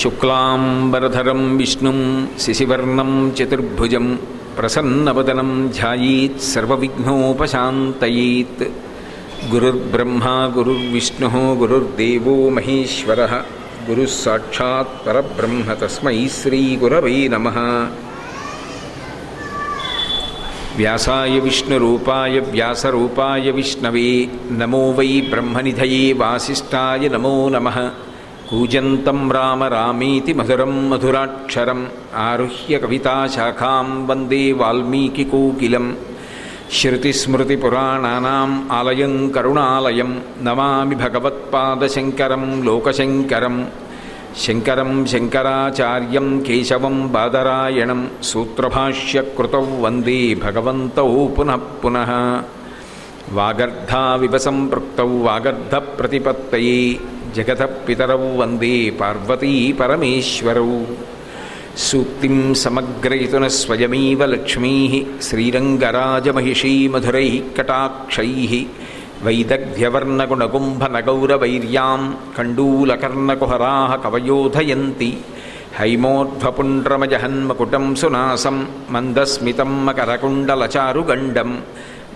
शुक्लाम्बरधरं विष्णुं शिशिवर्णं चतुर्भुजं प्रसन्नवदनं ध्यायीत् सर्वविघ्नोपशान्तयेत्। गुरुर्ब्रह्मा गुरुर्विष्णुः गुरुर्देवो महेश्वरः गुरुस्साक्षात्परब्रह्म तस्मै श्रीगुरवै नमः। व्यासाय विष्णुरूपाय व्यासरूपाय विष्णवे नमो वै ब्रह्मनिधये वासिष्ठाय नमो नमः। कूजन्तं राम रामीति मधुरं मधुराक्षरम् आरुह्य कविताशाखां वन्दे वाल्मीकिकोकिलं श्रुतिस्मृतिपुराणानाम् आलयं करुणालयं नमामि भगवत्पादशङ्करं लोकशङ्करं शङ्करं शङ्कराचार्यं केशवं बादरायणं सूत्रभाष्यकृतौ वन्दे भगवन्तौ पुनः पुनः वागर्धाविव सम्पृक्तौ वागर्धप्रतिपत्तै జగత పితరౌ వందే పార్వతీ పరమేశ్వరౌ. సూక్తిం సమగ్రయతున స్వయమేవ లక్ష్మీ శ్రీరంగరాజమహిషీ మధురై కటాక్షై. వైదగ్ధ్యవర్ణగుణగుంభనగౌరవైర్యాం కండూలకర్ణకుహరా కవయోధయంతి. హైమోర్ధ్వపుండ్రమజహన్మకుటం సునాసం మందస్మితం మకరకుండలచారుగండం.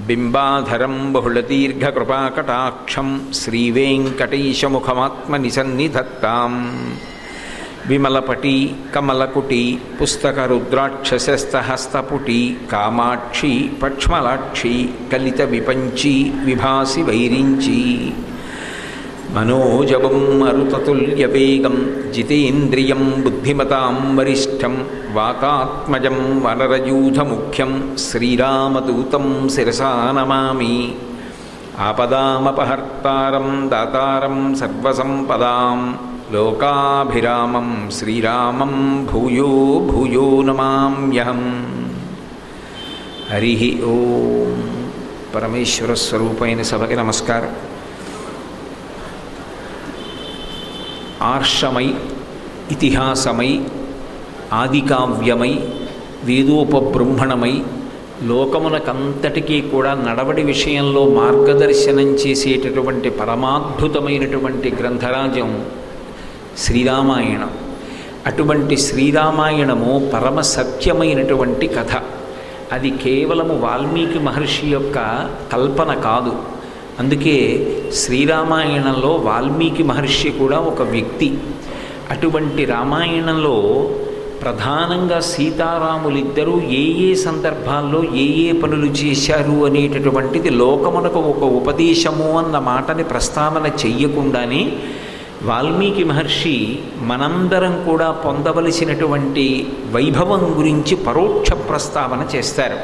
బింబాధరం బహుళదీర్ఘకృపాకటాక్షం శ్రీవేంకటేశముఖమాత్మని సన్నిధత్తాం విమలపటి కమలకుటి పుస్తకరుద్రాక్షసస్తహస్తపుటి కామాక్షి పక్ష్మలాక్షి కలిత విపంచి విభాసి వైరించి మనోజవం మరుతతుల్యవేగం జితేంద్రియం బుద్ధిమతాం వరిష్టం వాతాత్మజం వనరయూధముఖ్యం శ్రీరామదూతం శిరసా నమామి. ఆపదామపహర్తారం దాతారం సర్వసంపదాం లోకాభిరామం శ్రీరామం భూయో భూయో నమామ్యహం. హరి ఓం. పరమేశ్వర స్వరూపైన సభకి నమస్కారం. ఆర్షమై ఇతిహాసమై ఆదికావ్యమై వేదోపబ్రహ్మణమై లోకమునకంతటికీ కూడా నడవడి విషయంలో మార్గదర్శనం చేసేటటువంటి పరమాద్భుతమైనటువంటి గ్రంథరాజ్యం శ్రీరామాయణం. అటువంటి శ్రీరామాయణము పరమ సత్యమైనటువంటి కథ. అది కేవలము వాల్మీకి మహర్షి యొక్క కల్పన కాదు. అందుకే శ్రీరామాయణంలో వాల్మీకి మహర్షి కూడా ఒక వ్యక్తి. అటువంటి రామాయణంలో ప్రధానంగా సీతారాములిద్దరూ ఏ ఏ సందర్భాల్లో ఏ ఏ పనులు చేశారు అనేటటువంటిది లోకమునకు ఒక ఉపదేశము అన్న మాటని ప్రస్తావన చెయ్యకుండానే వాల్మీకి మహర్షి మనందరం కూడా పొందవలసినటువంటి వైభవం గురించి పరోక్ష ప్రస్తావన చేస్తారు.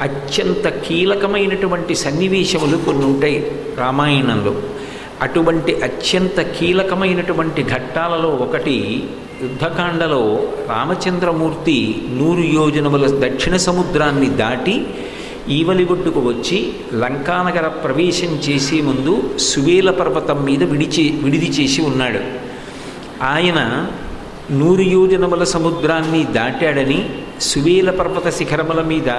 అత్యంత కీలకమైనటువంటి సన్నివేశములు కొన్ని ఉంటాయి రామాయణంలో. అటువంటి అత్యంత కీలకమైనటువంటి ఘట్టాలలో ఒకటి యుద్ధకాండలో రామచంద్రమూర్తి నూరు యోజనముల దక్షిణ సముద్రాన్ని దాటి ఈవలిగొట్టుకు వచ్చి లంకానగర ప్రవేశం చేసే ముందు సువేల పర్వతం మీద విడిచి విడిది చేసి ఉన్నాడు. ఆయన నూరు యోజనముల సముద్రాన్ని దాటాడని సువేల పర్వత శిఖరముల మీద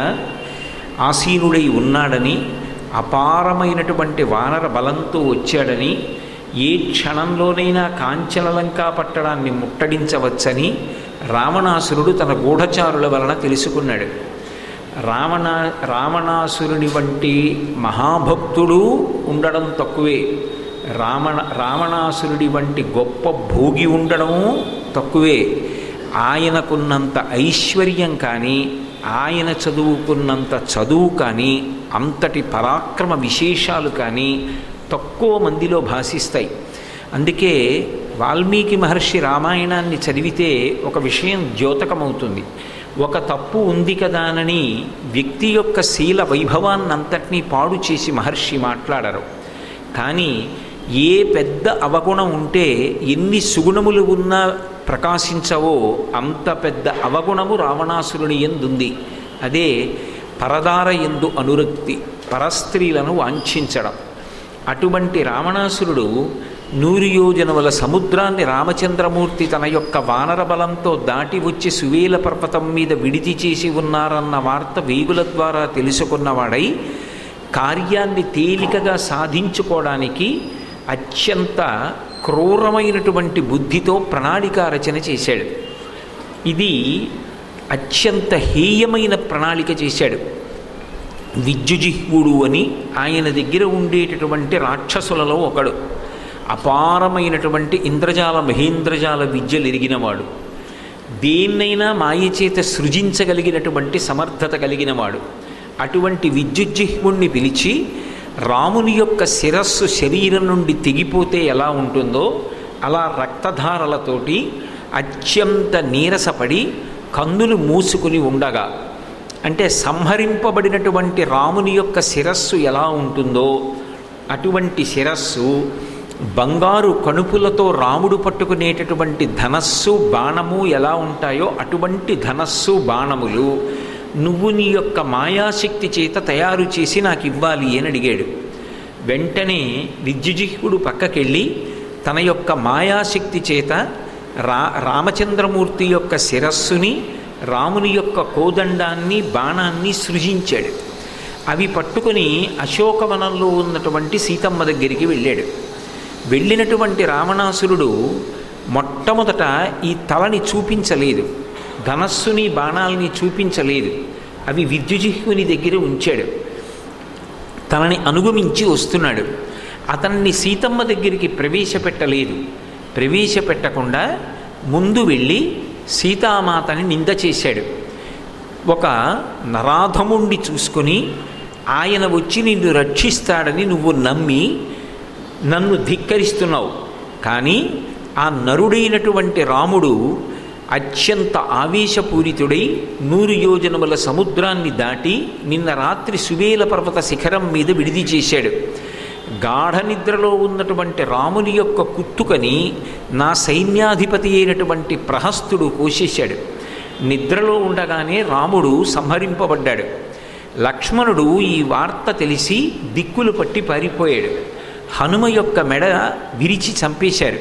ఆసీనుడై ఉన్నాడని అపారమైనటువంటి వానర బలంతో వచ్చాడని ఏ క్షణంలోనైనా కాంచనలంకా పట్టడాన్ని ముట్టడించవచ్చని రావణాసురుడు తన గూఢచారుల వలన తెలుసుకున్నాడు. రావణ రావణాసురుని వంటి మహాభక్తుడు ఉండడం తక్కువే. రావణ రావణాసురుడి వంటి గొప్ప భోగి ఉండడము తక్కువే. ఆయనకున్నంత ఐశ్వర్యం కానీ ఆయన చదువుకున్నంత చదువు కానీ అంతటి పరాక్రమ విశేషాలు కానీ తక్కువ మందిలో భాషిస్తాయి అందుకే వాల్మీకి మహర్షి రామాయణాన్ని చదివితే ఒక విషయం ద్యోతకమవుతుంది. ఒక తప్పు ఉంది కదానని వ్యక్తి యొక్క శీల వైభవాన్నంతటినీ పాడు చేసి మహర్షి మాట్లాడరు. కానీ ఏ పెద్ద అవగుణం ఉంటే ఎన్ని సుగుణములు ఉన్నా ప్రకాశించవో అంత పెద్ద అవగుణము రావణాసురుని ఎందుంది? అదే పరదార ఎందు అనురక్తి పరస్త్రీలను వాంఛించడం. అటువంటి రావణాసురుడు నూరు యోజనముల సముద్రాన్ని రామచంద్రమూర్తి తన యొక్క వానర బలంతో దాటి వచ్చి సువేల పర్వతం మీద విడిది చేసి ఉన్నారన్న వార్త వేగుల ద్వారా తెలుసుకున్నవాడై కార్యాన్ని తేలికగా సాధించుకోవడానికి అత్యంత క్రూరమైనటువంటి బుద్ధితో ప్రణాళిక రచన చేశాడు. ఇది అత్యంత హేయమైన ప్రణాళిక చేశాడు. విద్యుజిహ్వుడు అని ఆయన దగ్గర ఉండేటటువంటి రాక్షసులలో ఒకడు. అపారమైనటువంటి ఇంద్రజాల మహేంద్రజాల విద్యలు ఎరిగినవాడు. దేన్నైనా మాయచేత సృజించగలిగినటువంటి సమర్థత కలిగినవాడు. అటువంటి విద్యుజ్జిహ్వుణ్ణి పిలిచి రాముని యొక్క శిరస్సు శరీరం నుండి తెగిపోతే ఎలా ఉంటుందో అలా రక్తధారలతోటి అత్యంత నీరసపడి కందులు మూసుకుని ఉండగా అంటే సంహరింపబడినటువంటి రాముని యొక్క శిరస్సు ఎలా ఉంటుందో అటువంటి శిరస్సు బంగారు కణుపులతో రాముడు పట్టుకునేటటువంటి ధనస్సు బాణము ఎలా ఉంటాయో అటువంటి ధనస్సు బాణములు నువ్వు నీ యొక్క మాయాశక్తి చేత తయారు చేసి నాకు ఇవ్వాలి అని అడిగాడు. వెంటనే విద్యుజిహ్వుడు పక్కకెళ్ళి తన యొక్క మాయాశక్తి చేత రా రామచంద్రమూర్తి యొక్క శిరస్సుని రాముని యొక్క కోదండాన్ని బాణాన్ని సృజించాడు. అవి పట్టుకుని అశోకవనంలో ఉన్నటువంటి సీతమ్మ దగ్గరికి వెళ్ళాడు. వెళ్ళినటువంటి రావణాసురుడు మొట్టమొదట ఈ తలని చూపించలేదు. ధనస్సుని బాణాలని చూపించలేదు. అవి విద్యుజిహ్వుని దగ్గర ఉంచాడు. తనని అనుగమించి వస్తున్నాడు. అతన్ని సీతమ్మ దగ్గరికి ప్రవేశపెట్టలేదు. ప్రవేశపెట్టకుండా ముందు వెళ్ళి సీతామాతని నింద చేశాడు. ఒక నరాధముండి చూసుకొని ఆయన వచ్చి నిన్ను రక్షిస్తాడని నువ్వు నమ్మి నన్ను ధిక్కరిస్తున్నావు. కానీ ఆ నరుడైనటువంటి రాముడు అత్యంత ఆవేశపూరితుడై నూరు యోజనముల సముద్రాన్ని దాటి నిన్న రాత్రి సువేల పర్వత శిఖరం మీద విడిది చేశాడు. గాఢ నిద్రలో ఉన్నటువంటి రాముని యొక్క కుత్తుకని నా సైన్యాధిపతి అయినటువంటి ప్రహస్తుడు కోసేశాడు. నిద్రలో ఉండగానే రాముడు సంహరింపబడ్డాడు. లక్ష్మణుడు ఈ వార్త తెలిసి దిక్కులు పట్టి పారిపోయాడు. హనుమ యొక్క మెడ విరిచి చంపేశారు.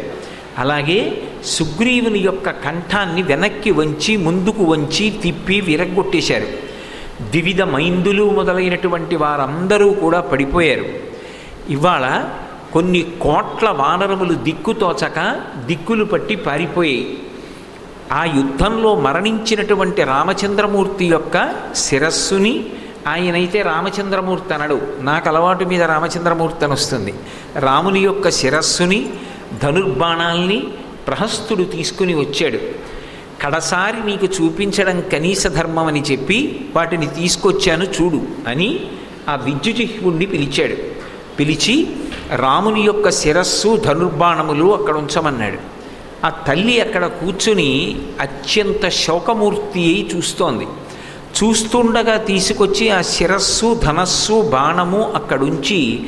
అలాగే సుగ్రీవుని యొక్క కంఠాన్ని వెనక్కి వంచి ముందుకు వంచి తిప్పి విరగ్గొట్టేశారు. ద్వివిధ మైందులు మొదలైనటువంటి వారందరూ కూడా పడిపోయారు. ఇవాళ కొన్ని కోట్ల వానరములు దిక్కుతోచక దిక్కులు పట్టి పారిపోయాయి. ఆ యుద్ధంలో మరణించినటువంటి రామచంద్రమూర్తి యొక్క శిరస్సుని ఆయనైతే రామచంద్రమూర్తి అనడు. నాకు అలవాటు మీద రామచంద్రమూర్తి అని వస్తుంది. రాముని యొక్క శిరస్సుని ధనుర్బాణాల్ని ప్రహస్తుడు తీసుకుని వచ్చాడు. కడసారి నీకు చూపించడం కనీస ధర్మం అని చెప్పి వాటిని తీసుకొచ్చాను చూడు అని ఆ విద్యుజిహ్వుణ్ణి పిలిచాడు. పిలిచి రాముని యొక్క శిరస్సు ధనుర్బాణములు అక్కడ ఉంచమన్నాడు. ఆ తల్లి అక్కడ కూర్చుని అత్యంత శోకమూర్తి అయి చూస్తోంది. చూస్తుండగా తీసుకొచ్చి ఆ శిరస్సు ధనస్సు బాణము అక్కడుంచి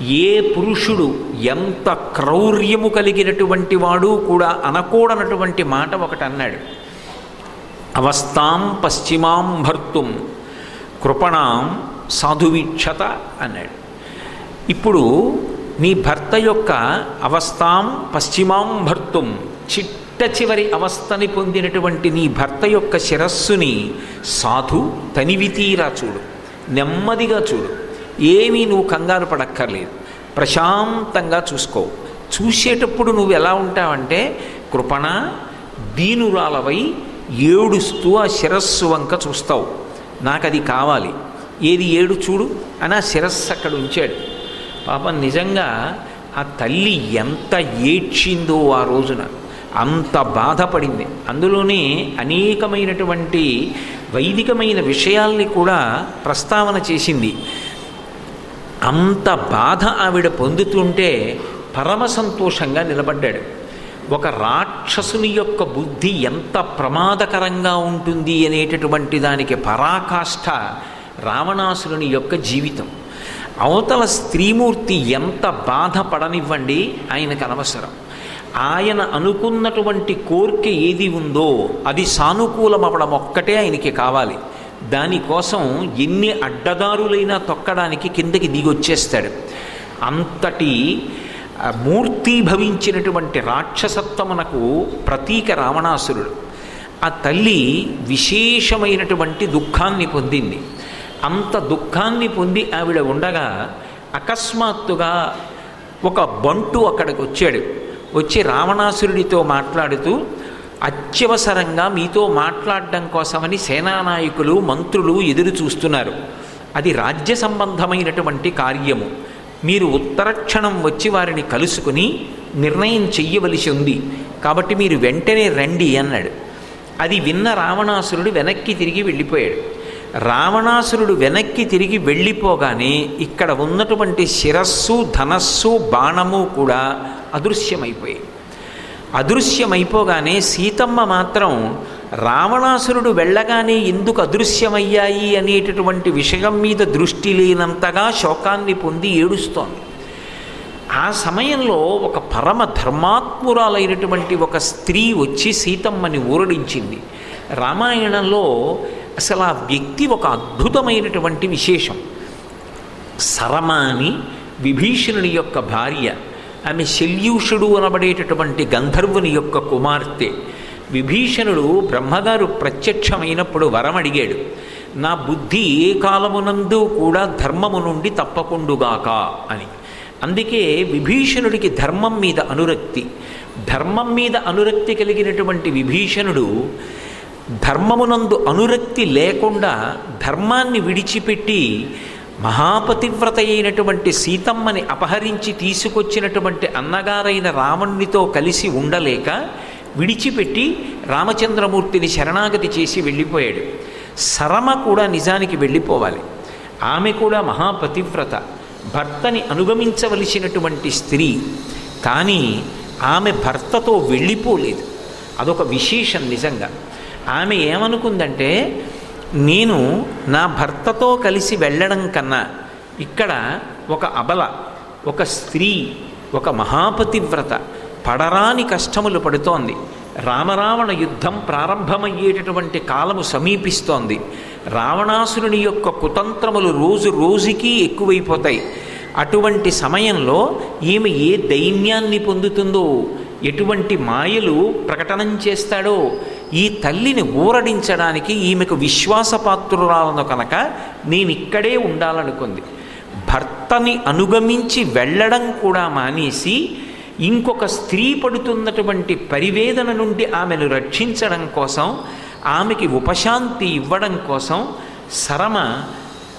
ఏ పురుషుడు ఎంత క్రౌర్యము కలిగినటువంటి వాడు కూడా అనకూడనటువంటి మాట ఒకటి అన్నాడు. అవస్థాం పశ్చిమాం భర్తుం కృపణాం సాధువీక్షత అన్నాడు. ఇప్పుడు నీ భర్త యొక్క అవస్థాం పశ్చిమాం భర్తుం చిట్ట చివరి అవస్థని పొందినటువంటి నీ భర్త యొక్క శిరస్సుని సాధు తనివితీరా చూడు నెమ్మదిగా చూడు. ఏమీ నువ్వు కంగారు పడక్కర్లేదు. ప్రశాంతంగా చూసుకో. చూసేటప్పుడు నువ్వు ఎలా ఉంటావంటే కృపణ దీనురాలవై ఏడుస్తూ ఆ శిరస్సు వంక చూస్తావు. నాకు అది కావాలి. ఏది ఏడు చూడు అని ఆ శిరస్సు అక్కడ ఉంచాడు. పాపం నిజంగా ఆ తల్లి ఎంత ఏడ్చిందో ఆ రోజున. అంత బాధపడింది. అందులోనే అనేకమైనటువంటి వైదికమైన విషయాల్ని కూడా ప్రస్తావన చేసింది. అంత బాధ ఆవిడ పొందుతుంటే పరమ సంతోషంగా నిలబడ్డాడు. ఒక రాక్షసుని యొక్క బుద్ధి ఎంత ప్రమాదకరంగా ఉంటుంది అనేటటువంటి దానికి పరాకాష్ఠ రావణాసురుని యొక్క జీవితం. అవతల స్త్రీమూర్తి ఎంత బాధపడనివ్వండి ఆయనకు అనవసరం. ఆయన అనుకున్నటువంటి కోరిక ఏది ఉందో అది సానుకూలమవడం ఒక్కటే ఆయనకి కావాలి. దానికోసం ఎన్ని అడ్డదారులైనా తొక్కడానికి కిందకి దిగొచ్చేస్తాడు అంతటి మూర్తీభవించినటువంటి రాక్షసత్వమునకు ప్రతీక రావణాసురుడు. ఆ తల్లి విశేషమైనటువంటి దుఃఖాన్ని పొందింది. అంత దుఃఖాన్ని పొంది ఆవిడ ఉండగా అకస్మాత్తుగా ఒక బంటు అక్కడికి వచ్చాడు. వచ్చి రావణాసురుడితో మాట్లాడుతూ అత్యవసరంగా మీతో మాట్లాడడం కోసమని సేనానాయకులు మంత్రులు ఎదురు చూస్తున్నారు. అది రాజ్య సంబంధమైనటువంటి కార్యము. మీరు ఉత్తరక్షణం వచ్చి వారిని కలుసుకుని నిర్ణయం చెయ్యవలసి ఉంది. కాబట్టి మీరు వెంటనే రండి అన్నాడు. అది విన్న రావణాసురుడు వెనక్కి తిరిగి వెళ్ళిపోయాడు. రావణాసురుడు వెనక్కి తిరిగి వెళ్ళిపోగానే ఇక్కడ ఉన్నటువంటి శిరస్సు ధనస్సు బాణము కూడా అదృశ్యమైపోయాయి. అదృశ్యమైపోగానే సీతమ్మ మాత్రం రావణాసురుడు వెళ్ళగానే ఎందుకు అదృశ్యమయ్యాయి అనేటటువంటి విషయం మీద దృష్టి లేనంతగా శోకాన్ని పొంది ఏడుస్తోంది. ఆ సమయంలో ఒక పరమ ధర్మాత్మురాలైనటువంటి ఒక స్త్రీ వచ్చి సీతమ్మని ఊరడించింది. రామాయణంలో అసలు ఆ వ్యక్తి ఒక అద్భుతమైనటువంటి విశేషం. సరమాని విభీషణుని యొక్క భార్య ఆమె శల్యూషుడు అనబడేటటువంటి గంధర్వుని యొక్క కుమార్తె. విభీషణుడు బ్రహ్మగారు ప్రత్యక్షమైనప్పుడు వరం అడిగాడు నా బుద్ధి ఏ కాలమునందు కూడా ధర్మము నుండి తప్పకుండుగాక అని. అందుకే విభీషణుడికి ధర్మం మీద అనురక్తి. ధర్మం మీద అనురక్తి కలిగినటువంటి విభీషణుడు ధర్మమునందు అనురక్తి లేకుండా ధర్మాన్ని విడిచిపెట్టి మహాపతివ్రత అయినటువంటి సీతమ్మని అపహరించి తీసుకొచ్చినటువంటి అన్నగారైన రావణునితో కలిసి ఉండలేక విడిచిపెట్టి రామచంద్రమూర్తిని శరణాగతి చేసి వెళ్ళిపోయాడు. సరమ కూడా నిజానికి వెళ్ళిపోవాలి. ఆమె కూడా మహాపతివ్రత. భర్తని అనుగమించవలసినటువంటి స్త్రీ. కానీ ఆమె భర్తతో వెళ్ళిపోలేదు. అదొక విశేషం నిజంగా. ఆమె ఏమనుకుందంటే నేను నా భర్తతో కలిసి వెళ్ళడం కన్నా ఇక్కడ ఒక అబల ఒక స్త్రీ ఒక మహాపతివ్రత పడరాని కష్టములు పడుతోంది. రామరావణ యుద్ధం ప్రారంభమయ్యేటటువంటి కాలము సమీపిస్తోంది. రావణాసురుని యొక్క కుతంత్రములు రోజు రోజుకి ఎక్కువైపోతాయి. అటువంటి సమయంలో ఈమె ఏ దైన్యాన్ని పొందుతుందో ఎటువంటి మాయలు ప్రకటనం చేస్తాడో ఈ తల్లిని ఊరడించడానికి ఈమెకు విశ్వాసపాత్రురాలను కనుక నేను ఇక్కడే ఉండాలనుకుంది. భర్తని అనుగమించి వెళ్ళడం కూడా మానేసి ఇంకొక స్త్రీ పడుతున్నటువంటి పరివేదన నుండి ఆమెను రక్షించడం కోసం ఆమెకి ఉపశాంతి ఇవ్వడం కోసం శరమ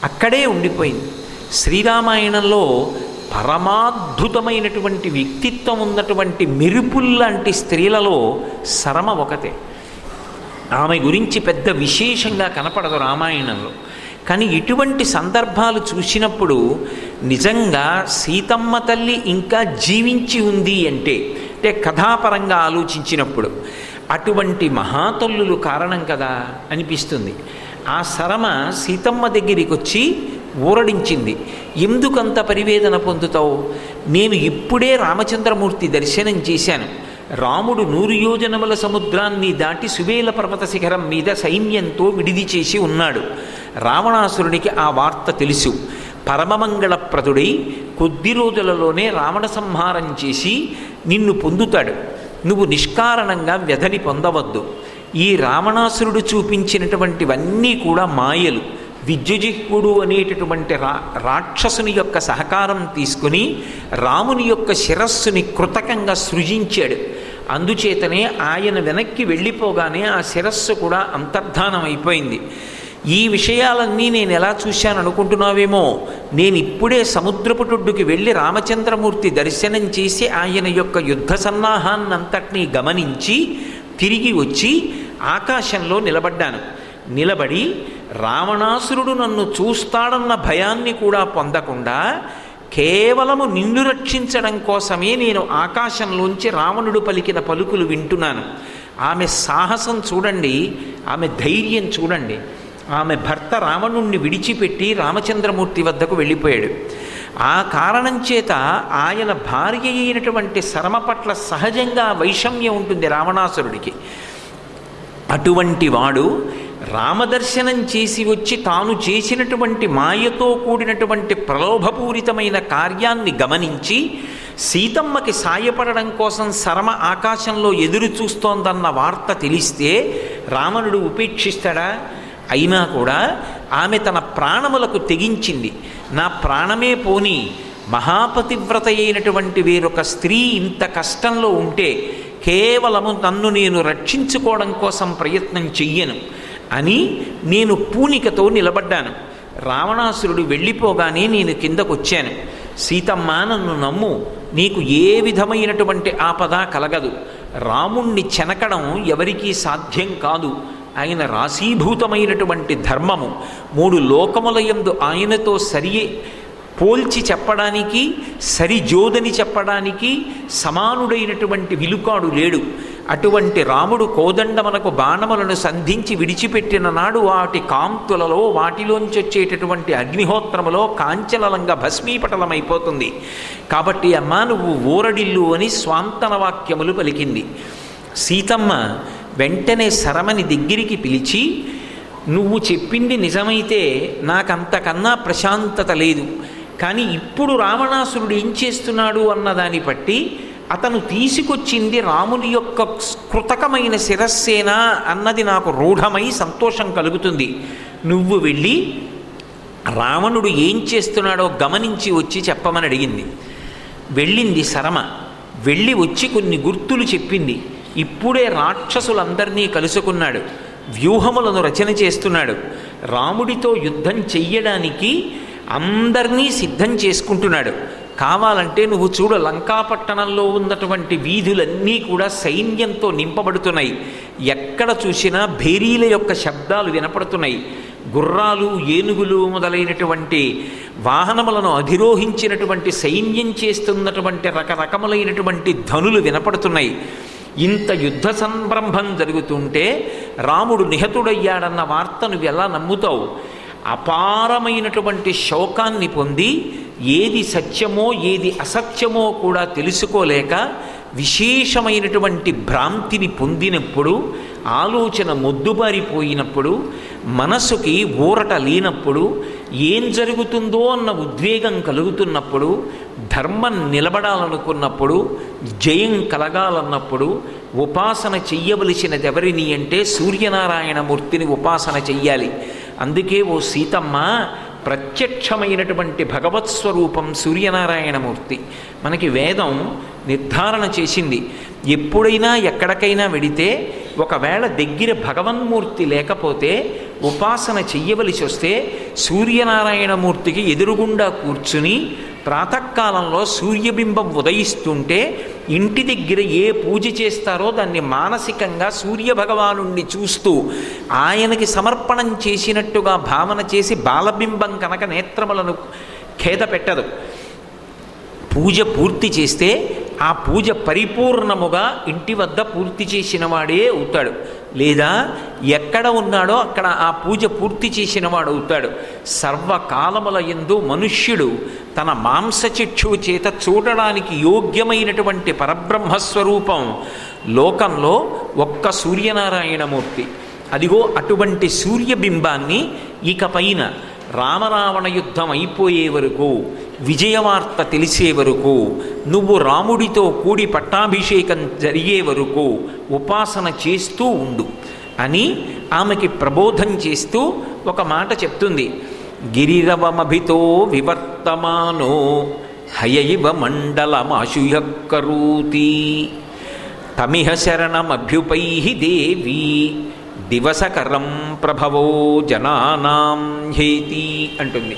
అక్కడే ఉండిపోయింది. శ్రీరామాయణంలో పరమాద్భుతమైనటువంటి వ్యక్తిత్వం ఉన్నటువంటి మెరుపుల్లాంటి స్త్రీలలో శరమ ఒకతే. ఆమె గురించి పెద్ద విశేషంగా కనపడదు రామాయణంలో. కానీ ఇటువంటి సందర్భాలు చూసినప్పుడు నిజంగా సీతమ్మ తల్లి ఇంకా జీవించి ఉంది అంటే అంటే కథాపరంగా ఆలోచించినప్పుడు అటువంటి మహాతల్లులు కారణం కదా అనిపిస్తుంది. ఆ సరమ సీతమ్మ దగ్గరికి వచ్చి ఊరడించింది. ఎందుకంత పరివేదన పొందుతావు? నేను ఇప్పుడే రామచంద్రమూర్తి దర్శనం చేశాను. రాముడు నూరు యోజనముల సముద్రాన్ని దాటి సువేల పర్వత శిఖరం మీద సైన్యంతో విడిది చేసి ఉన్నాడు. రావణాసురునికి ఆ వార్త తెలుసు. పరమమంగళప్రదుడై కొద్ది రోజులలోనే రావణ సంహారం చేసి నిన్ను పొందుతాడు. నువ్వు నిష్కారణంగా వ్యధని పొందవద్దు. ఈ రావణాసురుడు చూపించినటువంటివన్నీ కూడా మాయలు. విద్యుజిహ్వుడు అనేటటువంటి రా రాక్షసుని యొక్క సహకారం తీసుకుని రాముని యొక్క శిరస్సుని కృతకంగా సృజించాడు. అందుచేతనే ఆయన వెనక్కి వెళ్ళిపోగానే ఆ శిరస్సు కూడా అంతర్ధానం అయిపోయింది ఈ విషయాలన్నీ నేను ఎలా చూశాను అనుకుంటున్నావేమో నేను ఇప్పుడే సముద్రపుటుడ్డుకి వెళ్ళి రామచంద్రమూర్తి దర్శనం చేసి ఆయన యొక్క యుద్ధ సన్నాహాన్నంతటినీ గమనించి తిరిగి వచ్చి ఆకాశంలో నిలబడ్డాను. నిలబడి రావణాసురుడు నన్ను చూస్తాడన్న భయాన్ని కూడా పొందకుండా కేవలము నిన్ను రక్షించడం కోసమే నేను ఆకాశంలోంచి రావణుడు పలికిన పలుకులు వింటున్నాను. ఆమె సాహసం చూడండి ఆమె ధైర్యం చూడండి. ఆమె భర్త రావణుణ్ణి విడిచిపెట్టి రామచంద్రమూర్తి వద్దకు వెళ్ళిపోయాడు. ఆ కారణం చేత ఆయన భార్య అయినటువంటి శరమ పట్ల సహజంగా వైషమ్యం ఉంటుంది రావణాసురుడికి. అటువంటి వాడు రామదర్శనం చేసి వచ్చి తాను చేసినటువంటి మాయతో కూడినటువంటి ప్రలోభపూరితమైన కార్యాన్ని గమనించి సీతమ్మకి సాయపడడం కోసం శరమ ఆకాశంలో ఎదురు చూస్తోందన్న వార్త తెలిస్తే రావణుడు ఉపేక్షిస్తాడా? అయినా కూడా ఆమె తన ప్రాణములకు తెగించింది. నా ప్రాణమే పోని మహాపతివ్రత అయినటువంటి వేరొక స్త్రీ ఇంత కష్టంలో ఉంటే కేవలము నన్ను నేను రక్షించుకోవడం కోసం ప్రయత్నం చెయ్యను. అని నేను పూనికతో నిలబడ్డాను. రావణాసురుడు వెళ్ళిపోగానే నేను కిందకొచ్చాను. సీతమ్మ నన్ను నమ్ము నీకు ఏ విధమైనటువంటి ఆపద కలగదు. రాముణ్ణి చెనకడం ఎవరికీ సాధ్యం కాదు. ఆయన రాశీభూతమైనటువంటి ధర్మము. మూడు లోకములయందు ఆయనతో సరియే పోల్చి చెప్పడానికి సరిజోదని చెప్పడానికి సమానుడైనటువంటి విలుకాడు లేడు. అటువంటి రాముడు కోదండమలకు బాణములను సంధించి విడిచిపెట్టిన నాడు వాటి కాంతులలో వాటిలోంచి వచ్చేటటువంటి అగ్నిహోత్రములో కాంచలలంగా భస్మీపటలమైపోతుంది. కాబట్టి అమ్మా నువ్వు ఊరడిల్లు అని స్వాంతన వాక్యములు పలికింది. సీతమ్మ వెంటనే శరమని దగ్గరికి పిలిచి నువ్వు చెప్పింది నిజమైతే నాకంతకన్నా ప్రశాంతత లేదు. కానీ ఇప్పుడు రావణాసురుడు ఏం చేస్తున్నాడు అన్నదాన్ని బట్టి అతను తీసుకొచ్చింది రాముని యొక్క కృతకమైన శిరస్సేనా అన్నది నాకు రూఢమై సంతోషం కలుగుతుంది. నువ్వు వెళ్ళి రావణుడు ఏం చేస్తున్నాడో గమనించి వచ్చి చెప్పమని అడిగింది. వెళ్ళింది శరమ. వెళ్ళి వచ్చి కొన్ని గుర్తులు చెప్పింది. ఇప్పుడే రాక్షసులందరినీ కలుసుకున్నాడు. వ్యూహములను రచన చేస్తున్నాడు. రాముడితో యుద్ధం చెయ్యడానికి అందరినీ సిద్ధం చేసుకుంటున్నాడు. కావాలంటే నువ్వు చూడ లంకాపట్టణంలో ఉన్నటువంటి వీధులన్నీ కూడా సైన్యంతో నింపబడుతున్నాయి. ఎక్కడ చూసినా భేరీల యొక్క శబ్దాలు వినపడుతున్నాయి. గుర్రాలు ఏనుగులు మొదలైనటువంటి వాహనములను అధిరోహించినటువంటి సైన్యం చేస్తున్నటువంటి రకరకములైనటువంటి ధనులు వినపడుతున్నాయి. ఇంత యుద్ధ సంరంభం జరుగుతుంటే రాముడు నిహతుడయ్యాడన్న వార్త నువ్వు ఎలా నమ్ముతావు? అపారమైనటువంటి శోకాన్ని పొంది ఏది సత్యమో ఏది అసత్యమో కూడా తెలుసుకోలేక విశేషమైనటువంటి భ్రాంతిని పొందినప్పుడు ఆలోచన మొద్దుబారిపోయినప్పుడు మనసుకి ఊరట లేనప్పుడు ఏం జరుగుతుందో అన్న ఉద్వేగం కలుగుతున్నప్పుడు ధర్మం నిలబడాలనుకున్నప్పుడు జయం కలగాలన్నప్పుడు ఉపాసన చెయ్యవలసినది ఎవరిని అంటే సూర్యనారాయణమూర్తిని ఉపాసన చెయ్యాలి. అందుకే ఓ సీతమ్మ ప్రత్యక్షమైనటువంటి భగవత్ స్వరూపం సూర్యనారాయణమూర్తి. మనకి వేదం నిర్ధారణ చేసింది. ఎప్పుడైనా ఎక్కడికైనా వెడితే ఒకవేళ దగ్గర భగవన్మూర్తి లేకపోతే ఉపాసన చెయ్యవలసి వస్తే సూర్యనారాయణమూర్తికి ఎదురుగుండా కూర్చుని ప్రాతకాలంలో సూర్యబింబం ఉదయిస్తుంటే ఇంటి దగ్గర ఏ పూజ చేస్తారో దాన్ని మానసికంగా సూర్యభగవానుణ్ణి చూస్తూ ఆయనకి సమర్పణం చేసినట్టుగా భావన చేసి బాలబింబం కనుక నేత్రములను ఖేద పెట్టదు. పూజ పూర్తి చేస్తే ఆ పూజ పరిపూర్ణముగా ఇంటి వద్ద పూర్తి చేసిన వాడే అవుతాడు. లేదా ఎక్కడ ఉన్నాడో అక్కడ ఆ పూజ పూర్తి చేసిన వాడు అవుతాడు. సర్వకాలముల ఎందు మనుష్యుడు తన మాంసచిక్షు చేత చూడడానికి యోగ్యమైనటువంటి పరబ్రహ్మస్వరూపం లోకంలో ఒక్క సూర్యనారాయణమూర్తి. అదిగో అటువంటి సూర్యబింబాన్ని ఇకపైన రామరావణ యుద్ధం అయిపోయే వరకు విజయవార్త తెలిసే వరకు నువ్వు రాముడితో కూడి పట్టాభిషేకం జరిగే వరకు ఉపాసన చేస్తూ ఉండు అని ఆమెకి ప్రబోధం చేస్తూ ఒక మాట చెప్తుంది. గిరిరవమభితో వివర్తమానో హయైవ మండలమాశుయక్కరూతి తమిహ శరణమభ్యుపై దేవి దివసకరం ప్రభవో జనానాం హేతి అంటుంది.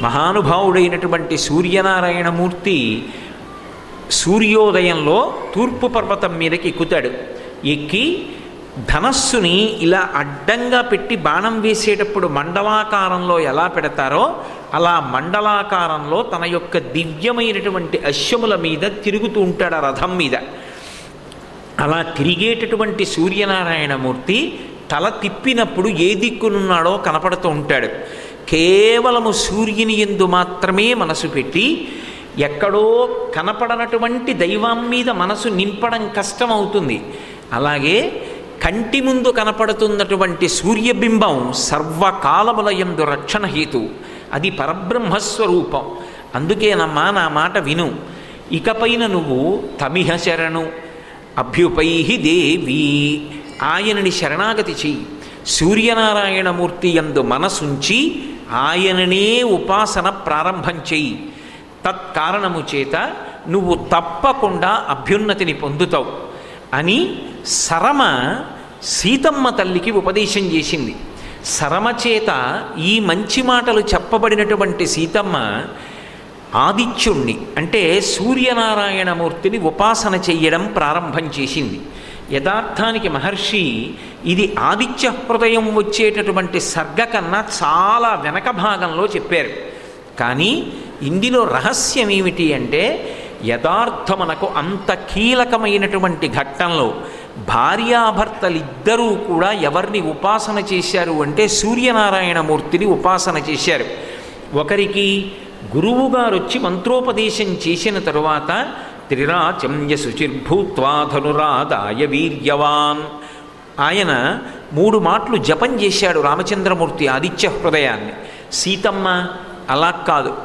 మహానుభావుడైనటువంటి సూర్యనారాయణమూర్తి సూర్యోదయంలో తూర్పు పర్వతం మీదకి ఎక్కుతాడు. ఎక్కి ధనస్సుని ఇలా అడ్డంగా పెట్టి బాణం వేసేటప్పుడు మండలాకారంలో ఎలా పెడతారో అలా మండలాకారంలో తన యొక్క దివ్యమైనటువంటి అశ్వముల మీద తిరుగుతూ ఉంటాడు ఆ రథం మీద. అలా తిరిగేటటువంటి సూర్యనారాయణమూర్తి తల తిప్పినప్పుడు ఏ దిక్కునున్నాడో కనపడుతూ ఉంటాడు. కేవలము సూర్యుని ఎందు మాత్రమే మనసు పెట్టి ఎక్కడో కనపడనటువంటి దైవం మీద మనసు నింపడం కష్టమవుతుంది. అలాగే కంటి ముందు కనపడుతున్నటువంటి సూర్యబింబం సర్వకాలముల ఎందు రక్షణ హేతు. అది పరబ్రహ్మస్వరూపం. అందుకేనమ్మా నా మాట విను. ఇకపైన నువ్వు తమిహ శరణు అభ్యుపై దేవి. ఆయనని శరణాగతి చెయ్యి. సూర్యనారాయణమూర్తి యందు మనసుంచి ఆయననే ఉపాసన ప్రారంభం చెయ్యి. తత్కారణము చేత నువ్వు తప్పకుండా అభ్యున్నతిని పొందుతావు అని సరమ సీతమ్మ తల్లికి ఉపదేశం చేసింది. సరమ చేత ఈ మంచి మాటలు చెప్పబడినటువంటి సీతమ్మ ఆదిత్యుణ్ణి అంటే సూర్యనారాయణమూర్తిని ఉపాసన చెయ్యడం ప్రారంభం చేసింది. యథార్థానికి మహర్షి ఇది ఆదిత్య హృదయం వచ్చేటటువంటి సర్గ కన్నా చాలా వెనక భాగంలో చెప్పారు. కానీ ఇందులో రహస్యం ఏమిటి అంటే యథార్థమనకు అంత కీలకమైనటువంటి ఘట్టంలో భార్యాభర్తలిద్దరూ కూడా ఎవరిని ఉపాసన చేశారు అంటే సూర్యనారాయణమూర్తిని ఉపాసన చేశారు. ఒకరికి గురువుగారు వచ్చి మంత్రోపదేశం చేసిన తరువాత త్రిరాచమ్య శుచిర్భూత్వా ధనురాదాయ వీర్యవాన్. ఆయన మూడు మాటలు జపం చేశాడు రామచంద్రమూర్తి ఆదిత్య హృదయాన్ని. సీతమ్మ అలా కాదు.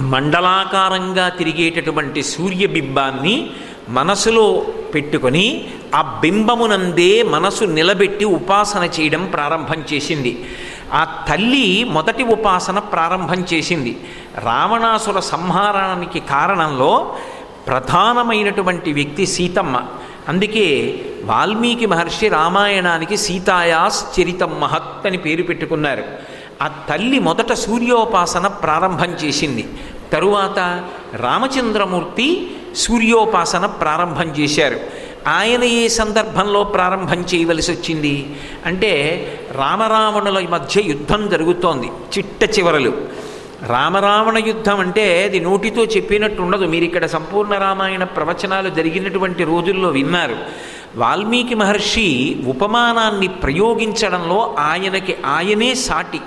మండలాకారంగా తిరిగేటటువంటి సూర్యబింబాన్ని మనసులో పెట్టుకొని ఆ బింబమునందే మనసు నిలబెట్టి ఉపాసన చేయడం ప్రారంభం చేసింది. ఆ తల్లి మొదటి ఉపాసన ప్రారంభం చేసింది. రావణాసుర సంహారానికి కారణంలో ప్రధానమైనటువంటి వ్యక్తి సీతమ్మ. అందుకే వాల్మీకి మహర్షి రామాయణానికి సీతాయాశ్చరితం మహత్ అని పేరు పెట్టుకున్నారు. ఆ తల్లి మొదట సూర్యోపాసన ప్రారంభం చేసింది. తరువాత రామచంద్రమూర్తి సూర్యోపాసన ప్రారంభం చేశారు. ఆయన ఏ సందర్భంలో ప్రారంభం చేయవలసి వచ్చింది? అంటే రామరావణుల మధ్య యుద్ధం జరుగుతోంది. చిట్ట చివరలు. రామరావణ యుద్ధం అంటే అది నోటితో చెప్పినట్టు ఉండదు. మీరు ఇక్కడ సంపూర్ణ రామాయణ ప్రవచనాలు జరిగినటువంటి రోజుల్లో విన్నారు. వాల్మీకి మహర్షి ఉపమానాన్ని ప్రయోగించడంలో ఆయనకి ఆయనే సాటి.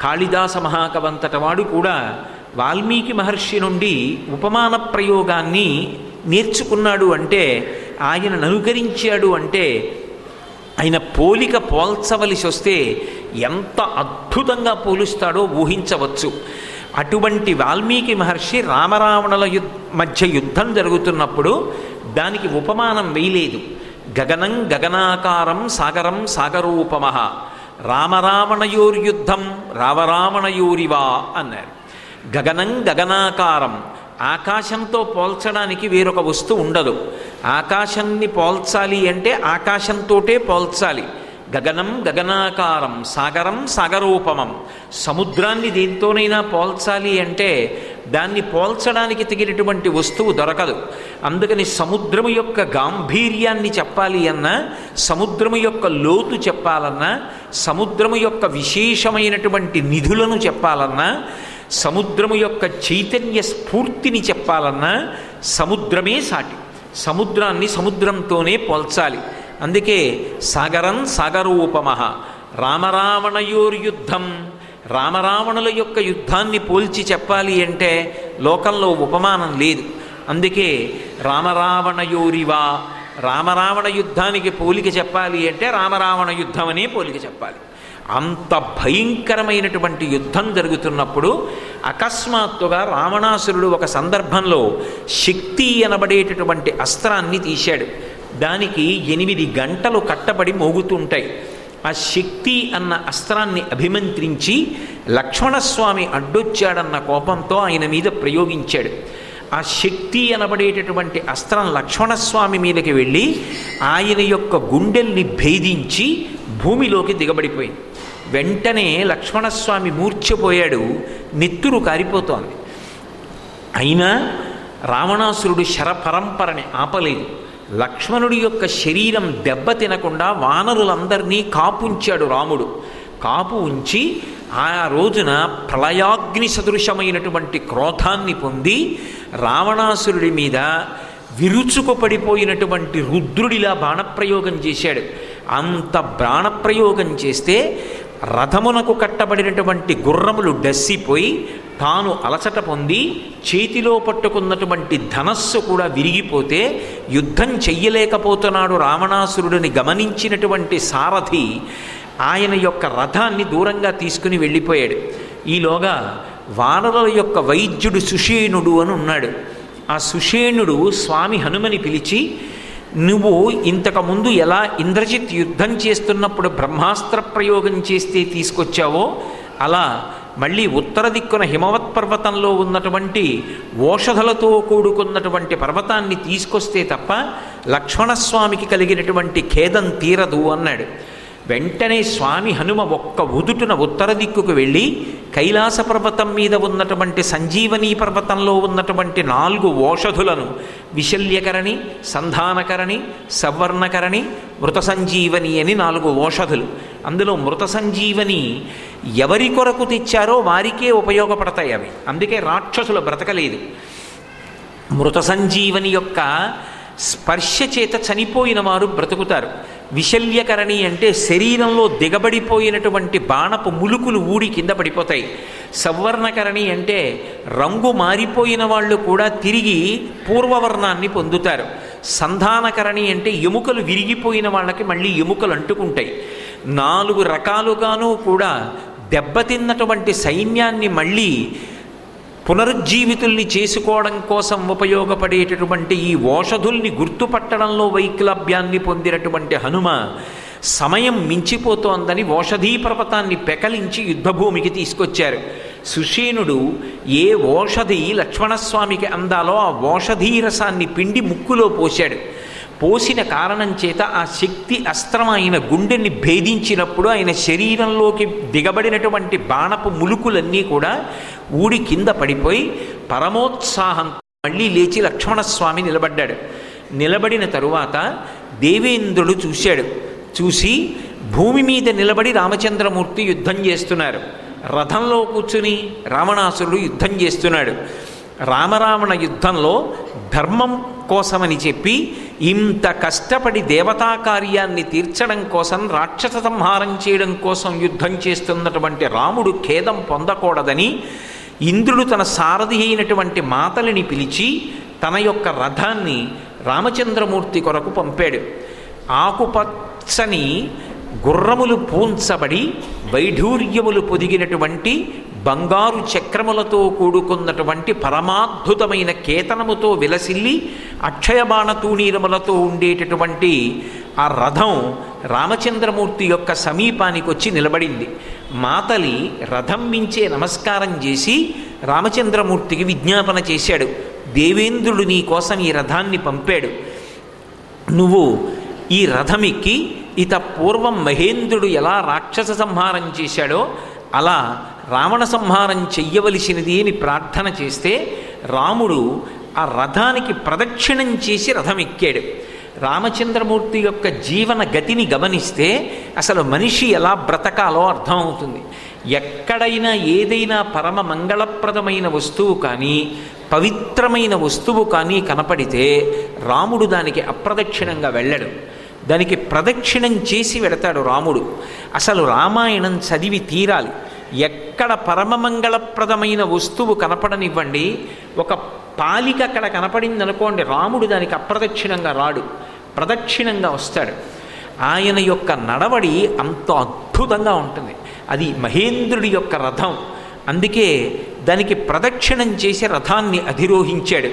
కాళిదాస మహాకవంతట వాడు కూడా వాల్మీకి మహర్షి నుండి ఉపమాన ప్రయోగాన్ని నేర్చుకున్నాడు అంటే ఆయనను అనుకరించాడు అంటే ఆయన పోలిక పోల్చవలసి వస్తే ఎంత అద్భుతంగా పోలుస్తాడో ఊహించవచ్చు. అటువంటి వాల్మీకి మహర్షి రామరావణుల యుద్ మధ్య యుద్ధం జరుగుతున్నప్పుడు దానికి ఉపమానం వేయలేదు. గగనం గగనాకారం సాగరం సాగరూపమ రామరావణయోర్యుద్ధం రావరావణయోరివా అన్నారు. గగనం గగనాకారం ఆకాశంతో పోల్చడానికి వేరొక వస్తువు ఉండదు. ఆకాశాన్ని పోల్చాలి అంటే ఆకాశంతోటే పోల్చాలి. గగనం గగనాకారం సాగరం సాగరూపమం. సముద్రాన్ని దేంతోనైనా పోల్చాలి అంటే దాన్ని పోల్చడానికి తగినటువంటి వస్తువు దొరకదు. అందుకని సముద్రము యొక్క గాంభీర్యాన్ని చెప్పాలి అన్నా సముద్రము యొక్క లోతు చెప్పాలన్నా సముద్రము యొక్క విశేషమైనటువంటి నిధులను చెప్పాలన్నా సముద్రము యొక్క చైతన్య స్ఫూర్తిని చెప్పాలన్నా సముద్రమే సాటి. సముద్రాన్ని సముద్రంతోనే పోల్చాలి. అందుకే సాగరం సాగరూపమః రామరావణయోర్యుద్ధం రామరావణుల యొక్క యుద్ధాన్ని పోల్చి చెప్పాలి అంటే లోకంలో ఉపమానం లేదు. అందుకే రామరావణయోరివా రామరావణ యుద్ధానికి పోలిక చెప్పాలి అంటే రామరావణ యుద్ధం అనే పోలిక చెప్పాలి. అంత భయంకరమైనటువంటి యుద్ధం జరుగుతున్నప్పుడు అకస్మాత్తుగా రావణాసురుడు ఒక సందర్భంలో శక్తి అనబడేటటువంటి అస్త్రాన్ని తీశాడు. దానికి ఎనిమిది గంటలు కట్టబడి మోగుతుంటాయి. ఆ శక్తి అన్న అస్త్రాన్ని అభిమంత్రించి లక్ష్మణస్వామి అడ్డొచ్చాడన్న కోపంతో ఆయన మీద ప్రయోగించాడు. ఆ శక్తి అనబడేటటువంటి అస్త్రం లక్ష్మణస్వామి మీదకి వెళ్ళి ఆయన యొక్క గుండెల్ని భేదించి భూమిలోకి దిగబడిపోయింది. వెంటనే లక్ష్మణస్వామి మూర్ఛపోయాడు నెత్తురు కారిపోతోంది. అయినా రావణాసురుడు శరపరంపరని ఆపలేదు. లక్ష్మణుడి యొక్క శరీరం దెబ్బ తినకుండా వానరులందరినీ కాపుంచాడు రాముడు. కాపు ఉంచి ఆ రోజున ప్రళయాగ్ని సదృశమైనటువంటి క్రోధాన్ని పొంది రావణాసురుడి మీద విరుచుకుపడిపోయినటువంటి రుద్రుడిలా బాణప్రయోగం చేశాడు. అంత బాణప్రయోగం చేస్తే రథమునకు కట్టబడినటువంటి గుర్రములు డస్సిపోయి తాను అలసట పొంది చేతిలో పట్టుకున్నటువంటి ధనస్సు కూడా విరిగిపోతే యుద్ధం చెయ్యలేకపోతున్నాడు రావణాసురుడిని గమనించినటువంటి సారథి ఆయన యొక్క రథాన్ని దూరంగా తీసుకుని వెళ్ళిపోయాడు. ఈలోగా వానరుల యొక్క వైద్యుడు సుషేణుడు అని ఉన్నాడు. ఆ సుషేణుడు స్వామి హనుమని పిలిచి నువ్వు ఇంతకుముందు ఎలా ఇంద్రజిత్ యుద్ధం చేస్తున్నప్పుడు బ్రహ్మాస్త్ర ప్రయోగం చేస్తే తీసుకొచ్చావో అలా మళ్ళీ ఉత్తర దిక్కున హిమవత్ పర్వతంలో ఉన్నటువంటి ఓషధలతో కూడుకున్నటువంటి పర్వతాన్ని తీసుకొస్తే తప్ప లక్ష్మణస్వామికి కలిగినటువంటి ఖేదం తీరదు అన్నాడు. వెంటనే స్వామి హనుమ ఒక్క ఉదుటున ఉత్తర దిక్కుకు వెళ్ళి కైలాస పర్వతం మీద ఉన్నటువంటి సంజీవనీ పర్వతంలో ఉన్నటువంటి నాలుగు ఓషధులను విశల్యకరణి సంధానకరణి సవర్ణకరణి మృత సంజీవని అని నాలుగు ఓషధులు. అందులో మృత సంజీవని ఎవరి కొరకు తెచ్చారో వారికే ఉపయోగపడతాయి అవి. అందుకే రాక్షసులు బ్రతకలేదు. మృత సంజీవని యొక్క స్పర్శ చేత చనిపోయిన వారు బ్రతుకుతారు. విశల్యకరణి అంటే శరీరంలో దిగబడిపోయినటువంటి బాణపు ములుకులు ఊడి కింద పడిపోతాయి. సవర్ణకరణి అంటే రంగు మారిపోయిన వాళ్ళు కూడా తిరిగి పూర్వవర్ణాన్ని పొందుతారు. సంధానకరణి అంటే ఎముకలు విరిగిపోయిన వాళ్ళకి మళ్ళీ ఎముకలు అంటుకుంటాయి. నాలుగు రకాలుగాను కూడా దెబ్బతిన్నటువంటి సైన్యాన్ని మళ్ళీ పునరుజ్జీవితుల్ని చేసుకోవడం కోసం ఉపయోగపడేటటువంటి ఈ ఓషధుల్ని గుర్తుపట్టడంలో వైక్లభ్యాన్ని పొందినటువంటి హనుమ సమయం మించిపోతోందని ఓషధీ పర్వతాన్ని పెకలించి యుద్ధభూమికి తీసుకొచ్చారు. సుషేనుడు ఏ ఓషధి లక్ష్మణస్వామికి అందాలో ఆ ఓషధీ రసాన్ని పిండి ముక్కులో పోశాడు. పోసిన కారణం చేత ఆ శక్తి అస్త్రం ఆయన గుండెని భేదించినప్పుడు ఆయన శరీరంలోకి దిగబడినటువంటి బాణపు ములుకులన్నీ కూడా ఊడి కింద పడిపోయి పరమోత్సాహం మళ్ళీ లేచి లక్ష్మణస్వామి నిలబడ్డాడు. నిలబడిన తరువాత దేవేంద్రుడు చూశాడు. చూసి భూమి మీద నిలబడి రామచంద్రమూర్తి యుద్ధం చేస్తున్నారు. రథంలో కూర్చుని రావణాసురుడు యుద్ధం చేస్తున్నాడు. రామరావణ యుద్ధంలో ధర్మం కోసమని చెప్పి ఇంత కష్టపడి దేవతా కార్యాన్ని తీర్చడం కోసం రాక్షస సంహారం చేయడం కోసం యుద్ధం చేస్తున్నటువంటి రాముడు ఖేదం పొందకూడదని ఇంద్రుడు తన సారథి అయినటువంటి మాతలిని పిలిచి తన యొక్క రథాన్ని రామచంద్రమూర్తి కొరకు పంపాడు. ఆకుపచ్చని గుర్రములు పూంచబడి వైఢూర్యములు పొదిగినటువంటి బంగారు చక్రములతో కూడుకున్నటువంటి పరమాద్భుతమైన కేతనముతో విలసిల్లి అక్షయబాణ తూణీరములతో ఉండేటటువంటి ఆ రథం రామచంద్రమూర్తి యొక్క సమీపానికి వచ్చి నిలబడింది. మాతలి రథం మించే నమస్కారం చేసి రామచంద్రమూర్తికి విజ్ఞాపన చేశాడు. దేవేంద్రుడు నీ కోసం ఈ రథాన్ని పంపాడు. నువ్వు ఈ రథమికి ఇత పూర్వం మహేంద్రుడు ఎలా రాక్షస సంహారం చేశాడో అలా రావణ సంహారం చెయ్యవలసినది అని ప్రార్థన చేస్తే రాముడు ఆ రథానికి ప్రదక్షిణం చేసి రథం ఎక్కాడు రామచంద్రమూర్తి యొక్క జీవన గతిని గమనిస్తే అసలు మనిషి ఎలా బ్రతకాలో అర్థమవుతుంది. ఎక్కడైనా ఏదైనా పరమ మంగళప్రదమైన వస్తువు కానీ పవిత్రమైన వస్తువు కానీ కనపడితే రాముడు దానికి అప్రదక్షిణంగా వెళ్ళడు. దానికి ప్రదక్షిణం చేసి వెడతాడు రాముడు. అసలు రామాయణం చదివి తీరాలి. ఎక్కడ పరమమంగళప్రదమైన వస్తువు కనపడనివ్వండి ఒక పాలిక అక్కడ కనపడింది అనుకోండి రాముడు దానికి అప్రదక్షిణంగా రాడు ప్రదక్షిణంగా వస్తాడు. ఆయన యొక్క నడవడి అంత అద్భుతంగా ఉంటుంది. అది మహేంద్రుడి యొక్క రథం. అందుకే దానికి ప్రదక్షిణం చేసి రథాన్ని అధిరోహించాడు.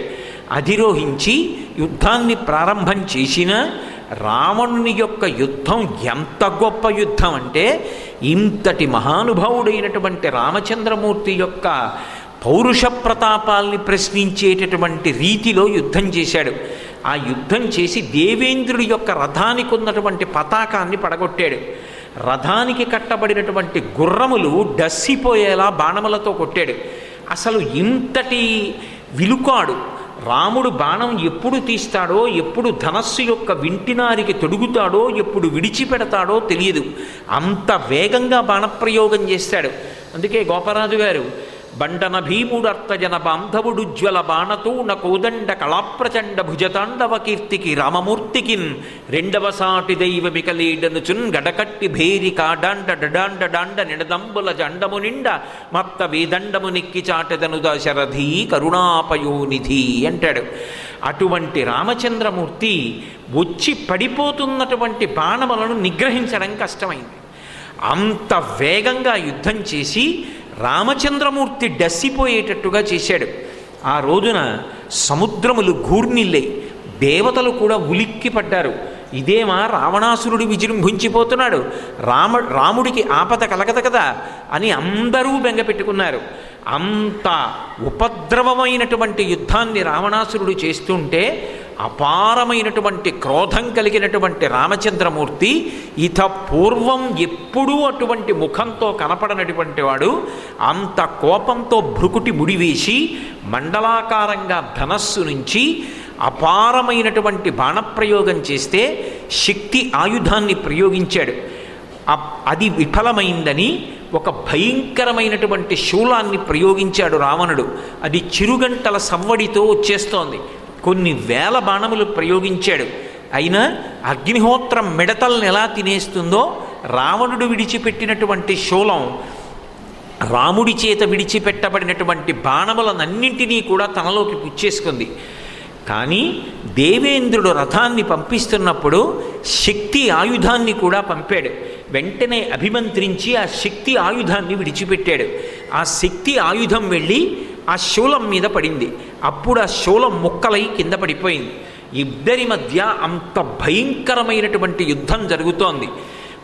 అధిరోహించి యుద్ధాన్ని ప్రారంభం చేసిన రావణుని యొక్క యుద్ధం ఎంత గొప్ప యుద్ధం అంటే ఇంతటి మహానుభావుడైనటువంటి రామచంద్రమూర్తి యొక్క పౌరుష ప్రతాపాల్ని ప్రశ్నించేటటువంటి రీతిలో యుద్ధం చేశాడు. ఆ యుద్ధం చేసి దేవేంద్రుడి యొక్క రథానికి ఉన్నటువంటి పతాకాన్ని పడగొట్టాడు. రథానికి కట్టబడినటువంటి గుర్రములు డస్సిపోయేలా బాణములతో కొట్టాడు. అసలు ఇంతటి విలుకాడు రాముడు బాణం ఎప్పుడు తీస్తాడో ఎప్పుడు ధనస్సు యొక్క వింటినారికి తొడుగుతాడో ఎప్పుడు విడిచిపెడతాడో తెలియదు. అంత వేగంగా బాణప్రయోగం చేస్తాడు. అందుకే గోపరాజు గారు బండన భీముడర్తజన బాంధవుడుజ్వల బాణతూణ కోదండ కళాప్రచండ భుజతాండవ కీర్తికి రామమూర్తికిన్. రెండవ సాటి దైవమికలీడనుచున్ గడకట్టి భేరి కాడాండ డడాండ డాండ నిడదంబుల జండము నిండ మత్త వేదండము నిక్కి చాటెదను దశరథి కరుణాపయోనిధి అంటాడు. అటువంటి రామచంద్రమూర్తి వచ్చి పడిపోతున్నటువంటి బాణములను నిగ్రహించడం కష్టమైంది. అంత వేగంగా యుద్ధం చేసి రామచంద్రమూర్తి డస్సిపోయేటట్టుగా చేశాడు. ఆ రోజున సముద్రములు గూర్నిల్లై దేవతలు కూడా ఉలిక్కి పడ్డారు. ఇదేమా రావణాసురుడు విజృంభించిపోతున్నాడు రామ రాముడికి ఆపద కలగదు కదా అని అందరూ బెంగపెట్టుకున్నారు అంత ఉపద్రవమైనటువంటి యుద్ధాన్ని రావణాసురుడు చేస్తుంటే అపారమైనటువంటి క్రోధం కలిగినటువంటి రామచంద్రమూర్తి ఇత పూర్వం ఎప్పుడూ అటువంటి ముఖంతో కనపడనటువంటి వాడు అంత కోపంతో భృకుటి ముడివేసి మండలాకారంగా ధనస్సు నుంచి అపారమైనటువంటి బాణప్రయోగం చేస్తే శక్తి ఆయుధాన్ని ప్రయోగించాడు. అది విఫలమైందని ఒక భయంకరమైనటువంటి శూలాన్ని ప్రయోగించాడు రావణుడు. అది చిరుగంటల సవ్వడితో వచ్చేస్తోంది. కొన్ని వేల బాణములు ప్రయోగించాడు. అయినా అగ్నిహోత్రం మిడతల్ని ఎలా తినేస్తుందో రావణుడు విడిచిపెట్టినటువంటి శూలం రాముడి చేత విడిచిపెట్టబడినటువంటి బాణములనన్నింటినీ కూడా తనలోకి పుచ్చేసుకుంది. కానీ దేవేంద్రుడు రథాన్ని పంపిస్తున్నప్పుడు శక్తి ఆయుధాన్ని కూడా పంపాడు. వెంటనే అభిమంత్రించి ఆ శక్తి ఆయుధాన్ని విడిచిపెట్టాడు. ఆ శక్తి ఆయుధం వెళ్ళి ఆ శూలం మీద పడింది. అప్పుడు ఆ శూలం ముక్కలై కింద పడిపోయింది. ఇద్దరి మధ్య అంత భయంకరమైనటువంటి యుద్ధం జరుగుతోంది.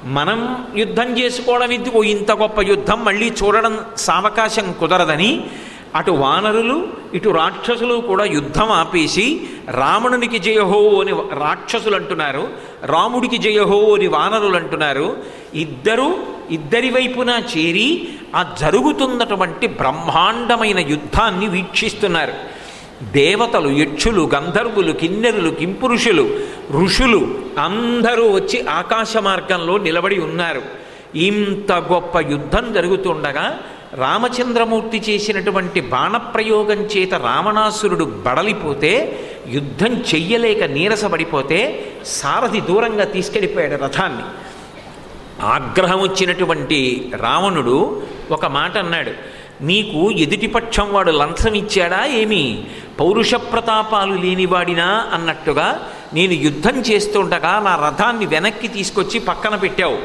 మనం యుద్ధం చేసుకోవడం ఎందుకు? ఇంత గొప్ప యుద్ధం మళ్ళీ చూడడం సావకాశం కుదరదని అటు వానరులు ఇటు రాక్షసులు కూడా యుద్ధం ఆపేసి రావణునికి జయహో అని రాక్షసులు అంటున్నారు రాముడికి జయహో అని వానరులు అంటున్నారు. ఇద్దరూ ఇద్దరి వైపున చేరి ఆ జరుగుతున్నటువంటి బ్రహ్మాండమైన యుద్ధాన్ని వీక్షిస్తున్నారు. దేవతలు యక్షులు గంధర్వులు కిన్నెరులు కింపురుషులు ఋషులు అందరూ వచ్చి ఆకాశ మార్గంలో నిలబడి ఉన్నారు. ఇంత గొప్ప యుద్ధం జరుగుతుండగా రామచంద్రమూర్తి చేసినటువంటి బాణప్రయోగం చేత రావణాసురుడు బడలిపోతే యుద్ధం చెయ్యలేక నీరసపడిపోతే సారథి దూరంగా తీసుకెళ్ళిపోయాడు రథాన్ని. ఆగ్రహం వచ్చినటువంటి రావణుడు ఒక మాట అన్నాడు నీకు ఎదుటిపక్షం వాడు లంచం ఇచ్చాడా ఏమి? పౌరుష ప్రతాపాలు లేనివాడినా? అన్నట్టుగా నేను యుద్ధం చేస్తుండగా నా రథాన్ని వెనక్కి తీసుకొచ్చి పక్కన పెట్టావు.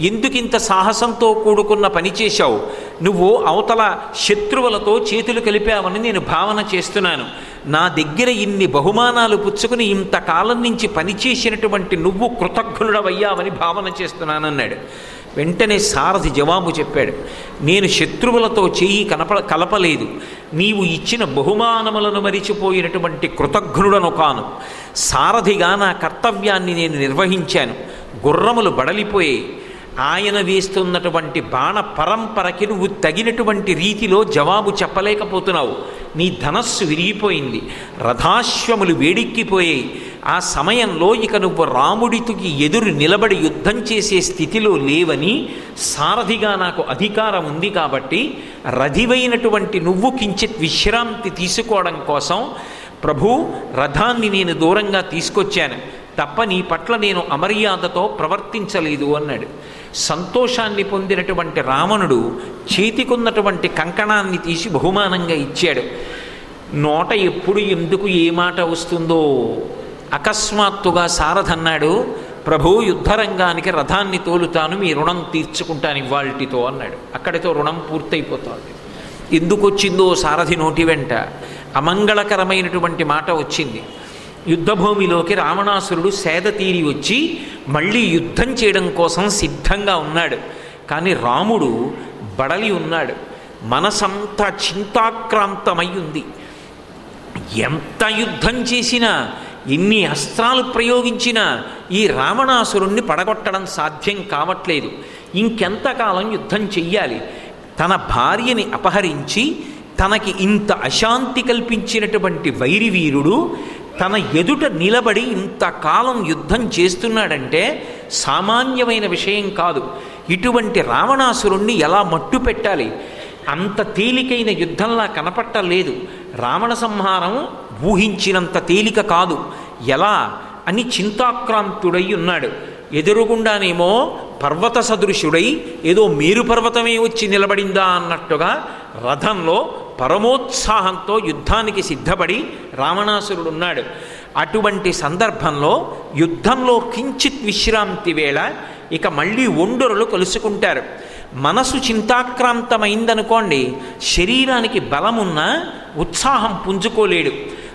ఎందుకింత సాహసంతో కూడుకున్న పని చేశావు? నువ్వు అవతల శత్రువులతో చేతులు కలిపావని నేను భావన చేస్తున్నాను. నా దగ్గర ఇన్ని బహుమానాలు పుచ్చుకుని ఇంతకాలం నుంచి పనిచేసినటువంటి నువ్వు కృతజ్ఞుడవయ్యావని భావన చేస్తున్నానన్నాడు. వెంటనే సారథి జవాబు చెప్పాడు నేను శత్రువులతో చేయి కనప కలపలేదు. నీవు ఇచ్చిన బహుమానములను మరిచిపోయినటువంటి కృతజ్ఞుడను కాను. సారథిగా నా కర్తవ్యాన్ని నేను నిర్వహించాను. గుర్రములు బడలిపోయాయి. ఆయన వేస్తున్నటువంటి బాణ పరంపరకి నువ్వు తగినటువంటి రీతిలో జవాబు చెప్పలేకపోతున్నావు. నీ ధనస్సు విరిగిపోయింది. రథాశ్వములు వేడెక్కిపోయాయి. ఆ సమయంలో ఇక నువ్వు రాముడికి ఎదురు నిలబడి యుద్ధం చేసే స్థితిలో లేవని సారథిగా నాకు అధికారం ఉంది కాబట్టి రధివైనటువంటి నువ్వు కించిత్ విశ్రాంతి తీసుకోవడం కోసం ప్రభు రథాన్ని నేను దూరంగా తీసుకొచ్చాను. తప్ప నీ పట్ల నేను అమర్యాదతో ప్రవర్తించలేదు అన్నాడు. సంతోషాన్ని పొందినటువంటి రావణుడు చేతికున్నటువంటి కంకణాన్ని తీసి బహుమానంగా ఇచ్చాడు. నోట ఎప్పుడు ఎందుకు ఏ మాట వస్తుందో అకస్మాత్తుగా సారథన్నాడు ప్రభు యుద్ధరంగానికి రథాన్ని తోలుతాను మీ రుణం తీర్చుకుంటాను ఇవాల్టితో అన్నాడు. అక్కడితో రుణం పూర్తయిపోతుంది. ఎందుకు వచ్చిందో సారథి నోటి వెంట అమంగళకరమైనటువంటి మాట వచ్చింది. యుద్ధభూమిలోకి రావణాసురుడు సేద తీరి వచ్చి మళ్ళీ యుద్ధం చేయడం కోసం సిద్ధంగా ఉన్నాడు. కానీ రాముడు బడలి ఉన్నాడు. మనసంతా చింతాక్రాంతమై ఉంది. ఎంత యుద్ధం చేసినా ఎన్ని అస్త్రాలు ప్రయోగించినా ఈ రావణాసురుణ్ణి పడగొట్టడం సాధ్యం కావట్లేదు. ఇంకెంతకాలం యుద్ధం చెయ్యాలి? తన భార్యని అపహరించి తనకి ఇంత అశాంతి కల్పించినటువంటి వైరివీరుడు తన ఎదుట నిలబడి ఇంతకాలం యుద్ధం చేస్తున్నాడంటే సామాన్యమైన విషయం కాదు. ఇటువంటి రావణాసురుణ్ణి ఎలా మట్టు పెట్టాలి? అంత తేలికైన యుద్ధంలా కనపట్టలేదు. రావణ సంహారం ఊహించినంత తేలిక కాదు. ఎలా? అని చింతాక్రాంతుడై ఉన్నాడు. ఎదురుగుండానేమో పర్వత సదృశుడై ఏదో మేరు పర్వతమే వచ్చి నిలబడిందా అన్నట్టుగా రథంలో పరమోత్సాహంతో యుద్ధానికి సిద్ధపడి రావణాసురుడు ఉన్నాడు అటువంటి సందర్భంలో యుద్ధంలో కించిత్ విశ్రాంతి వేళ ఇక మళ్ళీ ఒండరులు కలుసుకుంటారు. మనసు చింతాక్రాంతమైందనుకోండి శరీరానికి బలమున్న ఉత్సాహం పుంజుకోలేడు.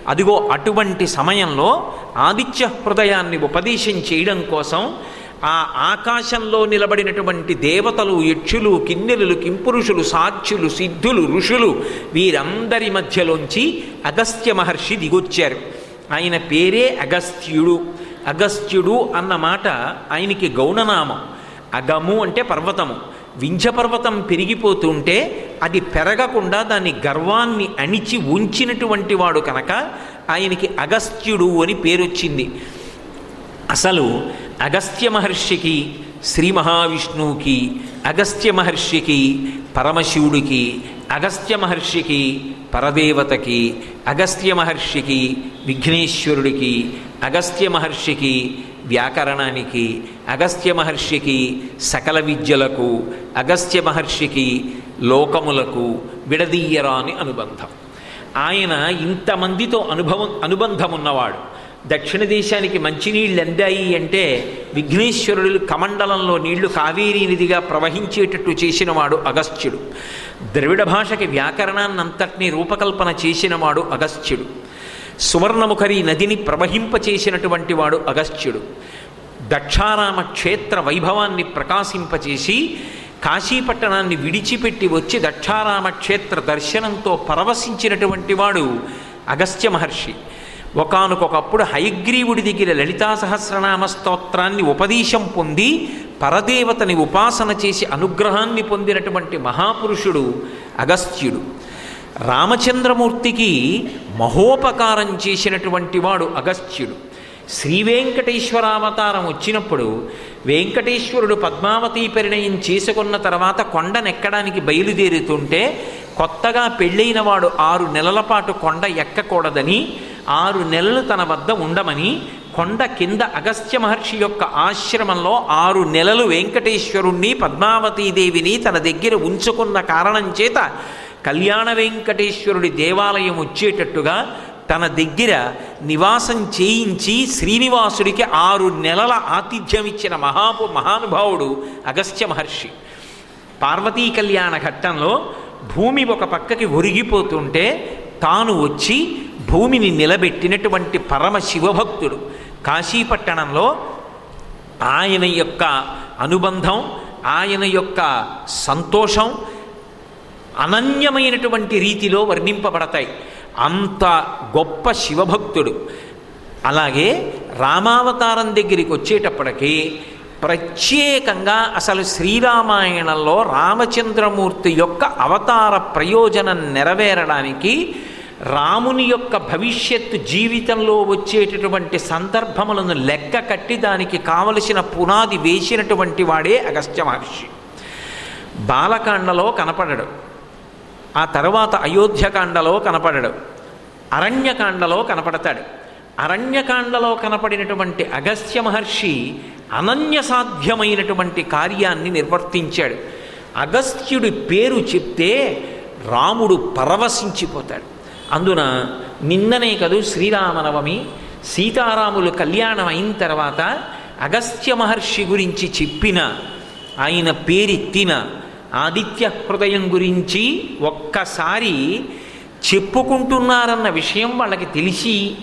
అదిగో అటువంటి సమయంలో ఆదిత్య హృదయాన్ని ఉపదేశం చేయడం కోసం ఆ ఆకాశంలో నిలబడినటువంటి దేవతలు యక్షులు కిన్నెలు కింపురుషులు సాక్షులు సిద్ధులు ఋషులు వీరందరి మధ్యలోంచి అగస్త్య మహర్షి దిగొచ్చారు. ఆయన పేరే అగస్త్యుడు. అగస్త్యుడు అన్న మాట ఆయనకి గౌణనామం. అగము అంటే పర్వతము. వింధ్య పర్వతం పెరిగిపోతుంటే అది పెరగకుండా దాని గర్వాన్ని అణిచి ఉంచినటువంటి వాడు కనుక ఆయనకి అగస్త్యుడు అని పేరొచ్చింది. అసలు అగస్త్య మహర్షికి శ్రీ మహావిష్ణువుకి అగస్త్య మహర్షికి పరమశివుడికి అగస్త్య మహర్షికి పరదేవతకి అగస్త్య మహర్షికి విఘ్నేశ్వరుడికి అగస్త్య మహర్షికి వ్యాకరణానికి అగస్త్య మహర్షికి సకల విద్యలకు అగస్త్య మహర్షికి లోకములకు విడదీయరాని అనుబంధం. ఆయన ఇంతమందితో అనుభవం అనుబంధం ఉన్నవాడు దక్షిణ దేశానికి మంచినీళ్ళు అందాయి అంటే విఘ్నేశ్వరుడు కమండలంలో నీళ్ళు కావేరీ నదిగా ప్రవహించేటట్టు చేసినవాడు అగస్త్యుడు. ద్రవిడ భాషకి వ్యాకరణాన్నంతటినీ రూపకల్పన చేసినవాడు అగస్త్యుడు. సువర్ణముఖరి నదిని ప్రవహింపచేసినటువంటి వాడు అగస్త్యుడు. దక్షారామ క్షేత్ర వైభవాన్ని ప్రకాశింపచేసి కాశీపట్టణాన్ని విడిచిపెట్టి వచ్చి దక్షారామ క్షేత్ర దర్శనంతో పరవశించినటువంటి వాడు అగస్త్య మహర్షి. ఒకనకొకప్పుడు హయగ్రీవుడి దగ్గర లలితా సహస్రనామ స్తోత్రాన్ని ఉపదేశం పొంది పరదేవతని ఉపాసన చేసి అనుగ్రహాన్ని పొందినటువంటి మహాపురుషుడు అగస్త్యుడు. రామచంద్రమూర్తికి మహోపకారం చేసినటువంటి వాడు అగస్త్యుడు. శ్రీ వెంకటేశ్వరావతారం వచ్చినప్పుడు వెంకటేశ్వరుడు పద్మావతి పరిణయం చేసుకున్న తర్వాత కొండనెక్కడానికి బయలుదేరుతుంటే కొత్తగా పెళ్ళైన వాడు ఆరు నెలల పాటు కొండ ఎక్కకూడదని ఆరు నెలలు తన వద్ద ఉండమని కొండ కింద అగస్త్య మహర్షి యొక్క ఆశ్రమంలో ఆరు నెలలు వెంకటేశ్వరుణ్ణి పద్మావతీదేవిని తన దగ్గర ఉంచుకున్న కారణం చేత కళ్యాణ వెంకటేశ్వరుడి దేవాలయం వచ్చేటట్టుగా తన దగ్గర నివాసం చేయించి శ్రీనివాసుడికి ఆరు నెలల ఆతిథ్యం ఇచ్చిన మహాపు మహానుభావుడు అగస్త్య మహర్షి. పార్వతీ కళ్యాణ ఘట్టంలో భూమి ఒక పక్కకి ఒరిగిపోతుంటే తాను వచ్చి భూమిని నిలబెట్టినటువంటి పరమ శివభక్తుడు. కాశీపట్టణంలో ఆయన యొక్క అనుబంధం ఆయన యొక్క సంతోషం అనన్యమైనటువంటి రీతిలో వర్ణింపబడతాయి. అంత గొప్ప శివభక్తుడు. అలాగే రామావతారం దగ్గరికి వచ్చేటప్పటికీ ప్రత్యేకంగా అసలు శ్రీరామాయణంలో రామచంద్రమూర్తి యొక్క అవతార ప్రయోజనం నెరవేరడానికి రాముని యొక్క భవిష్యత్తు జీవితంలో వచ్చేటటువంటి సందర్భములను లెక్క కట్టి దానికి కావలసిన పునాది వేసినటువంటి వాడే అగస్త్య మహర్షి. బాలకాండలో కనపడడు. ఆ తర్వాత అయోధ్యకాండలో కనపడడు. అరణ్యకాండలో కనపడతాడు. అరణ్యకాండలో కనపడినటువంటి అగస్త్య మహర్షి అనన్య సాధ్యమైనటువంటి కార్యాన్ని నిర్వర్తించాడు. అగస్త్యుడి పేరు చెప్తే రాముడు పరవశించిపోతాడు. అందున నిన్ననే కదూ శ్రీరామనవమి సీతారాములు కళ్యాణం అయిన తర్వాత అగస్త్య మహర్షి గురించి చెప్పిన ఆయన పేరెత్తిన ఆదిత్య హృదయం గురించి ఒక్కసారి చెప్పుకుంటున్నారన్న విషయం వాళ్ళకి తెలిసి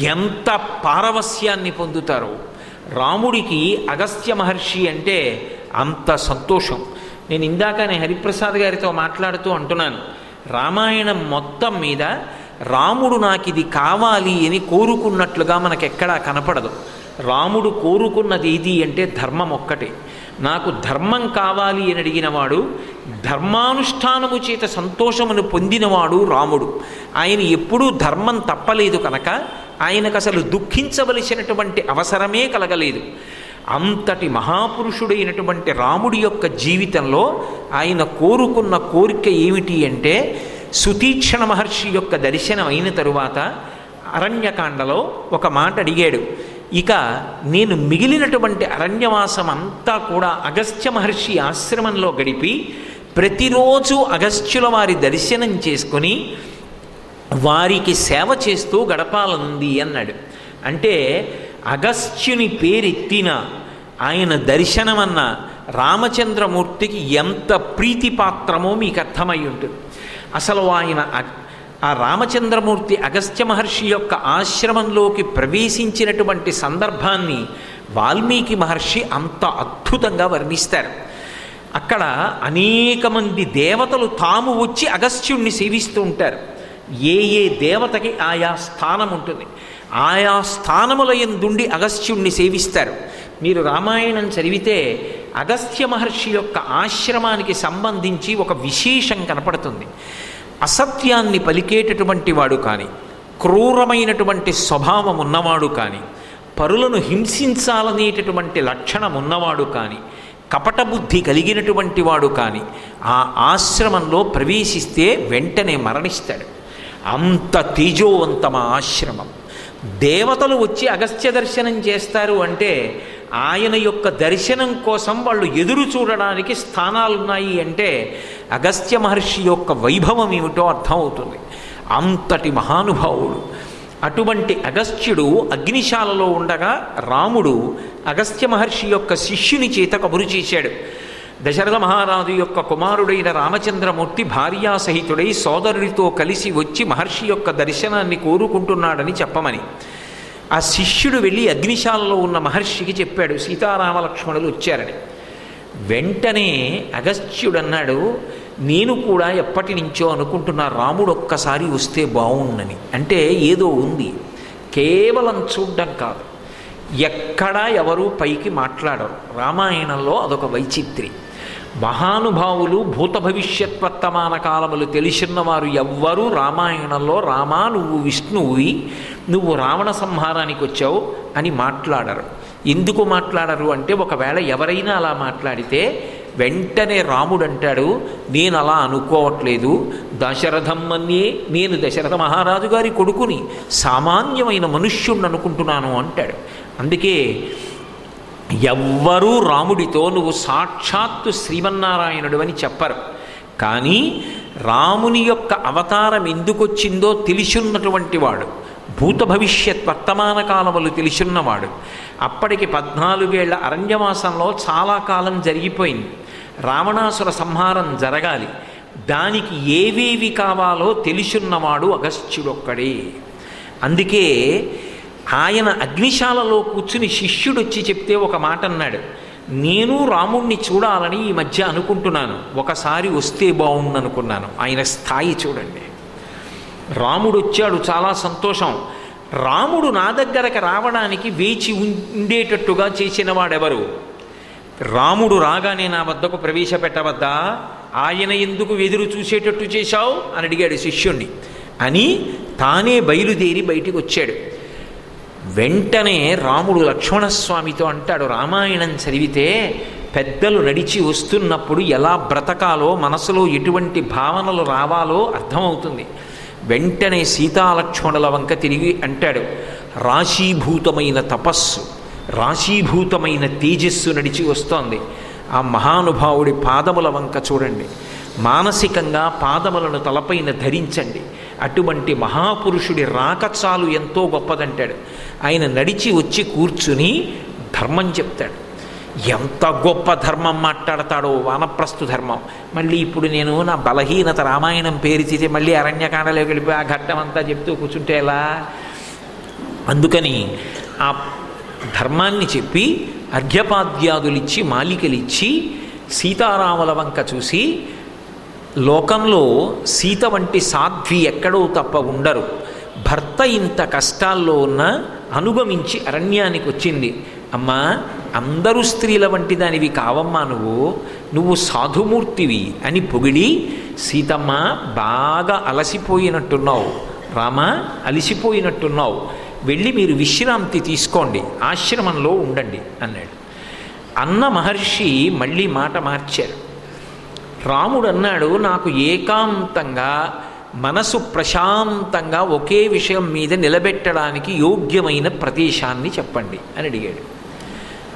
ఎంత పారవస్యాన్ని పొందుతారో. రాముడికి అగస్త్య మహర్షి అంటే అంత సంతోషం. నేను ఇందాకనే హరిప్రసాద్ గారితో మాట్లాడుతూ అంటున్నాను రామాయణం మొత్తం మీద రాముడు నాకు ఇది కావాలి అని కోరుకున్నట్లుగా మనకెక్కడా కనపడదు. రాముడు కోరుకున్నది ఇది అంటే ధర్మం ఒక్కటే. నాకు ధర్మం కావాలి అని అడిగినవాడు ధర్మానుష్ఠానము చేత సంతోషమును పొందినవాడు రాముడు. ఆయన ఎప్పుడూ ధర్మం తప్పలేదు కనుక ఆయనకు అసలు దుఃఖించవలసినటువంటి అవసరమే కలగలేదు. అంతటి మహాపురుషుడైనటువంటి రాముడి యొక్క జీవితంలో ఆయన కోరుకున్న కోరిక ఏమిటి అంటే సుతీక్షణ మహర్షి యొక్క దర్శనం అయిన తరువాత అరణ్యకాండలో ఒక మాట అడిగాడు. ఇక నేను మిగిలినటువంటి అరణ్యవాసం అంతా కూడా అగస్త్య మహర్షి ఆశ్రమంలో గడిపి ప్రతిరోజు అగస్త్యుల వారి దర్శనం చేసుకొని వారికి సేవ చేస్తూ గడపాలనుంది అన్నాడు. అంటే అగస్త్యుని పేరెత్తిన ఆయన దర్శనమన్న రామచంద్రమూర్తికి ఎంత ప్రీతిపాత్రమో మీకు అర్థమై ఉంటుంది. అసలు ఆయన ఆ రామచంద్రమూర్తి అగస్త్య మహర్షి యొక్క ఆశ్రమంలోకి ప్రవేశించినటువంటి సందర్భాన్ని వాల్మీకి మహర్షి అంత అద్భుతంగా వర్ణిస్తారు. అక్కడ అనేక మంది దేవతలు తాము వచ్చి అగస్త్యుణ్ణి సేవిస్తూ ఉంటారు. ఏ ఏ దేవతకి ఆయా స్థానం ఉంటుంది. ఆయా స్థానముల ఎందుండి అగస్త్యుణ్ణి సేవిస్తారు? మీరు రామాయణం చదివితే అగస్త్య మహర్షి యొక్క ఆశ్రమానికి సంబంధించి ఒక విశేషం కనపడుతుంది. అసత్యాన్ని పలికేటటువంటి వాడు కానీ క్రూరమైనటువంటి స్వభావం ఉన్నవాడు కానీ పరులను హింసించాలనేటటువంటి లక్షణం ఉన్నవాడు కానీ కపట బుద్ధి కలిగినటువంటి వాడు కానీ ఆ ఆశ్రమంలో ప్రవేశిస్తే వెంటనే మరణిస్తాడు. అంత తేజోవంతమ ఆశ్రమం. దేవతలు వచ్చి అగస్త్య దర్శనం చేస్తారు అంటే ఆయన యొక్క దర్శనం కోసం వాళ్ళు ఎదురు చూడడానికి స్థానాలున్నాయి అంటే అగస్త్య మహర్షి యొక్క వైభవం ఏమిటో అర్థమవుతుంది. అంతటి మహానుభావుడు. అటువంటి అగస్త్యుడు అగ్నిశాలలో ఉండగా రాముడు అగస్త్య మహర్షి యొక్క శిష్యుని చేత కబురు చేశాడు. దశరథ మహారాజు యొక్క కుమారుడైన రామచంద్రమూర్తి భార్యాసహితుడై సోదరుడితో కలిసి వచ్చి మహర్షి యొక్క దర్శనాన్ని కోరుకుంటున్నాడని చెప్పమని. ఆ శిష్యుడు వెళ్ళి అగ్నిశాలలో ఉన్న మహర్షికి చెప్పాడు సీతారామ లక్ష్మణులు వచ్చారని. వెంటనే అగస్త్యుడన్నాడు నేను కూడా ఎప్పటి నుంచో అనుకుంటున్నా రాముడు ఒక్కసారి వస్తే బాగుండని అంటే ఏదో ఉంది. కేవలం చూడ్డం కాదు. ఎక్కడా ఎవరు పైకి మాట్లాడరు. రామాయణంలో అదొక వైచిత్రి. మహానుభావులు భూత భవిష్యత్వర్తమాన కాలములు తెలిసిన వారు ఎవ్వరూ రామాయణంలో రామా నువ్వు విష్ణువువి నువ్వు రావణ సంహారానికి వచ్చావు అని మాట్లాడరు. ఎందుకు మాట్లాడరు అంటే ఒకవేళ ఎవరైనా అలా మాట్లాడితే వెంటనే రాముడు అంటాడు నేను అలా అనుకోవట్లేదు. దశరథం అన్నే నేను దశరథ మహారాజు గారి కొడుకుని సామాన్యమైన మనుష్యుణ్ణి అనుకుంటున్నాను అంటాడు. అందుకే ఎవ్వరూ రాముడితో నువ్వు సాక్షాత్తు శ్రీమన్నారాయణుడు అని చెప్పరు. కానీ రాముని యొక్క అవతారం ఎందుకొచ్చిందో తెలిసిన్నటువంటి వాడు. భూత భవిష్యత్ వర్తమాన కాలములు తెలిసున్నవాడు అప్పటికి పద్నాలుగేళ్ళ అరణ్యవాసంలో చాలా కాలం జరిగిపోయింది. రావణాసుర సంహారం జరగాలి. దానికి ఏవేవి కావాలో తెలిసున్నవాడు అగస్త్యుడొక్కడే. అందుకే ఆయన అగ్నిశాలలో కూర్చుని శిష్యుడు వచ్చి చెప్తే ఒక మాట అన్నాడు నేను రాముణ్ణి చూడాలని ఈ మధ్య అనుకుంటున్నాను. ఒకసారి వస్తే బాగుండనుకున్నాను ఆయన స్థాయి చూడండి. రాముడు వచ్చాడు చాలా సంతోషం. రాముడు నా దగ్గరకు రావడానికి వేచి ఉండేటట్టుగా చేసిన వాడెవరు రాముడు రాగానే నా వద్దకు ప్రవేశపెట్టవద్దా? ఆయన ఎందుకు ఎదురు చూసేటట్టు చేశావు? అని అడిగాడు శిష్యుణ్ణి. అని తానే బయలుదేరి బయటికి వచ్చాడు వెంటనే రాముడు లక్ష్మణస్వామితో అంటాడు రామాయణం చదివితే పెద్దలు నడిచి వస్తున్నప్పుడు ఎలా బ్రతకాలో మనసులో ఎటువంటి భావనలు రావాలో అర్థమవుతుంది. వెంటనే సీతాలక్ష్మణుల వంక తిరిగి అంటాడు రాశీభూతమైన తపస్సు రాశీభూతమైన తేజస్సు నడిచి వస్తోంది. ఆ మహానుభావుడి పాదముల వంక చూడండి. మానసికంగా పాదములను తలపైన ధరించండి. అటువంటి మహాపురుషుడి రాక చాలు ఎంతో గొప్పదంటాడు. ఆయన నడిచి వచ్చి కూర్చుని ధర్మం చెప్తాడు. ఎంత గొప్ప ధర్మం మాట్లాడతాడో వానప్రస్థు ధర్మం. మళ్ళీ ఇప్పుడు నేను నా బలహీనత రామాయణం పేరు చేసి మళ్ళీ అరణ్యకాండలోకి వెళ్ళిపోయి ఆ ఘట్టం అంతా చెప్తూ కూర్చుంటే ఎలా? అందుకని ఆ ధర్మాన్ని చెప్పి అర్ఘ్యపాద్యాదులిచ్చి మాలికలిచ్చి సీతారాముల వంక చూసి లోకంలో సీత వంటి సాధ్వి ఎక్కడో తప్ప ఉండరు. భర్త ఇంత కష్టాల్లో ఉన్న అనుగమించి అరణ్యానికి వచ్చింది. అమ్మా అందరూ స్త్రీల వంటి దానివి కావమ్మా నువ్వు. నువ్వు సాధుమూర్తివి అని పొగిడి సీతమ్మ బాగా అలసిపోయినట్టున్నావు. రామ అలసిపోయినట్టున్నావు. వెళ్ళి మీరు విశ్రాంతి తీసుకోండి. ఆశ్రమంలో ఉండండి అన్నాడు. అన్న మహర్షి మళ్ళీ మాట మార్చారు. రాముడు అన్నాడు నాకు ఏకాంతంగా మనసు ప్రశాంతంగా ఒకే విషయం మీద నిలబెట్టడానికి యోగ్యమైన ప్రదేశాన్ని చెప్పండి అని అడిగాడు.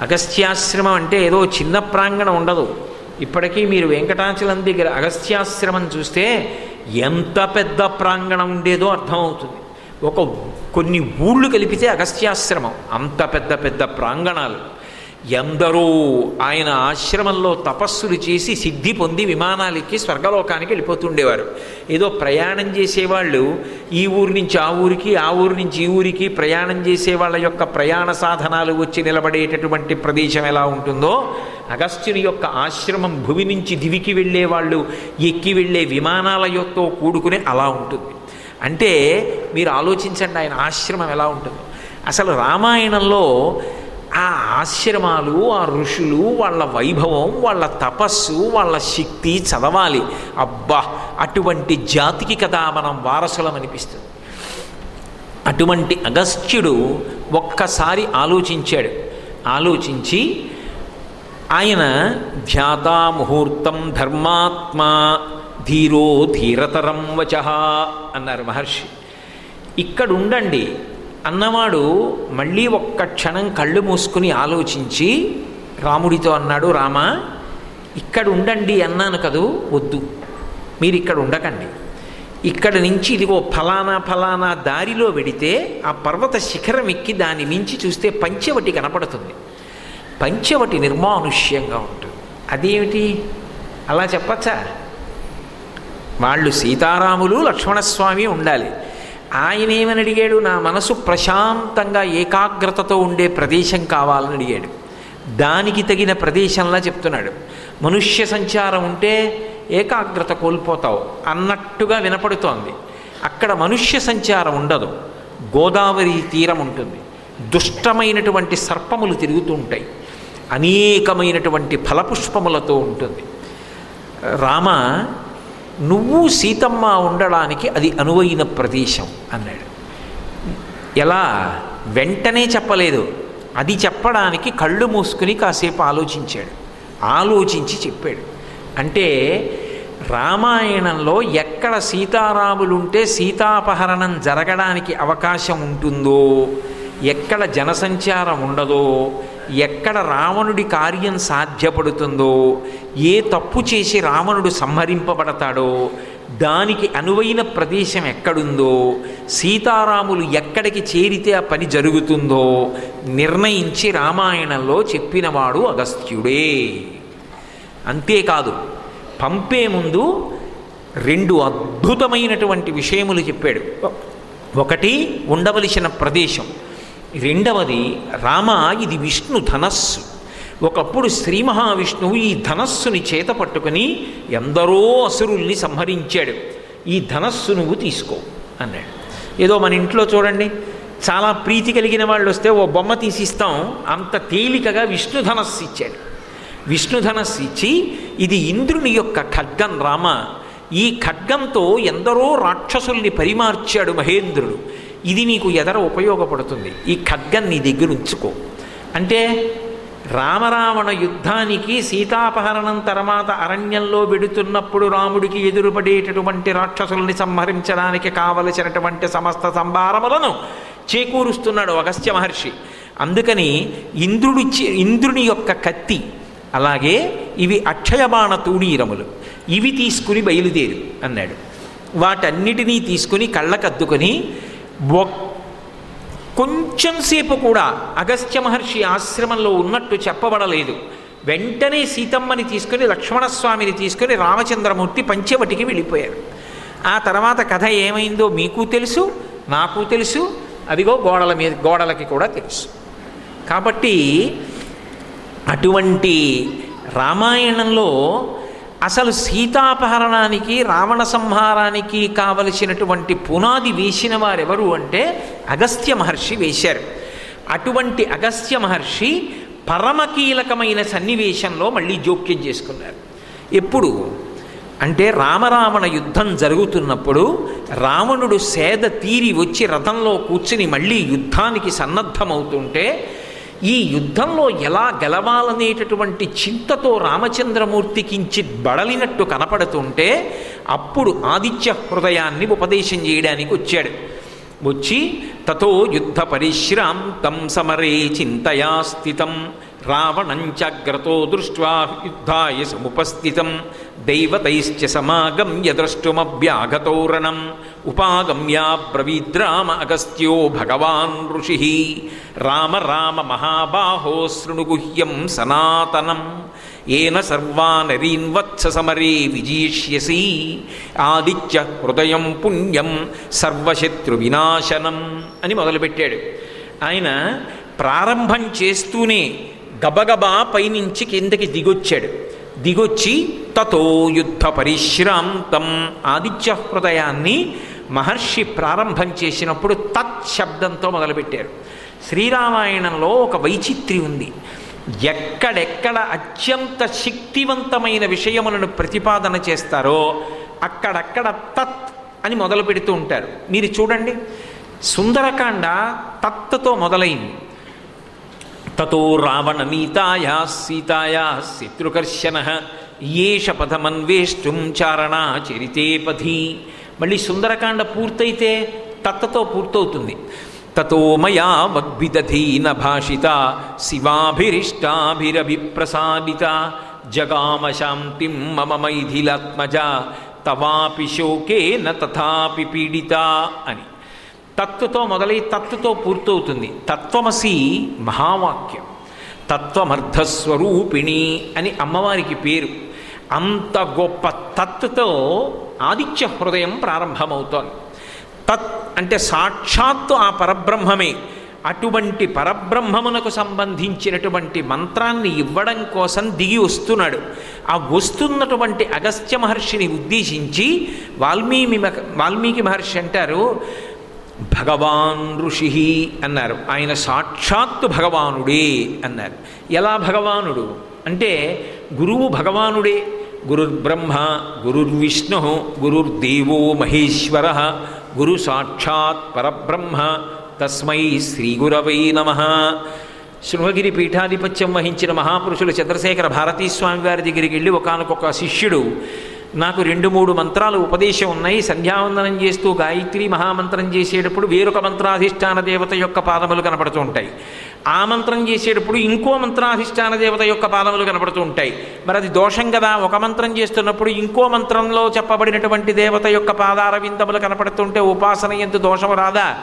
అగస్త్యాశ్రమం అంటే ఏదో చిన్న ప్రాంగణం ఉండదు. ఇప్పటికీ మీరు వెంకటాచలం దగ్గర అగస్త్యాశ్రమం చూస్తే ఎంత పెద్ద ప్రాంగణం ఉండేదో అర్థమవుతుంది. ఒక కొన్ని ఊళ్ళు కలిపితే అగస్త్యాశ్రమం అంత పెద్ద పెద్ద ప్రాంగణాలు. ఎందరో ఆయన ఆశ్రమంలో తపస్సులు చేసి సిద్ధి పొంది విమానాలెక్కి స్వర్గలోకానికి వెళ్ళిపోతుండేవారు. ఏదో ప్రయాణం చేసేవాళ్ళు ఈ ఊరి నుంచి ఆ ఊరికి ఆ ఊరి నుంచి ఈ ఊరికి ప్రయాణం చేసే వాళ్ళ యొక్క ప్రయాణ సాధనాలు వచ్చి నిలబడేటటువంటి ప్రదేశం ఎలా ఉంటుందో అగస్త్యుని యొక్క ఆశ్రమం భువి నుంచి దివికి వెళ్ళే వాళ్ళు ఎక్కి వెళ్ళే విమానాల యొక్క కూడుకునే అలా ఉంటుంది. అంటే మీరు ఆలోచించండి ఆయన ఆశ్రమం ఎలా ఉంటుంది. అసలు రామాయణంలో ఆ ఆశ్రమాలు ఆ ఋషులు వాళ్ళ వైభవం వాళ్ళ తపస్సు వాళ్ళ శక్తి చదవాలి. అబ్బా అటువంటి జాతికి కదా మనం వారసులం అనిపిస్తుంది. అటువంటి అగస్త్యుడు ఒక్కసారి ఆలోచించాడు. ఆలోచించి ఆయన ధ్యాతా ముహూర్తం ధర్మాత్మా ధీరో ధీరతరం వచ అన్నారు మహర్షి. ఇక్కడ ఉండండి అన్నవాడు మళ్ళీ ఒక్క క్షణం కళ్ళు మూసుకుని ఆలోచించి రాముడితో అన్నాడు రామ ఇక్కడ ఉండండి అన్నాను కదూ వద్దు. మీరు ఇక్కడ ఉండకండి. ఇక్కడ నుంచి ఇదిగో ఫలానా ఫలానా దారిలో వెడితే ఆ పర్వత శిఖరం ఎక్కి దాని మించి చూస్తే పంచవటి కనపడుతుంది. పంచవటి నిర్మానుష్యంగా ఉంటుంది. అదేమిటి? అలా చెప్పచ్చా? వాళ్ళు సీతారాములు లక్ష్మణస్వామి ఉండాలి. ఆయనేమని అడిగాడు? నా మనసు ప్రశాంతంగా ఏకాగ్రతతో ఉండే ప్రదేశం కావాలని అడిగాడు. దానికి తగిన ప్రదేశంలా చెప్తున్నాడు. మనుష్య సంచారం ఉంటే ఏకాగ్రత కోల్పోతావు అన్నట్టుగా వినపడుతోంది. అక్కడ మనుష్య సంచారం ఉండదు. గోదావరి తీరం ఉంటుంది. దుష్టమైనటువంటి సర్పములు తిరుగుతూ ఉంటాయి. అనేకమైనటువంటి ఫలపుష్పములతో ఉంటుంది. రామ నువ్వు సీతమ్మ ఉండడానికి అది అనువైన ప్రదేశం అన్నాడు. ఎలా? వెంటనే చెప్పలేదు. అది చెప్పడానికి కళ్ళు మూసుకుని కాసేపు ఆలోచించాడు. ఆలోచించి చెప్పాడు. అంటే రామాయణంలో ఎక్కడ సీతారాములుంటే సీతాపహరణం జరగడానికి అవకాశం ఉంటుందో ఎక్కడ జనసంచారం ఉండదో ఎక్కడ రావణుడి కార్యం సాధ్యపడుతుందో ఏ తప్పు చేసి రావణుడు సంహరింపబడతాడో దానికి అనువైన ప్రదేశం ఎక్కడుందో సీతారాములు ఎక్కడికి చేరితే ఆ పని జరుగుతుందో నిర్ణయించి రామాయణంలో చెప్పినవాడు అగస్త్యుడే. అంతేకాదు పంపే ముందు రెండు అద్భుతమైనటువంటి విషయములు చెప్పాడు. ఒకటి ఉండవలసిన ప్రదేశం. రెండవది రామ ఇది విష్ణు ధనస్సు. ఒకప్పుడు శ్రీ మహావిష్ణువు ఈ ధనస్సుని చేత పట్టుకుని ఎందరో అసురుల్ని సంహరించాడు. ఈ ధనస్సు నువ్వు తీసుకో అన్నాడు. ఏదో మన ఇంట్లో చూడండి చాలా ప్రీతి కలిగిన వాళ్ళు వస్తే ఓ బొమ్మ తీసిస్తాం అంత తేలికగా విష్ణు ధనస్సు ఇచ్చాడు. విష్ణు ధనస్సు ఇచ్చి ఇది ఇంద్రుని యొక్క ఖడ్గం రామ. ఈ ఖడ్గంతో ఎందరో రాక్షసుల్ని పరిమార్చాడు మహేంద్రుడు. ఇది నీకు ఎదర ఉపయోగపడుతుంది. ఈ ఖడ్గం నీ దగ్గర ఉంచుకో. అంటే రామరావణ యుద్ధానికి సీతాపహరణం తర్వాత అరణ్యంలో వెడుతున్నప్పుడు రాముడికి ఎదురుపడేటటువంటి రాక్షసుల్ని సంహరించడానికి కావలసినటువంటి సమస్త సంభారములను చేకూరుస్తున్నాడు అగస్త్య మహర్షి. అందుకని ఇంద్రుడి ఇంద్రుని యొక్క కత్తి అలాగే ఇవి అక్షయబాణ తూణీరములు ఇవి తీసుకుని బయలుదేరు అన్నాడు. వాటన్నిటినీ తీసుకుని కళ్ళకద్దుకొని కొంచెంసేపు కూడా అగస్త్య మహర్షి ఆశ్రమంలో ఉన్నట్టు చెప్పబడలేదు. వెంటనే సీతమ్మని తీసుకుని లక్ష్మణస్వామిని తీసుకుని రామచంద్రమూర్తి పంచవటికి వెళ్ళిపోయారు. ఆ తర్వాత కథ ఏమైందో మీకు తెలుసు నాకు తెలుసు అదిగో గోడల మీద గోడలకి కూడా తెలుసు. కాబట్టి అటువంటి రామాయణంలో అసలు సీతాపహరణానికి రావణ సంహారానికి కావలసినటువంటి పునాది వేసిన వారెవరు అంటే అగస్త్య మహర్షి వేశారు. అటువంటి అగస్త్య మహర్షి పరమ కీలకమైన సన్నివేశంలో మళ్ళీ జోక్యం చేసుకున్నారు. ఎప్పుడు? అంటే రామరావణ యుద్ధం జరుగుతున్నప్పుడు రావణుడు సేద తీరి వచ్చి రథంలో కూర్చుని మళ్ళీ యుద్ధానికి సన్నద్ధమవుతుంటే ఈ యుద్ధంలో ఎలా గెలవాలనేటటువంటి చింతతో రామచంద్రమూర్తి కించిత్ బడలినట్టు కనపడుతుంటే అప్పుడు ఆదిత్య హృదయాన్ని ఉపదేశం చేయడానికి వచ్చాడు. వచ్చి తతో యుద్ధ పరిశ్రాంతం సమరే చింతయా స్థితం రావణంచగ్రతో దృష్ట్వా యుద్ధాయ సముపస్థితం దైవతైశ్చ సమాగమ్య ద్రష్టుమభ్యాగతోరణం ఉపాగమ్యాబ్రవీద్రామ అగస్త్యో భగవాన్ ఋషి. రామ రామ మహాబాహో శృణుగుహ్యం సనాతనం. ఏన సర్వానరీన్ వత్స సమరే ఆదిత్య హృదయం పుణ్యం సర్వశత్రు వినాశనం అని మొదలుపెట్టాడు. ఆయన ప్రారంభం చేస్తూనే గబగబా పైనుంచి కిందకి దిగొచ్చాడు. దిగొచ్చి తతో యుద్ధ పరిశ్రాంతం ఆదిత్య హృదయాన్ని మహర్షి ప్రారంభం చేసినప్పుడు తత్ శబ్దంతో మొదలుపెట్టారు. శ్రీరామాయణంలో ఒక వైచిత్రి ఉంది. ఎక్కడెక్కడ అత్యంత శక్తివంతమైన విషయములను ప్రతిపాదన చేస్తారో అక్కడక్కడ తత్ అని మొదలు పెడుతూ ఉంటారు. మీరు చూడండి. సుందరకాండ తత్తుతో మొదలైంది. తతో రావణ నీతాయా సీతాయా శత్రుకర్షణ ఏష పథమన్వేష్టుం చారణా చరితే పథి మళ్ళీ సుందరకాండ పూర్తయితే తత్తతో పూర్తవుతుంది. తతో మయా వగ్విదధీన భాషిత శివాభిరిష్టాభిరభిప్రసాదిత జగామ శాంతిం మమ మైథిలాత్మజ తవాపి శోకేన తథాపి పీడిత అని. తత్వతో మొదలై తత్వతో పూర్తవుతుంది. తత్వమసి మహావాక్యం. తత్వమర్థస్వరూపిణి అని అమ్మవారికి పేరు. అంత గొప్ప తత్తుతో ఆదిత్య హృదయం ప్రారంభమవుతోంది. తత్ అంటే సాక్షాత్తు ఆ పరబ్రహ్మమే. అటువంటి పరబ్రహ్మమునకు సంబంధించినటువంటి మంత్రాన్ని ఇవ్వడం కోసం దిగి వస్తున్నాడు. ఆ వస్తున్నటువంటి అగస్త్య మహర్షిని ఉద్దేశించి వాల్మీకి వాల్మీకి మహర్షి అంటారు భగవాన్ ఋషి అన్నారు. ఆయన సాక్షాత్తు భగవానుడే అన్నారు. ఎలా భగవానుడు? అంటే గురువు భగవానుడే గురుర్బ్రహ్మ గురుర్విష్ణు గురుర్దేవో మహేశ్వర గురు సాక్షాత్ పరబ్రహ్మ తస్మై శ్రీగురవై నమ. శృంగగిరి పీఠాధిపత్యం వహించిన మహాపురుషులు చంద్రశేఖర భారతీస్వామి వారి దగ్గరికి వెళ్ళి ఒకనకొక శిష్యుడు నాకు రెండు మూడు మంత్రాలు ఉపదేశం ఉన్నాయి సంధ్యావందనం చేస్తూ గాయత్రి మహామంత్రం చేసేటప్పుడు వేరొక మంత్రాధిష్టాన దేవత యొక్క పాదములు కనపడుతూ ఉంటాయి. ఆ మంత్రం చేసేటప్పుడు ఇంకో మంత్రాధిష్టాన దేవత యొక్క పాదములు కనపడుతూ ఉంటాయి. మరి అది దోషం కదా ఒక మంత్రం చేస్తున్నప్పుడు ఇంకో మంత్రంలో చెప్పబడినటువంటి దేవత యొక్క పాదార విందములు కనపడుతుంటే ఉపాసన ఎంత దోషం రాదా?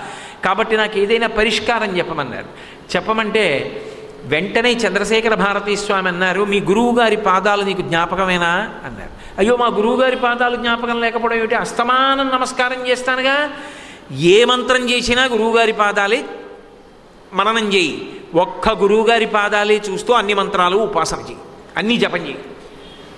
కాబట్టి నాకు ఏదైనా పరిష్కారం చెప్పమన్నారు. చెప్పమంటే వెంటనే చంద్రశేఖర భారతీ స్వామి అన్నారు మీ గురువుగారి పాదాలు నీకు జ్ఞాపకమేనా? అన్నారు. అయ్యో మా గురువుగారి పాదాలు జ్ఞాపకం లేకపోవడం ఏమిటి? అస్తమానం నమస్కారం చేస్తానుగా? ఏ మంత్రం చేసినా గురువుగారి పాదాలే మననం చేయి. ఒక్క గురువుగారి పాదాలే చూస్తూ అన్ని మంత్రాలు ఉపాసన చేయి. అన్నీ జపం చేయి.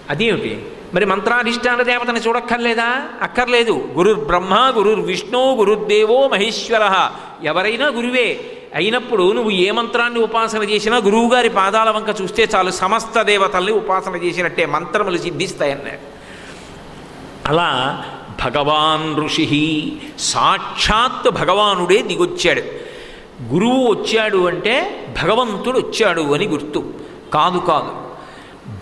అదేమిటి? మరి మంత్రాధిష్టాన దేవతను చూడక్కర్లేదా? అక్కర్లేదు. గురుర్ బ్రహ్మ గురుర్ విష్ణు గురుర్దేవో మహేశ్వర ఎవరైనా గురువే. అయినప్పుడు నువ్వు ఏ మంత్రాన్ని ఉపాసన చేసినా గురువుగారి పాదాల వంక చూస్తే చాలు సమస్త దేవతల్ని ఉపాసన చేసినట్టే మంత్రములు సిద్ధిస్తాయన్నాడు అలా భగవాన్ ఋషి సాక్షాత్ భగవానుడే దిగొచ్చాడు. గురువు వచ్చాడు అంటే భగవంతుడు వచ్చాడు అని గుర్తు. కాదు కాదు.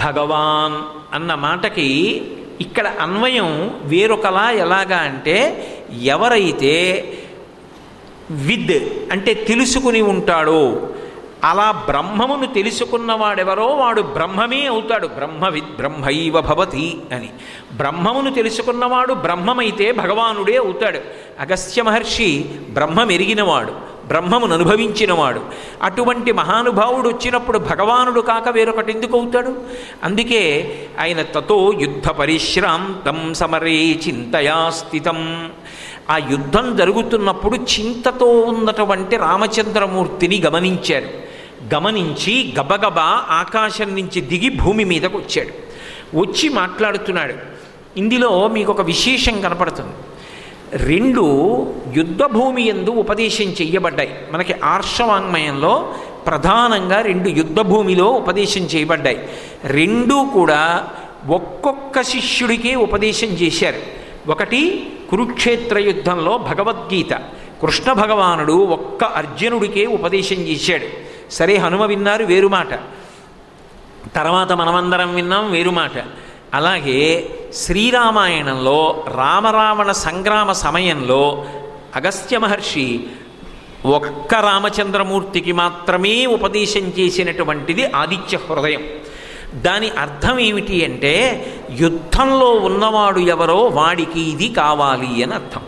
భగవాన్ అన్న మాటకి ఇక్కడ అన్వయం వేరొకలా ఎలాగా అంటే ఎవరైతే విద్ అంటే తెలుసుకుని ఉంటాడో అలా బ్రహ్మమును తెలుసుకున్నవాడెవరో వాడు బ్రహ్మమే అవుతాడు. బ్రహ్మవిద్ బ్రహ్మైవ భవతి అని. బ్రహ్మమును తెలుసుకున్నవాడు బ్రహ్మమైతే భగవానుడే అవుతాడు. అగస్త్య మహర్షి బ్రహ్మమెరిగినవాడు. బ్రహ్మమును అనుభవించినవాడు. అటువంటి మహానుభావుడు వచ్చినప్పుడు భగవానుడు కాక వేరొకటి ఎందుకు అవుతాడు? అందుకే ఆయన తతో యుద్ధ పరిశ్రాంతం సమరే చింతయా స్థితం ఆ యుద్ధం జరుగుతున్నప్పుడు చింతతో ఉన్నటువంటి రామచంద్రమూర్తిని గమనించారు. గమనించి గబగబా ఆకాశం నుంచి దిగి భూమి మీదకు వచ్చాడు. వచ్చి మాట్లాడుతున్నాడు. ఇందులో మీకు ఒక విశేషం కనపడుతుంది. రెండు యుద్ధభూమి ఎందు ఉపదేశం చేయబడ్డాయి మనకి ఆర్షవాంగ్మయంలో ప్రధానంగా రెండు యుద్ధభూమిలో ఉపదేశం చేయబడ్డాయి. రెండూ కూడా ఒక్కొక్క శిష్యుడికే ఉపదేశం చేశారు. ఒకటి కురుక్షేత్ర యుద్ధంలో భగవద్గీత. కృష్ణ భగవానుడు ఒక్క అర్జునుడికే ఉపదేశం చేశాడు. సరే హనుమ విన్నారు వేరు మాట. తర్వాత మనమందరం విన్నాం వేరు మాట. అలాగే శ్రీరామాయణంలో రామరావణ సంగ్రామ సమయంలో అగస్త్య మహర్షి ఒక్క రామచంద్రమూర్తికి మాత్రమే ఉపదేశం చేసినటువంటిది ఆదిత్య హృదయం. దాని అర్థం ఏమిటి అంటే యుద్ధంలో ఉన్నవాడు ఎవరో వాడికి ఇది కావాలి అని అర్థం.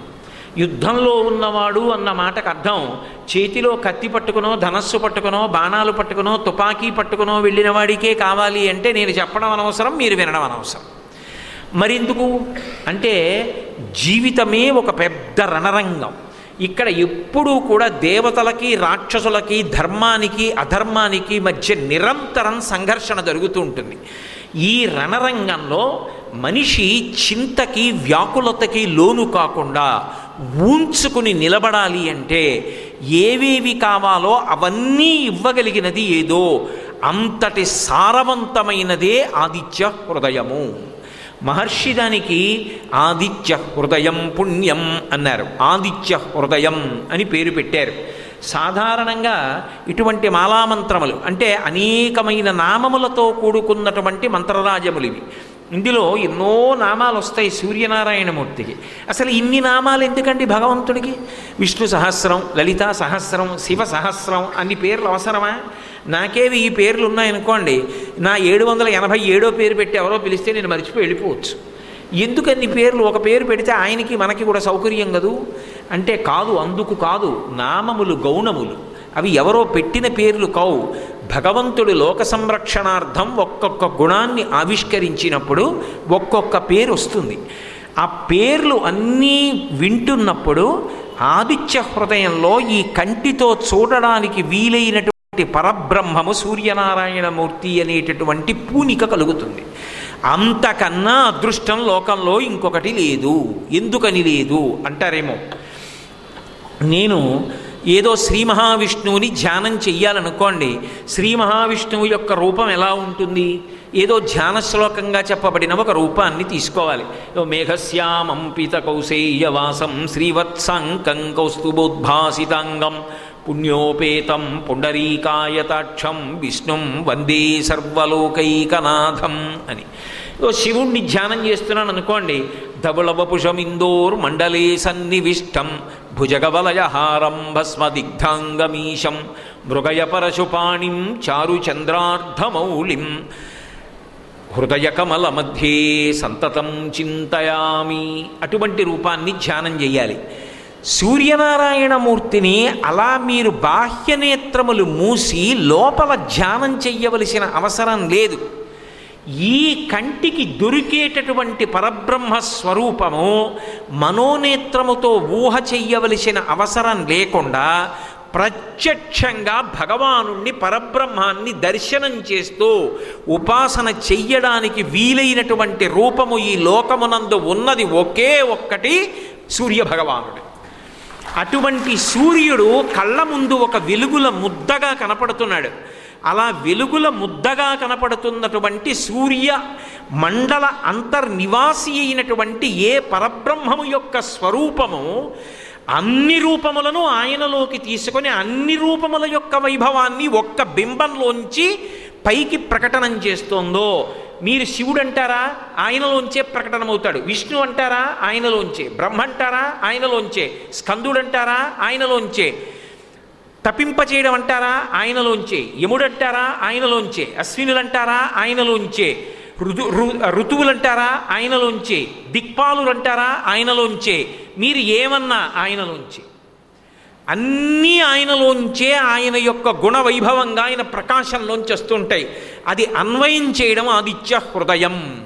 యుద్ధంలో ఉన్నవాడు అన్న మాటకు అర్థం చేతిలో కత్తి పట్టుకునో ధనస్సు పట్టుకునో బాణాలు పట్టుకునో తుపాకీ పట్టుకునో వెళ్ళిన వాడికే కావాలి అంటే నేను చెప్పడం అనవసరం మీరు వినడం అనవసరం. మరెందుకు? అంటే జీవితమే ఒక పెద్ద రణరంగం. ఇక్కడ ఎప్పుడూ కూడా దేవతలకి రాక్షసులకి ధర్మానికి అధర్మానికి మధ్య నిరంతరం సంఘర్షణ జరుగుతూ ఉంటుంది. ఈ రణరంగంలో మనిషి చింతకి వ్యాకులతకి లోను కాకుండా ఊంచుకుని నిలబడాలి అంటే ఏవేవి కావాలో అవన్నీ ఇవ్వగలిగినది ఏదో అంతటి సారవంతమైనదే ఆదిత్య హృదయము. మహర్షి దానికి ఆదిత్య హృదయం పుణ్యం అన్నారు. ఆదిత్య హృదయం అని పేరు పెట్టారు. సాధారణంగా ఇటువంటి మాలామంత్రములు అంటే అనేకమైన నామములతో కూడుకున్నటువంటి మంత్రరాజములు ఇవి. ఇందులో ఎన్నో నామాలు వస్తాయి సూర్యనారాయణమూర్తికి. అసలు ఇన్ని నామాలు ఎందుకండి భగవంతుడికి? విష్ణు సహస్రం లలితా సహస్రం శివ సహస్రం అన్ని పేర్లు అవసరమా? నాకేవి ఈ పేర్లు ఉన్నాయనుకోండి నా ఏడు వందల ఎనభై ఏడో పేరు పెట్టి ఎవరో పిలిస్తే నేను మర్చిపోయి వెళ్ళిపోవచ్చు. ఎందుకన్ని పేర్లు? ఒక పేరు పెడితే ఆయనకి మనకి కూడా సౌకర్యం కదూ? అంటే కాదు అందుకు కాదు నామములు గౌణములు. అవి ఎవరో పెట్టిన పేర్లు కావు. భగవంతుడు లోక సంరక్షణార్థం ఒక్కొక్క గుణాన్ని ఆవిష్కరించినప్పుడు ఒక్కొక్క పేరు వస్తుంది. ఆ పేర్లు అన్నీ వింటున్నప్పుడు ఆదిత్య హృదయంలో ఈ కంటితో చూడడానికి వీలైనటువంటి పరబ్రహ్మము సూర్యనారాయణమూర్తి అనేటటువంటి పూనిక కలుగుతుంది. అంతకన్నా అదృష్టం లోకంలో ఇంకొకటి లేదు. ఎందుకని లేదు? అంటారేమో. నేను ఏదో శ్రీ మహావిష్ణువుని ధ్యానం చెయ్యాలనుకోండి శ్రీ మహావిష్ణువు యొక్క రూపం ఎలా ఉంటుంది? ఏదో ధ్యాన శ్లోకంగా చెప్పబడిన ఒక రూపాన్ని తీసుకోవాలి. మేఘశ్యామం పీత కౌశేయవాసం శ్రీవత్సంకం కౌస్తుభోద్భాసితాంగం పుణ్యోపేతం పుండరీకాయతాక్షం విష్ణుం వందే సర్వలోకైకనాథం అని. ఓ శివుణ్ణి ధ్యానం చేస్తున్నాను అనుకోండి ధవళవపుషమిందోర్ మండలే సన్నివిష్టం భుజగవలయహారంభస్మదిగ్ధాంగమీశం మృగయ చారుచంద్రార్ధమౌళిం. హృదయకమల మధ్యే సంతతం చింతయామి. అటువంటి రూపాన్ని ధ్యానం చేయాలి. సూర్యనారాయణమూర్తిని అలా మీరు బాహ్యనేత్రములు మూసి లోపల ధ్యానం చెయ్యవలసిన అవసరం లేదు. ఈ కంటికి దొరికేటటువంటి పరబ్రహ్మ స్వరూపము మనోనేత్రముతో ఊహ చెయ్యవలసిన అవసరం లేకుండా ప్రత్యక్షంగా భగవానుణ్ణి పరబ్రహ్మాన్ని దర్శనం చేస్తూ ఉపాసన చెయ్యడానికి వీలైనటువంటి రూపము ఈ లోకమునందు ఉన్నది ఒకే ఒక్కటి సూర్యభగవానుడు. అటువంటి సూర్యుడు కళ్ళ ముందు ఒక వెలుగుల ముద్దగా కనపడుతున్నాడు. అలా వెలుగుల ముద్దగా కనపడుతున్నటువంటి సూర్య మండల అంతర్నివాసి అయినటువంటి ఏ పరబ్రహ్మము యొక్క స్వరూపము అన్ని రూపములను ఆయనలోకి తీసుకొని అన్ని రూపముల యొక్క వైభవాన్ని ఒక్క బింబంలోంచి పైకి ప్రకటనం చేస్తోందో. మీరు శివుడు అంటారా? ఆయనలోంచే ప్రకటనమవుతాడు. విష్ణు అంటారా? ఆయనలోంచే. బ్రహ్మ అంటారా? ఆయనలోంచే. స్కందుడు అంటారా? ఆయనలోంచే. తపింపచేయడం అంటారా? ఆయనలోంచే. యముడంటారా? ఆయనలోంచే. అశ్వినులంటారా? ఆయనలోంచే. ఋతు ఋతువులంటారా? ఆయనలోంచే. దిక్పాలులంటారా? ఆయనలోంచే. మీరు ఏమన్నా ఆయనలోంచే. అన్నీ ఆయనలోంచే ఆయన యొక్క గుణ వైభవంగా ఆయన ప్రకాశంలోంచి వస్తుంటాయి. అది అన్వయం చేయడం ఆదిత్య హృదయం.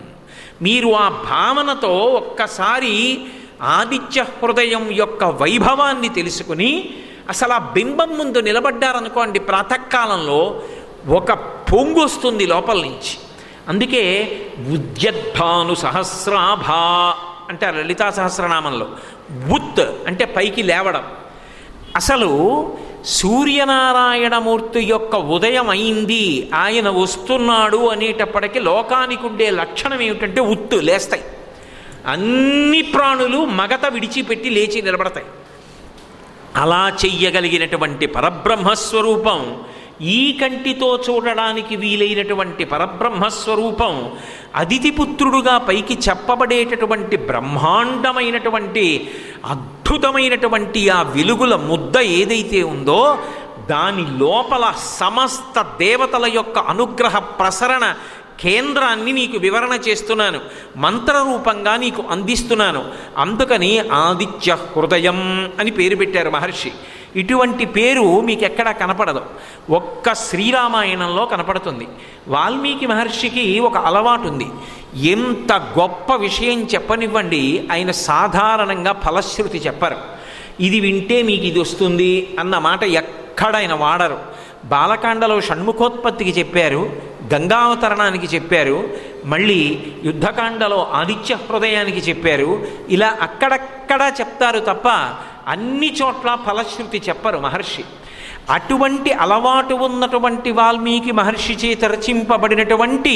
మీరు ఆ భావనతో ఒక్కసారి ఆదిత్య హృదయం యొక్క వైభవాన్ని తెలుసుకుని అసలు ఆ బింబం ముందు నిలబడ్డారనుకోండి ప్రాతకాలంలో ఒక పొంగు వస్తుంది లోపల నుంచి. అందుకే ఉద్యద్భాను సహస్రాభా అంటారు లలితా సహస్రనామంలో. ఉత్ అంటే పైకి లేవడం. అసలు సూర్యనారాయణమూర్తి యొక్క ఉదయం అయింది ఆయన వస్తున్నాడు అనేటప్పటికీ లోకానికి ఉండే లక్షణం ఏమిటంటే ఉత్తు లేస్తాయి. అన్ని ప్రాణులు మగత విడిచిపెట్టి లేచి నిలబడతాయి. అలా చెయ్యగలిగినటువంటి పరబ్రహ్మస్వరూపం ఈ కంటితో చూడడానికి వీలైనటువంటి పరబ్రహ్మస్వరూపం అతిథిపుత్రుడుగా పైకి చెప్పబడేటటువంటి బ్రహ్మాండమైనటువంటి అద్భుతమైనటువంటి ఆ వెలుగుల ముద్ద ఏదైతే ఉందో దాని లోపల సమస్త దేవతల యొక్క అనుగ్రహ ప్రసరణ కేంద్రాన్ని నీకు వివరణ చేస్తున్నాను. మంత్రరూపంగా నీకు అందిస్తున్నాను. అందుకని ఆదిత్య హృదయం అని పేరు పెట్టారు మహర్షి. ఇటువంటి పేరు మీకు ఎక్కడా కనపడదు. ఒక్క శ్రీరామాయణంలో కనపడుతుంది. వాల్మీకి మహర్షికి ఒక అలవాటు ఉంది ఎంత గొప్ప విషయం చెప్పనివ్వండి ఆయన సాధారణంగా ఫలశ్రుతి చెప్పరు. ఇది వింటే మీకు ఇది వస్తుంది అన్న మాట ఎక్కడ ఆయన వాడరు. బాలకాండలో షణ్ముఖోత్పత్తికి చెప్పారు గంగావతరణానికి చెప్పారు మళ్ళీ యుద్ధకాండలో ఆదిత్య హృదయానికి చెప్పారు. ఇలా అక్కడక్కడ చెప్తారు తప్ప అన్ని చోట్ల ఫలశ్రుతి చెప్పరు మహర్షి. అటువంటి అలవాటు ఉన్నటువంటి వాల్మీకి మహర్షి చేత రచింపబడినటువంటి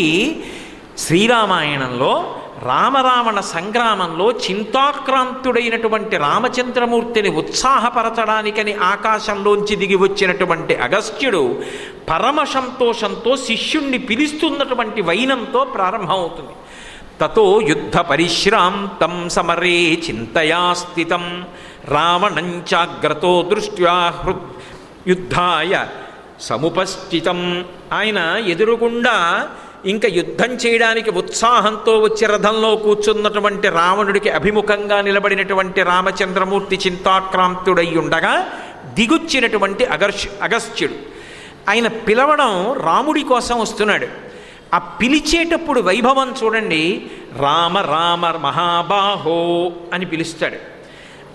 శ్రీరామాయణంలో రామరావణ సంగ్రామంలో చింతాక్రాంతుడైనటువంటి రామచంద్రమూర్తిని ఉత్సాహపరచడానికని ఆకాశంలోంచి దిగి వచ్చినటువంటి అగస్త్యుడు పరమ సంతోషంతో శిష్యుణ్ణి పిలుస్తున్నటువంటి వైనంతో ప్రారంభమవుతుంది. తతో యుద్ధ పరిశ్రాంతం సమరే చింతయా స్థితం రావణంచాగ్రతో దృష్ట్యా హృద్ యుద్ధాయ సముపస్థితం. ఆయన ఎదురుగుండా ఇంకా యుద్ధం చేయడానికి ఉత్సాహంతో వచ్చి రథంలో కూర్చున్నటువంటి రావణుడికి అభిముఖంగా నిలబడినటువంటి రామచంద్రమూర్తి చింతాక్రాంతుడై ఉండగా దిగుచ్చినటువంటి అగర్ష్ అగస్త్యుడు. ఆయన పిలవడం రాముడి కోసం వస్తున్నాడు. ఆ పిలిచేటప్పుడు వైభవం చూడండి. రామ రామ మహాబాహో అని పిలుస్తాడు.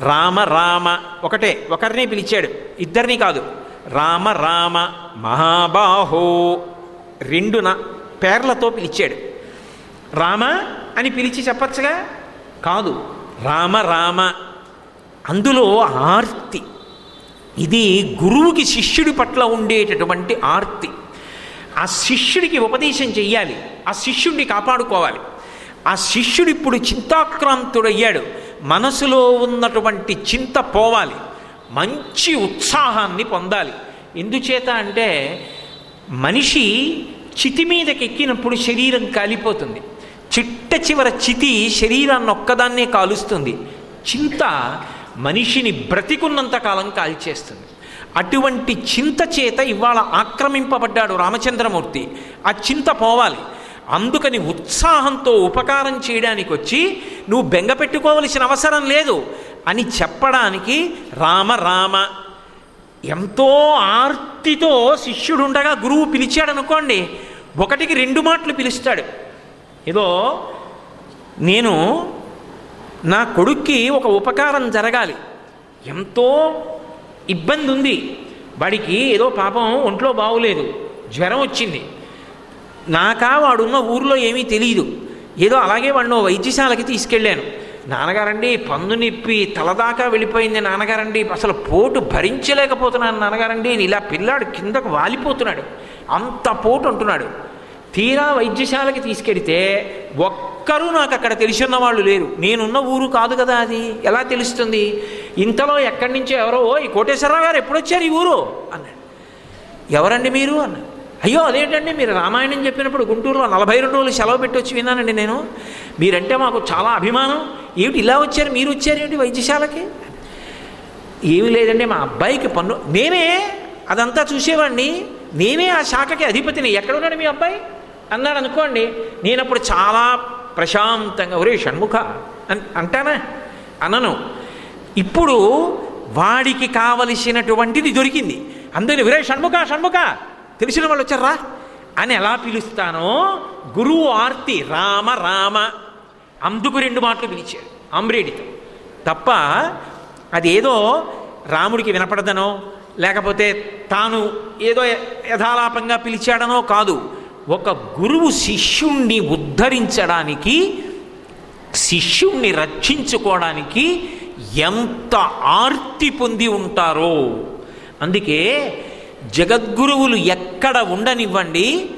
రామ రామ ఒకటే ఒకరినే పిలిచాడు. ఇద్దరిని కాదు. రామ రామ మహాబాహో రెండున పేర్లతో పిలిచాడు. రామ అని పిలిచి చెప్పచ్చుగా? కాదు రామ రామ. అందులో ఆర్తి. ఇది గురువుకి శిష్యుడి పట్ల ఉండేటటువంటి ఆర్తి. ఆ శిష్యుడికి ఉపదేశం చెయ్యాలి. ఆ శిష్యుడిని కాపాడుకోవాలి. ఆ శిష్యుడు ఇప్పుడు చింతాక్రాంతుడయ్యాడు. మనసులో ఉన్నటువంటి చింత పోవాలి. మంచి ఉత్సాహాన్ని పొందాలి. ఎందుచేత అంటే మనిషి చితి మీదకి ఎక్కినప్పుడు శరీరం కాలిపోతుంది. చిట్ట చివర చితి శరీరాన్ని ఒక్కదాన్నే కాలుస్తుంది. చింత మనిషిని బ్రతికున్నంత కాలం కాల్చేస్తుంది. అటువంటి చింత చేత ఇవాళ ఆక్రమింపబడ్డాడు రామచంద్రమూర్తి. ఆ చింత పోవాలి. అందుకని ఉత్సాహంతో ఉపకారం చేయడానికి వచ్చి నువ్వు బెంగ పెట్టుకోవలసిన అవసరం లేదు అని చెప్పడానికి రామ రామ ఎంతో ఆర్తితో శిష్యుడుండగా గురువు పిలిచాడు అనుకోండి ఒకటికి రెండు మాటలు పిలుస్తాడు. ఏదో నేను నా కొడుక్కి ఒక ఉపకారం జరగాలి. ఎంతో ఇబ్బంది ఉంది వాడికి ఏదో పాపం ఒంట్లో బాగులేదు జ్వరం వచ్చింది. నాకా వాడున్న ఊర్లో ఏమీ తెలియదు ఏదో అలాగే వాడిని వైద్యశాలకి తీసుకెళ్ళాను. నాన్నగారండి పన్ను నిప్పి తలదాకా వెళ్ళిపోయింది నాన్నగారండి. అసలు పోటు భరించలేకపోతున్నాను నాన్నగారండి. ఇలా పిల్లాడు కిందకు వాలిపోతున్నాడు. అంత పోటు అంటున్నాడు. తీరా వైద్యశాలకి తీసుకెడితే ఒక్కరూ నాకు అక్కడ తెలిసిన వాళ్ళు లేరు. నేనున్న ఊరు కాదు కదా అది. ఎలా తెలుస్తుంది? ఇంతలో ఎక్కడి నుంచో ఎవరో "ఓ, ఈ కోటేశ్వరరావు గారు ఎప్పుడొచ్చారు ఈ ఊరు? అన్నాడు. ఎవరండి మీరు? అన్నాడు. అయ్యో అదేంటండి? మీరు రామాయణం చెప్పినప్పుడు గుంటూరులో నలభై రెండు రోజులు సెలవు పెట్టి వచ్చి విన్నానండి నేను. మీరంటే మాకు చాలా అభిమానం. ఏమిటి ఇలా వచ్చారు మీరు వచ్చారు ఏమిటి వైద్యశాలకి? ఏమీ లేదండి మా అబ్బాయికి పన్ను. నేనే అదంతా చూసేవాడిని. నేనే ఆ శాఖకి అధిపతిని. ఎక్కడున్నాడు మీ అబ్బాయి? అన్నాడు అనుకోండి. నేనప్పుడు చాలా ప్రశాంతంగా ఒరే షణ్ముఖ అంటానా? అనను. ఇప్పుడు వాడికి కావలసినటువంటిది దొరికింది. అందరిని ఒరే షణ్ముఖ షణ్ముఖ తెలిసిన వాళ్ళు వచ్చారా? అని ఎలా పిలుస్తానో? గురువు ఆర్తి రామ రామ. అందుకు రెండు మాటలు పిలిచాడు అమ్రేడితో తప్ప అదేదో రాముడికి వినపడదనో లేకపోతే తాను ఏదో యథాలాపంగా పిలిచాడనో కాదు. ఒక గురువు శిష్యుణ్ణి ఉద్ధరించడానికి శిష్యుణ్ణి రక్షించుకోవడానికి ఎంత ఆర్తి పొంది ఉంటారో. అందుకే జగద్గురువులు ఎక్కడ ఉండనివ్వండి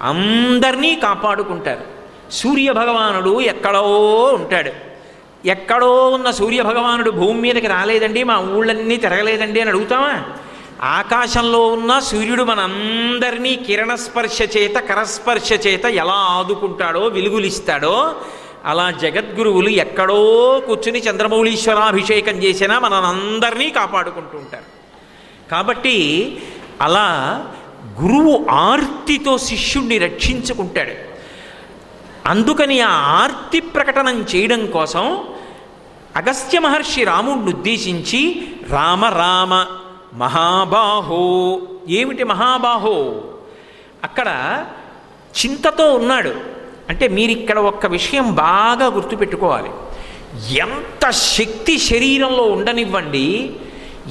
అందరినీ కాపాడుకుంటారు. సూర్య భగవానుడు ఎక్కడో ఉంటాడు. ఎక్కడో ఉన్న సూర్య భగవానుడు భూమి మీదకి రాలేదండి మా ఊళ్ళన్నీ తిరగలేదండి అని అడుగుతామా ఆకాశంలో ఉన్న సూర్యుడు మనందరినీ కిరణస్పర్శ చేత కరస్పర్శ చేత ఎలా ఆదుకుంటాడో వెలుగులిస్తాడో అలా జగద్గురువులు ఎక్కడో కూర్చుని చంద్రమౌళీశ్వరాభిషేకం చేసినా మనందరినీ కాపాడుకుంటూ ఉంటారు. కాబట్టి అలా గురువు ఆర్తితో శిష్యుణ్ణి రక్షించుకుంటాడు. అందుకని ఆ ఆర్తి ప్రకటనం చేయడం కోసం అగస్త్య మహర్షి రాముడిని ఉద్దేశించి రామ రామ మహాబాహో. ఏమిటి మహాబాహో? అక్కడ చింతతో ఉన్నాడు. అంటే మీరు ఇక్కడ ఒక్క విషయం బాగా గుర్తుపెట్టుకోవాలి. ఎంత శక్తి శరీరంలో ఉండనివ్వండి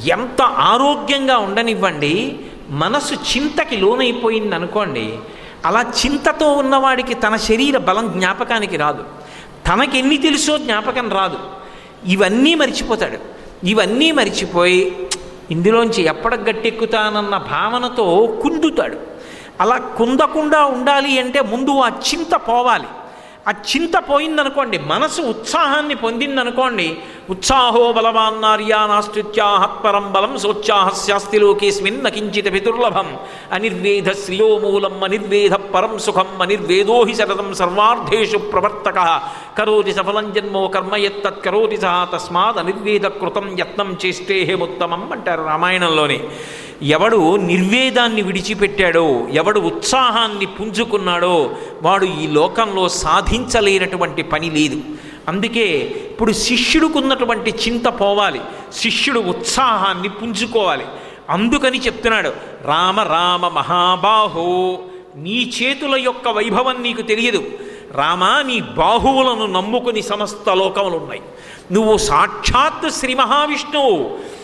ఎంత ఆరోగ్యంగా ఉండనివ్వండి మనసు చింతకి లోనైపోయింది అనుకోండి అలా చింతతో ఉన్నవాడికి తన శరీర బలం జ్ఞాపకానికి రాదు. తనకెన్ని తెలుసో జ్ఞాపకం రాదు. ఇవన్నీ మరిచిపోతాడు. ఇవన్నీ మరిచిపోయి ఇందులోంచి ఎప్పటి గట్టెక్కుతానన్న భావనతో కుందుతాడు. అలా కుందకుండా ఉండాలి అంటే ముందు ఆ చింత పోవాలి. ఆ చింత పోయిందనుకోండి మనసు ఉత్సాహాన్ని పొందిందనుకోండి ఉత్సాహో బలవాన్నార్యా నాస్తుత్యాహత్పరం బలం సోత్సాహస్యాస్తి లోకేస్మిన్ నకించిత పితుర్లభం అనిర్వేధ శ్రియో మూలం అనిర్వేధ పరం సుఖం అనిర్వేదో హి శరదం సర్వార్థేషు ప్రవర్తక కరోతి సఫలం జన్మో కర్మ ఎత్తత్ కరోతి సహా తస్మాత్ అనిర్వేద కృతం యత్నం చేష్టేహముత్తమం అంటారు రామాయణంలోని. ఎవడు నిర్వేదాన్ని విడిచిపెట్టాడో ఎవడు ఉత్సాహాన్ని పుంజుకున్నాడో వాడు ఈ లోకంలో సాధించలేనటువంటి పని లేదు. అందుకే ఇప్పుడు శిష్యుడికున్నటువంటి చింత పోవాలి శిష్యుడు ఉత్సాహాన్ని పుంజుకోవాలి. అందుకని చెప్తున్నాడు రామ రామ మహాబాహో నీ చేతుల యొక్క వైభవం నీకు తెలియదు. రామా నీ బాహువులను నమ్ముకుని సమస్త లోకములున్నాయి. నువ్వు సాక్షాత్ శ్రీ మహావిష్ణువు.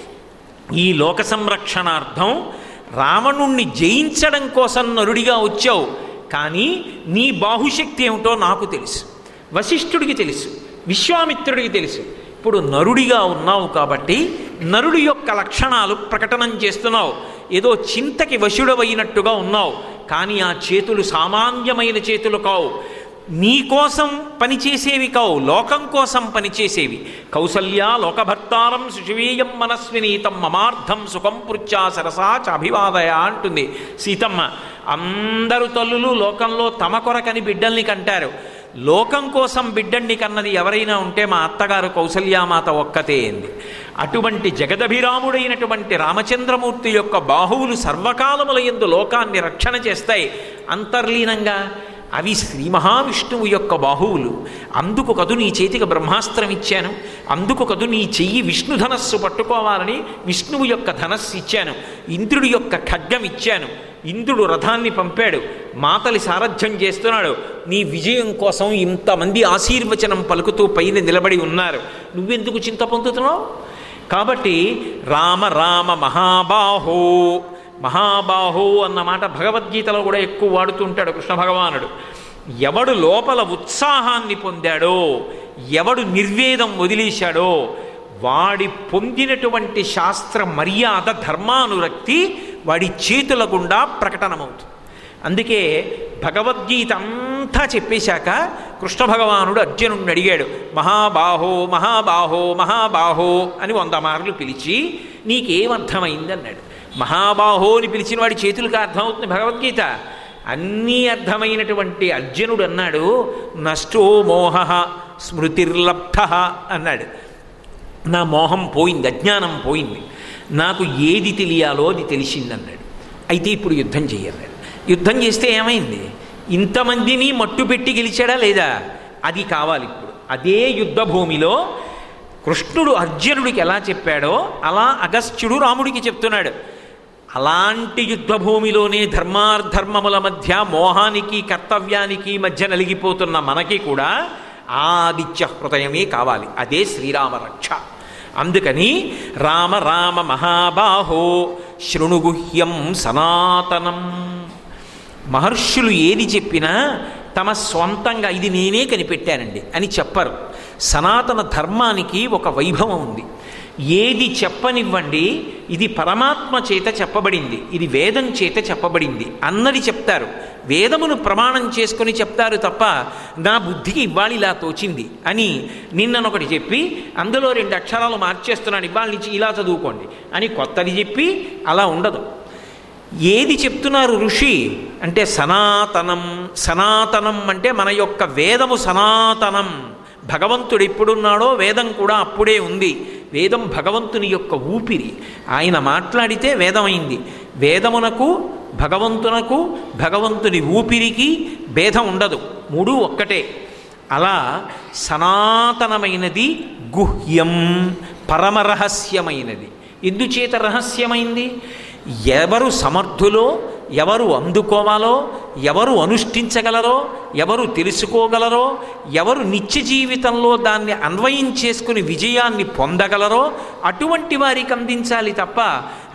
ఈ లోక సంరక్షణార్థం రావణుణ్ణి జయించడం కోసం నరుడిగా వచ్చావు. కానీ నీ బాహుశక్తి ఏమిటో నాకు తెలుసు. వశిష్ఠుడికి తెలుసు. విశ్వామిత్రుడికి తెలుసు. ఇప్పుడు నరుడిగా ఉన్నావు కాబట్టి నరుడి యొక్క లక్షణాలు ప్రకటనం చేస్తున్నావు. ఏదో చింతకి వశుడవైనట్టుగా ఉన్నావు. కానీ ఆ చేతులు సామాన్యమైన చేతులు కావు. నీ కోసం పనిచేసేవి కావు లోకం కోసం పనిచేసేవి. కౌసల్య లోకభర్తారం సుషివీయం మనస్వినీతం మమార్థం సుఖం పృచ్చా సరసా చ అభివాదయ అంటుంది. సీతమ్మ అందరు తల్లులు లోకంలో తమ కొరకని బిడ్డల్ని కంటారు. లోకం కోసం బిడ్డండి కన్నది ఎవరైనా ఉంటే మా అత్తగారు కౌసల్యామాత ఒక్కతే అంది. అటువంటి జగదభిరాముడైనటువంటి రామచంద్రమూర్తి యొక్క బాహువులు సర్వకాలముల ఎందు లోకాన్ని రక్షణ చేస్తాయి. అంతర్లీనంగా అవి శ్రీ మహావిష్ణువు యొక్క బాహువులు. అందుకు కదు నీ చేతికి బ్రహ్మాస్త్రం ఇచ్చాను. అందుకు కదు నీ చెయ్యి విష్ణు ధనస్సు పట్టుకోవాలని విష్ణువు యొక్క ధనస్సు ఇచ్చాను. ఇంద్రుడి యొక్క ఖడ్గం ఇచ్చాను. ఇంద్రుడు రథాన్ని పంపాడు. మాతలి సారథ్యం చేస్తున్నాడు. నీ విజయం కోసం ఇంతమంది ఆశీర్వచనం పలుకుతూ పైన నిలబడి ఉన్నారు. నువ్వెందుకు చింత పొందుతున్నావు? కాబట్టి రామ రామ మహాబాహో మహాబాహో అన్న మాట భగవద్గీతలో కూడా ఎక్కువ వాడుతుంటాడు కృష్ణ భగవానుడు. ఎవడు లోపల ఉత్సాహాన్ని పొందాడో ఎవడు నిర్వేదం వదిలేశాడో వాడి పొందినటువంటి శాస్త్ర మర్యాద ధర్మానురక్తి వాడి చేతుల గుండా ప్రకటనమవుతుంది. అందుకే భగవద్గీత అంతా చెప్పేశాక కృష్ణ భగవానుడు అర్జునుడిని అడిగాడు మహాబాహో మహాబాహో మహాబాహో అని వంద మార్లు పిలిచి నీకేమర్థమైంది అన్నాడు మహాబాహో అని పిలిచిన వాడి చేతులకు అర్థమవుతుంది భగవద్గీత. అన్నీ అర్థమైనటువంటి అర్జునుడు అన్నాడు నష్టో మోహ స్మృతిర్లబ్ధ అన్నాడు. నా మోహం పోయింది అజ్ఞానం పోయింది. నాకు ఏది తెలియాలో అది తెలిసిందన్నాడు. అయితే ఇప్పుడు యుద్ధం చేయన్నాడు యుద్ధం చేస్తే ఏమైంది? ఇంతమందిని మట్టు పెట్టి గెలిచాడా లేదా? అది కావాలి ఇప్పుడు. అదే యుద్ధ భూమిలో కృష్ణుడు అర్జునుడికి ఎలా చెప్పాడో అలా అగస్త్యుడు రాముడికి చెప్తున్నాడు. అలాంటి యుద్ధభూమిలోనే ధర్మార్ధర్మముల మధ్య మోహానికి కర్తవ్యానికి మధ్య నలిగిపోతున్న మనకి కూడా ఆదిత్య హృదయమే కావాలి. అదే శ్రీరామ రక్ష. అందుకని రామ రామ మహాబాహో శృణుగుహ్యం సనాతనం. మహర్షులు ఏది చెప్పినా తమ స్వంతంగా ఇది నేనే కనిపెట్టానండి అని చెప్పరు. సనాతన ధర్మానికి ఒక వైభవం ఉంది. ఏది చెప్పనివ్వండి ఇది పరమాత్మ చేత చెప్పబడింది ఇది వేదం చేత చెప్పబడింది అన్నది చెప్తారు. వేదమును ప్రమాణం చేసుకొని చెప్తారు తప్ప నా బుద్ధికి ఇవాళ ఇలా తోచింది అని నిన్ననొకటి చెప్పి అందులో రెండు అక్షరాలు మార్చేస్తున్నాను ఇవాళ నుంచి ఇలా చదువుకోండి అని కొత్తది చెప్పి అలా ఉండదు. ఏది చెప్తున్నారు ఋషి? అంటే సనాతనం సనాతనం అంటే మన యొక్క వేదము సనాతనం. భగవంతుడు ఎప్పుడున్నాడో వేదం కూడా అప్పుడే ఉంది. వేదం భగవంతుని యొక్క ఊపిరి. ఆయన మాట్లాడితే వేదమైంది. వేదమునకు భగవంతునకు భగవంతుని ఊపిరికి భేదం ఉండదు. మూడు ఒక్కటే. అలా సనాతనమైనది గుహ్యం పరమరహస్యమైనది. ఎందుచేత రహస్యమైంది? ఎవరు సమర్థులో ఎవరు అందుకోవాలో ఎవరు అనుష్ఠించగలరో ఎవరు తెలుసుకోగలరో ఎవరు నిత్య జీవితంలో దాన్ని అన్వయం చేసుకుని విజయాన్ని పొందగలరో అటువంటి వారికి అందించాలి తప్ప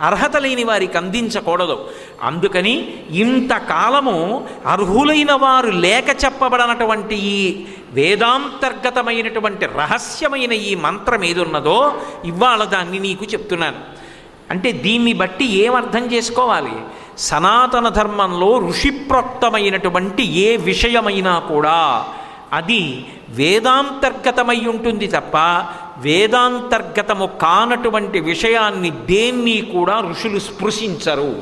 అర్హత లేని వారికి అందించకూడదు. అందుకని ఇంతకాలము అర్హులైన వారు లేక చెప్పబడనటువంటి ఈ వేదాంతర్గతమైనటువంటి రహస్యమైన ఈ మంత్రం ఏదున్నదో ఇవాళ దాన్ని నీకు చెప్తున్నాను. అంటే దీన్ని బట్టి ఏమర్థం చేసుకోవాలి? సనాతన ధర్మంలో ఋషిప్రోక్తమైనటువంటి ఏ విషయమైనా కూడా అది వేదాంతర్గతమై ఉంటుంది తప్ప వేదాంతర్గతము కానటువంటి విషయాన్ని దేన్ని కూడా ఋషులు స్పృశించరు.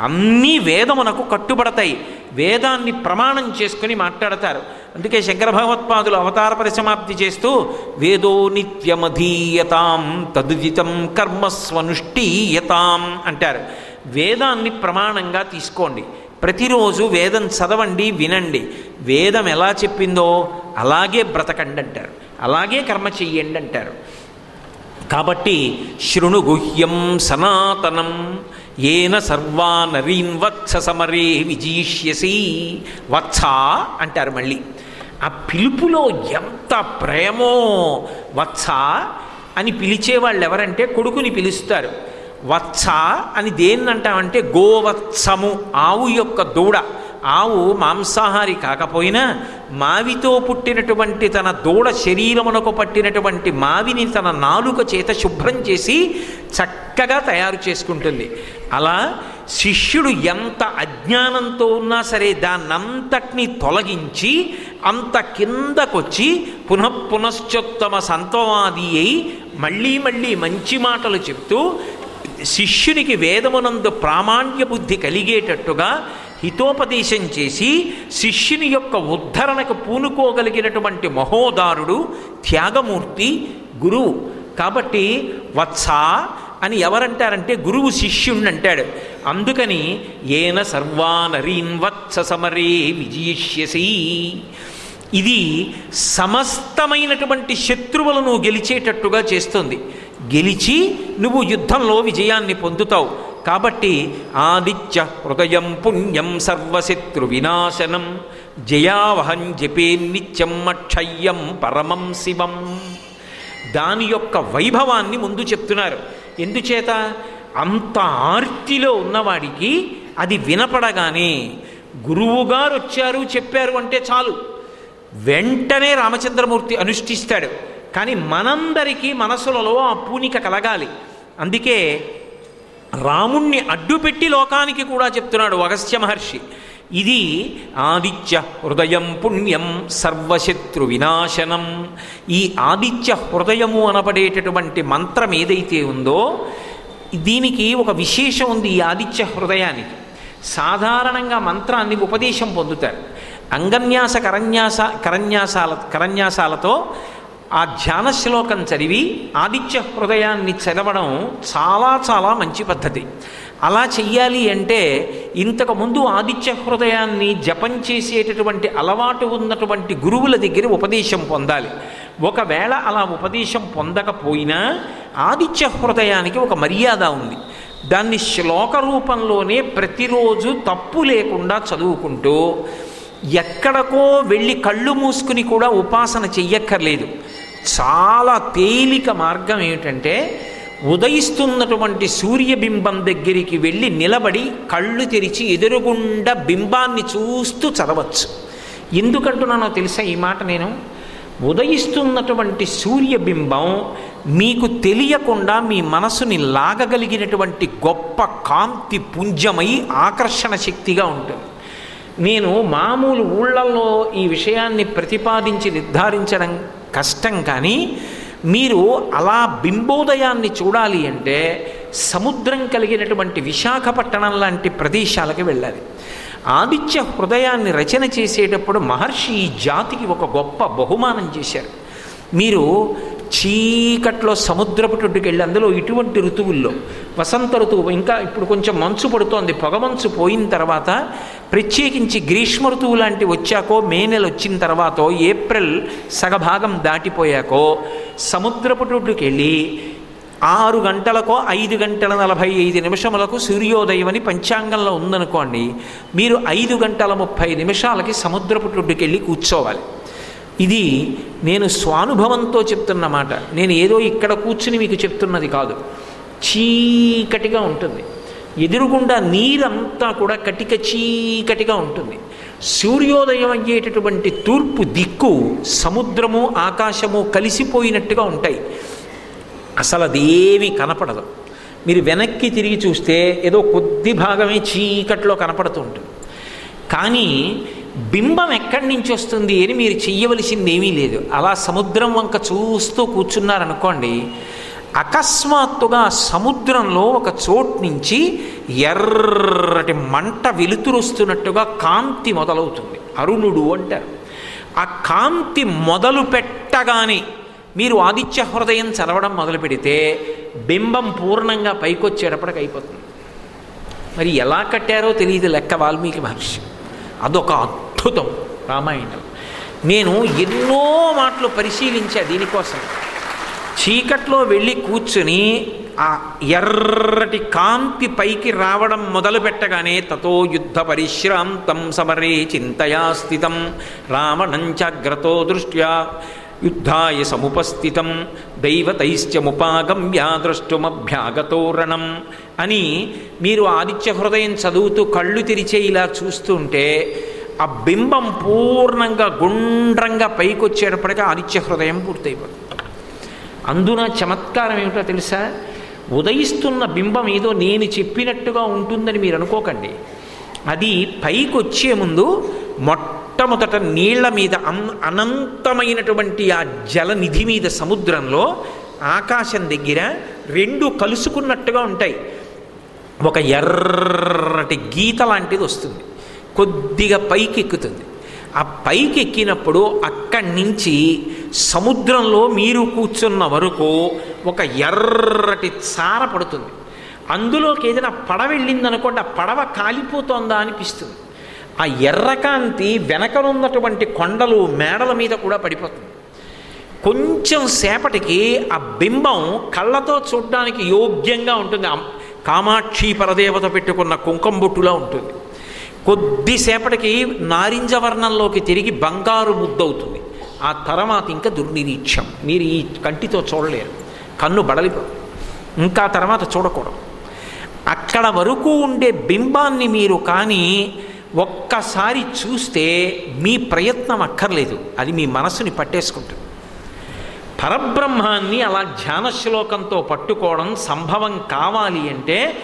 అన్నీ వేదమునకు కట్టుబడతాయి. వేదాన్ని ప్రమాణం చేసుకుని మాట్లాడతారు. అందుకే శంకర భగవత్పాదులు అవతార పరిసమాప్తి చేస్తూ వేదో నిత్యమధీయతాం తదుదితం కర్మస్వనుష్ఠీయతాం అంటారు. వేదాన్ని ప్రమాణంగా తీసుకోండి. ప్రతిరోజు వేదం చదవండి వినండి. వేదం ఎలా చెప్పిందో అలాగే బ్రతకండి అంటారు అలాగే కర్మ చెయ్యండి అంటారు కాబట్టి శృణు గుహ్యం సనాతనం. ఏన సర్వా నరీన్ వత్స సమరే విజీష్యసి. వత్స అంటారు మళ్ళీ. ఆ పిలుపులో ఎంత ప్రేమో వత్స అని పిలిచేవాళ్ళు ఎవరంటే కొడుకుని పిలుస్తారు. వత్స అని దేన్నంటామంటే గోవత్సము ఆవు యొక్క దూడ. ఆవు మాంసాహారి కాకపోయినా మావితో పుట్టినటువంటి తన దూడ శరీరమునకు పట్టినటువంటి మావిని తన నాలుక చేత శుభ్రం చేసి చక్కగా తయారు చేసుకుంటుంది. అలా శిష్యుడు ఎంత అజ్ఞానంతో ఉన్నా సరే దాన్నంతటిని తొలగించి అంత కిందకొచ్చి పునః పునశ్చోత్తమ సంతవాది అయి మళ్ళీ మళ్ళీ మంచి మాటలు చెప్తూ శిష్యునికి వేదమునందు ప్రామాణ్య బుద్ధి కలిగేటట్టుగా హితోపదేశం చేసి శిష్యుని యొక్క ఉద్ధరణకు పూనుకోగలిగినటువంటి మహోదారుడు త్యాగమూర్తి గురువు. కాబట్టి వత్స అని ఎవరంటారంటే గురువు శిష్యుణ్ణి అంటాడు. అందుకని ఏన సర్వానరీన్ వత్స సమరే విజయిష్యసి. ఇది సమస్తమైనటువంటి శత్రువులను గెలిచేటట్టుగా చేస్తుంది. గెలిచి నువ్వు యుద్ధంలో విజయాన్ని పొందుతావు. కాబట్టి ఆదిత్య హృదయం పుణ్యం సర్వశత్రు వినాశనం జయావహం జపే నిత్యం అక్షయ్యం పరమం శివం. దాని యొక్క వైభవాన్ని ముందు చెప్తున్నారు. ఎందుచేత? అంత ఆర్తిలో ఉన్నవాడికి అది వినపడగానే గురువుగారు వచ్చారు చెప్పారు అంటే చాలు. వెంటనే రామచంద్రమూర్తి అనుష్ఠిస్తాడు. కానీ మనందరికీ మనసులలో ఆ పూనిక కలగాలి. అందుకే రాముణ్ణి అడ్డుపెట్టి లోకానికి కూడా చెప్తున్నాడు అగస్త్య మహర్షి. ఇది ఆదిత్య హృదయం పుణ్యం సర్వశత్రు వినాశనం. ఈ ఆదిత్య హృదయము అనబడేటటువంటి మంత్రం ఏదైతే ఉందో దీనికి ఒక విశేషం ఉంది ఈ ఆదిత్య హృదయానికి. సాధారణంగా మంత్రాన్ని ఉపదేశం పొందుతారు. అంగన్యాస కరన్యాస కరన్యాసాల కరన్యాసాలతో ఆ ధ్యాన శ్లోకం చదివి ఆదిత్య హృదయాన్ని చదవడం చాలా చాలా మంచి పద్ధతి. అలా చెయ్యాలి అంటే ఇంతకుముందు ఆదిత్య హృదయాన్ని జపం చేసేటటువంటి అలవాటు ఉన్నటువంటి గురువుల దగ్గర ఉపదేశం పొందాలి. ఒకవేళ అలా ఉపదేశం పొందకపోయినా ఆదిత్య హృదయానికి ఒక మర్యాద ఉంది. దాన్ని శ్లోక రూపంలోనే ప్రతిరోజు తప్పు లేకుండా చదువుకుంటూ ఎక్కడికో వెళ్ళి కళ్ళు మూసుకుని కూడా ఉపాసన చెయ్యక్కర్లేదు. చాలా తేలిక మార్గం ఏమిటంటే ఉదయిస్తున్నటువంటి సూర్యబింబం దగ్గరికి వెళ్ళి నిలబడి కళ్ళు తెరిచి ఎదురుగుండా బింబాన్ని చూస్తూ చదవచ్చు. ఎందుకంటున్నానో తెలుసా ఈ మాట నేను? ఉదయిస్తున్నటువంటి సూర్యబింబం మీకు తెలియకుండా మీ మనసుని లాగగలిగినటువంటి గొప్ప కాంతి పుంజమై ఆకర్షణ శక్తిగా ఉంటుంది. నేను మామూలు ఊళ్ళల్లో ఈ విషయాన్ని ప్రతిపాదించి నిర్ధారించడం కష్టం కానీ మీరు అలా బింబోదయాన్ని చూడాలి అంటే సముద్రం కలిగినటువంటి విశాఖపట్టణం లాంటి ప్రదేశాలకు వెళ్ళాలి. ఆదిత్య హృదయాన్ని రచన చేసేటప్పుడు మహర్షి ఈ జాతికి ఒక గొప్ప బహుమానం చేశారు. మీరు చీకట్లో సముద్రపు టొడ్డుకి వెళ్ళి అందులో ఇటువంటి ఋతువుల్లో వసంత ఋతువు ఇంకా ఇప్పుడు కొంచెం మంచు పడుతోంది పొగమంచు పోయిన తర్వాత ప్రత్యేకించి గ్రీష్మ ఋతువు లాంటి వచ్చాకో మే నెల వచ్చిన తర్వాత ఏప్రిల్ సగభాగం దాటిపోయాకో సముద్రపు టొడ్డుకి వెళ్ళి ఆరు గంటలకో ఐదు గంటల నలభై ఐదు నిమిషములకు సూర్యోదయం అని పంచాంగంలో ఉందనుకోండి మీరు ఐదు గంటల ముప్పై నిమిషాలకి సముద్రపు టొడ్డుకెళ్ళి కూర్చోవాలి. ఇది నేను స్వానుభవంతో చెప్తున్న మాట. నేను ఏదో ఇక్కడ కూర్చుని మీకు చెప్తున్నది కాదు. చీకటిగా ఉంటుంది. ఎదురుగుండా నీరంతా కూడా కటిక చీకటిగా ఉంటుంది. సూర్యోదయం అయ్యేటటువంటి తూర్పు దిక్కు సముద్రము ఆకాశము కలిసిపోయినట్టుగా ఉంటాయి. అసలు అదేవి కనపడదు. మీరు వెనక్కి తిరిగి చూస్తే ఏదో కొద్ది భాగమే చీకట్లో కనపడుతూ ఉంటుంది. కానీ బింబం ఎక్కడి నుంచి వస్తుంది అని మీరు చెయ్యవలసింది ఏమీ లేదు. అలా సముద్రం వంక చూస్తూ కూర్చున్నారనుకోండి అకస్మాత్తుగా సముద్రంలో ఒక చోటు నుంచి ఎర్రటి మంట వెలుతురుస్తున్నట్టుగా కాంతి మొదలవుతుంది. అరుణుడు అంటారు. ఆ కాంతి మొదలు పెట్టగానే మీరు ఆదిత్య హృదయం చదవడం మొదలు పెడితే బింబం పూర్ణంగా పైకొచ్చేటప్పటికి అయిపోతుంది. మరి ఎలా కట్టారో తెలియదు లెక్క వాల్మీకి మహర్షి. అదొక అద్భుతం రామాయణం. నేను ఎన్నో మాటలు పరిశీలించా దీనికోసం. చీకట్లో వెళ్ళి కూర్చుని ఆ ఎర్రటి కాంతి పైకి రావడం మొదలు పెట్టగానే తతో యుద్ధ పరిశ్రాంతం సమరే చింతయా స్థితం. రావణంచాగ్రతో దృష్ట్యా యుద్ధాయ సముపస్థితం. దైవతైశ్చముపాగమ్యా ద్రష్టుమభ్యాగతోరణం. అని మీరు ఆదిత్య హృదయం చదువుతూ కళ్ళు తెరిచే ఇలా చూస్తుంటే ఆ బింబం పూర్ణంగా గుండ్రంగా పైకి వచ్చేటప్పటికీ ఆదిత్య హృదయం పూర్తయిపోతుంది. అందున చమత్కారం ఏమిటో తెలుసా? ఉదయిస్తున్న బింబం ఏదో నేను చెప్పినట్టుగా ఉంటుందని మీరు అనుకోకండి. అది పైకి వచ్చే ముందు మొట్టమొదట నీళ్ళ మీద అన్ అనంతమైనటువంటి ఆ జలనిధి మీద సముద్రంలో ఆకాశం దగ్గర రెండు కలుసుకున్నట్టుగా ఉంటాయి. ఒక ఎర్రటి గీత లాంటిది వస్తుంది. కొద్దిగా పైకి ఎక్కుతుంది ఆ పైకి ఎక్కినప్పుడు అక్కడి నుంచి సముద్రంలో మీరు కూర్చున్న వరకు ఒక ఎర్రటి చార పడుతుంది. అందులోకి ఏదైనా పడవ వెళ్ళిందనుకోండి ఆ పడవ కాలిపోతోందా అనిపిస్తుంది. ఆ ఎర్రకాంతి వెనకనున్నటువంటి కొండలు మేడల మీద కూడా పడిపోతుంది. కొంచెం సేపటికి ఆ బింబం కళ్ళతో చూడడానికి యోగ్యంగా ఉంటుంది. కామాక్షి పరదేవత పెట్టుకున్న కుంకం బొట్టులా ఉంటుంది. కొద్దిసేపటికి నారింజ వర్ణంలోకి తిరిగి బంగారు ముద్దవుతుంది ఆ తర్వాత ఇంకా దుర్నిరీక్షం. మీరు ఈ కంటితో చూడలేరు. కన్ను బడలిపో ఇంకా తర్వాత చూడకూడదు. అక్కడ వరకు ఉండే బింబాన్ని మీరు కానీ ఒక్కసారి చూస్తే మీ ప్రయత్నం అక్కర్లేదు. అది మీ మనసుని పట్టేసుకుంటుంది. పరబ్రహ్మాన్ని అలా ధ్యాన శ్లోకంతో పట్టుకోవడం సంభవం కావాలి అంటే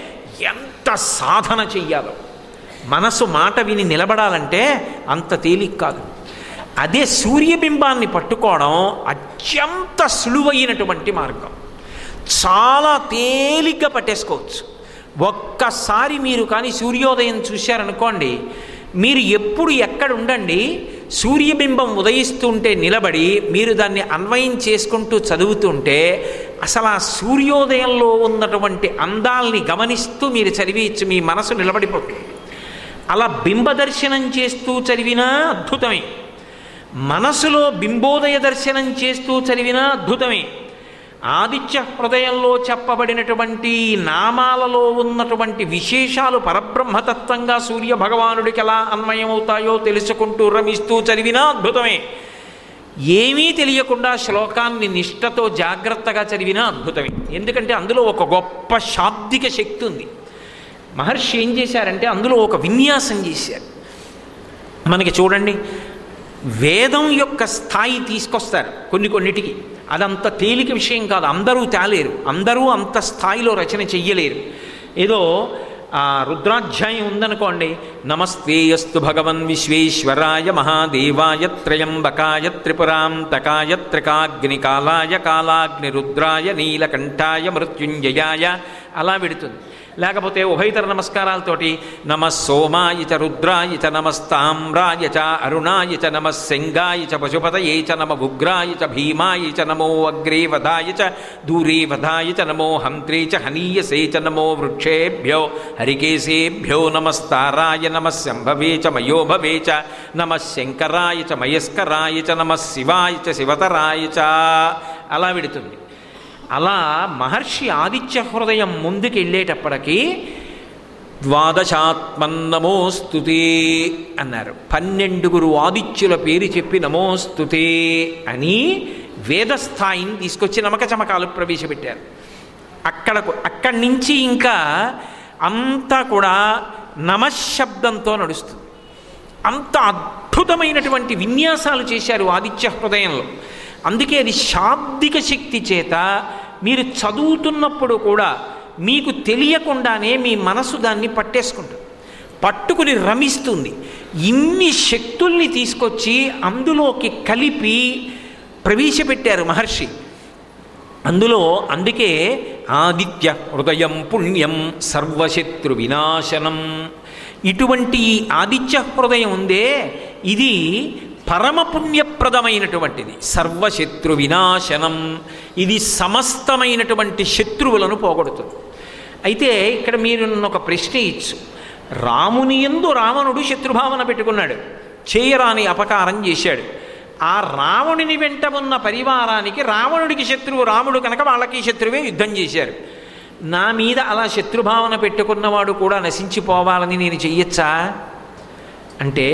ఎంత సాధన చెయ్యాలో. మనసు మాట విని నిలబడాలంటే అంత తేలిక కాదు. అదే సూర్యబింబాన్ని పట్టుకోవడం అత్యంత సులువైనటువంటి మార్గం. చాలా తేలిగ్గా పట్టేసుకోవచ్చు. ఒక్కసారి మీరు కానీ సూర్యోదయం చూశారనుకోండి మీరు ఎప్పుడు ఎక్కడ ఉండండి సూర్యబింబం ఉదయిస్తుంటే నిలబడి మీరు దాన్ని అన్వయం చేసుకుంటూ చదువుతుంటే అసలు ఆ సూర్యోదయంలో ఉన్నటువంటి అందాల్ని గమనిస్తూ మీరు చదివేయచ్చు మీ మనసు నిలబడిపోతుంది. అలా బింబ దర్శనం చేస్తూ చదివినా అద్భుతమే. మనసులో బింబోదయ దర్శనం చేస్తూ చదివినా అద్భుతమే. ఆదిత్య హృదయంలో చెప్పబడినటువంటి నామాలలో ఉన్నటువంటి విశేషాలు పరబ్రహ్మతత్వంగా సూర్య భగవానుడికి ఎలా అన్వయమవుతాయో తెలుసుకుంటూ రమిస్తూ చదివినా అద్భుతమే. ఏమీ తెలియకుండా శ్లోకాన్ని నిష్ఠతో జాగ్రత్తగా చదివినా అద్భుతమే. ఎందుకంటే అందులో ఒక గొప్ప శాబ్దిక శక్తి ఉంది. మహర్షి ఏం చేశారంటే అందులో ఒక విన్యాసం చేశారు. మనకి చూడండి వేదం యొక్క స్థాయి తీసుకొస్తారు కొన్ని కొన్నిటికి. అదంత తేలిక విషయం కాదు. అందరూ తేలేరు. అందరూ అంత స్థాయిలో రచన చెయ్యలేరు. ఏదో ఆ రుద్రాధ్యాయం ఉందనుకోండి. నమస్తే అస్తు భగవన్ విశ్వేశ్వరాయ మహాదేవాయ త్రయంబకాయ త్రిపురాంతకాయ త్రికాగ్నికాలాయ కాలాగ్ని రుద్రాయ నీలకంఠాయ మృత్యుంజయాయ అలా పెడుతుంది లేకపోతే ఉభయతర నమస్కారాలతోటి నమ సోమాయ చ రుద్రాయ చ నమస్తామ్రాయ చ అరుణాయ చ నమ శంగాయ చ పశుపతయే చ నమ ఉగ్రాయ చ భీమాయ చ నమో అగ్రే వధాయ చ దూరే చ నమో హంత్రే చ హనీయసే చ నమో వృక్షేభ్యో హరికేశేభ్యో నమస్తారాయ నమ శంభవే చ మయోభవే చ నమ శంకరాయ చ మయస్కరాయ చ నమ శివాయ చ శివతరాయ చ అలా విడుతుంది. అలా మహర్షి ఆదిత్య హృదయం ముందుకు వెళ్ళేటప్పటికీ ద్వాదశాత్మన్నమోస్తుతే అన్నారు. పన్నెండుగురు ఆదిత్యుల పేరు చెప్పి నమోస్తుతే అని వేదస్థాయిని తీసుకొచ్చి నమక చమకాలు ప్రవేశపెట్టారు. అక్కడకు అక్కడి నుంచి ఇంకా అంతా కూడా నమశబ్దంతో నడుస్తుంది. అంత అద్భుతమైనటువంటి విన్యాసాలు చేశారు ఆదిత్య హృదయంలో. అందుకే అది శాబ్దిక శక్తి చేత మీరు చదువుతున్నప్పుడు కూడా మీకు తెలియకుండానే మీ మనసు దాన్ని పట్టేసుకుంటుంది. పట్టుకుని రమిస్తుంది. ఇన్ని శక్తుల్ని తీసుకొచ్చి అందులోకి కలిపి ప్రవేశపెట్టారు మహర్షి. అందులో అందుకే ఆదిత్య హృదయం పుణ్యం సర్వశత్రు వినాశనం ఇటువంటి ఆదిత్య హృదయం ఉందే ఇది పరమ పుణ్యప్రదమైనటువంటిది సర్వశత్రు వినాశనం. ఇది సమస్తమైనటువంటి శత్రువులను పోగొడుతుంది. అయితే ఇక్కడ మీరు ఒక ప్రశ్న ఇచ్చు. రాముని ఎందు రావణుడు శత్రుభావన పెట్టుకున్నాడు. చేయరాని అపకారం చేశాడు. ఆ రావణుని వెంట ఉన్న పరివారానికి రావణుడికి శత్రువు రాముడు కనుక వాళ్ళకి శత్రువే యుద్ధం చేశారు. నా మీద అలా శత్రుభావన పెట్టుకున్నవాడు కూడా నశించిపోవాలని నేను చెయ్యొచ్చా? అంటే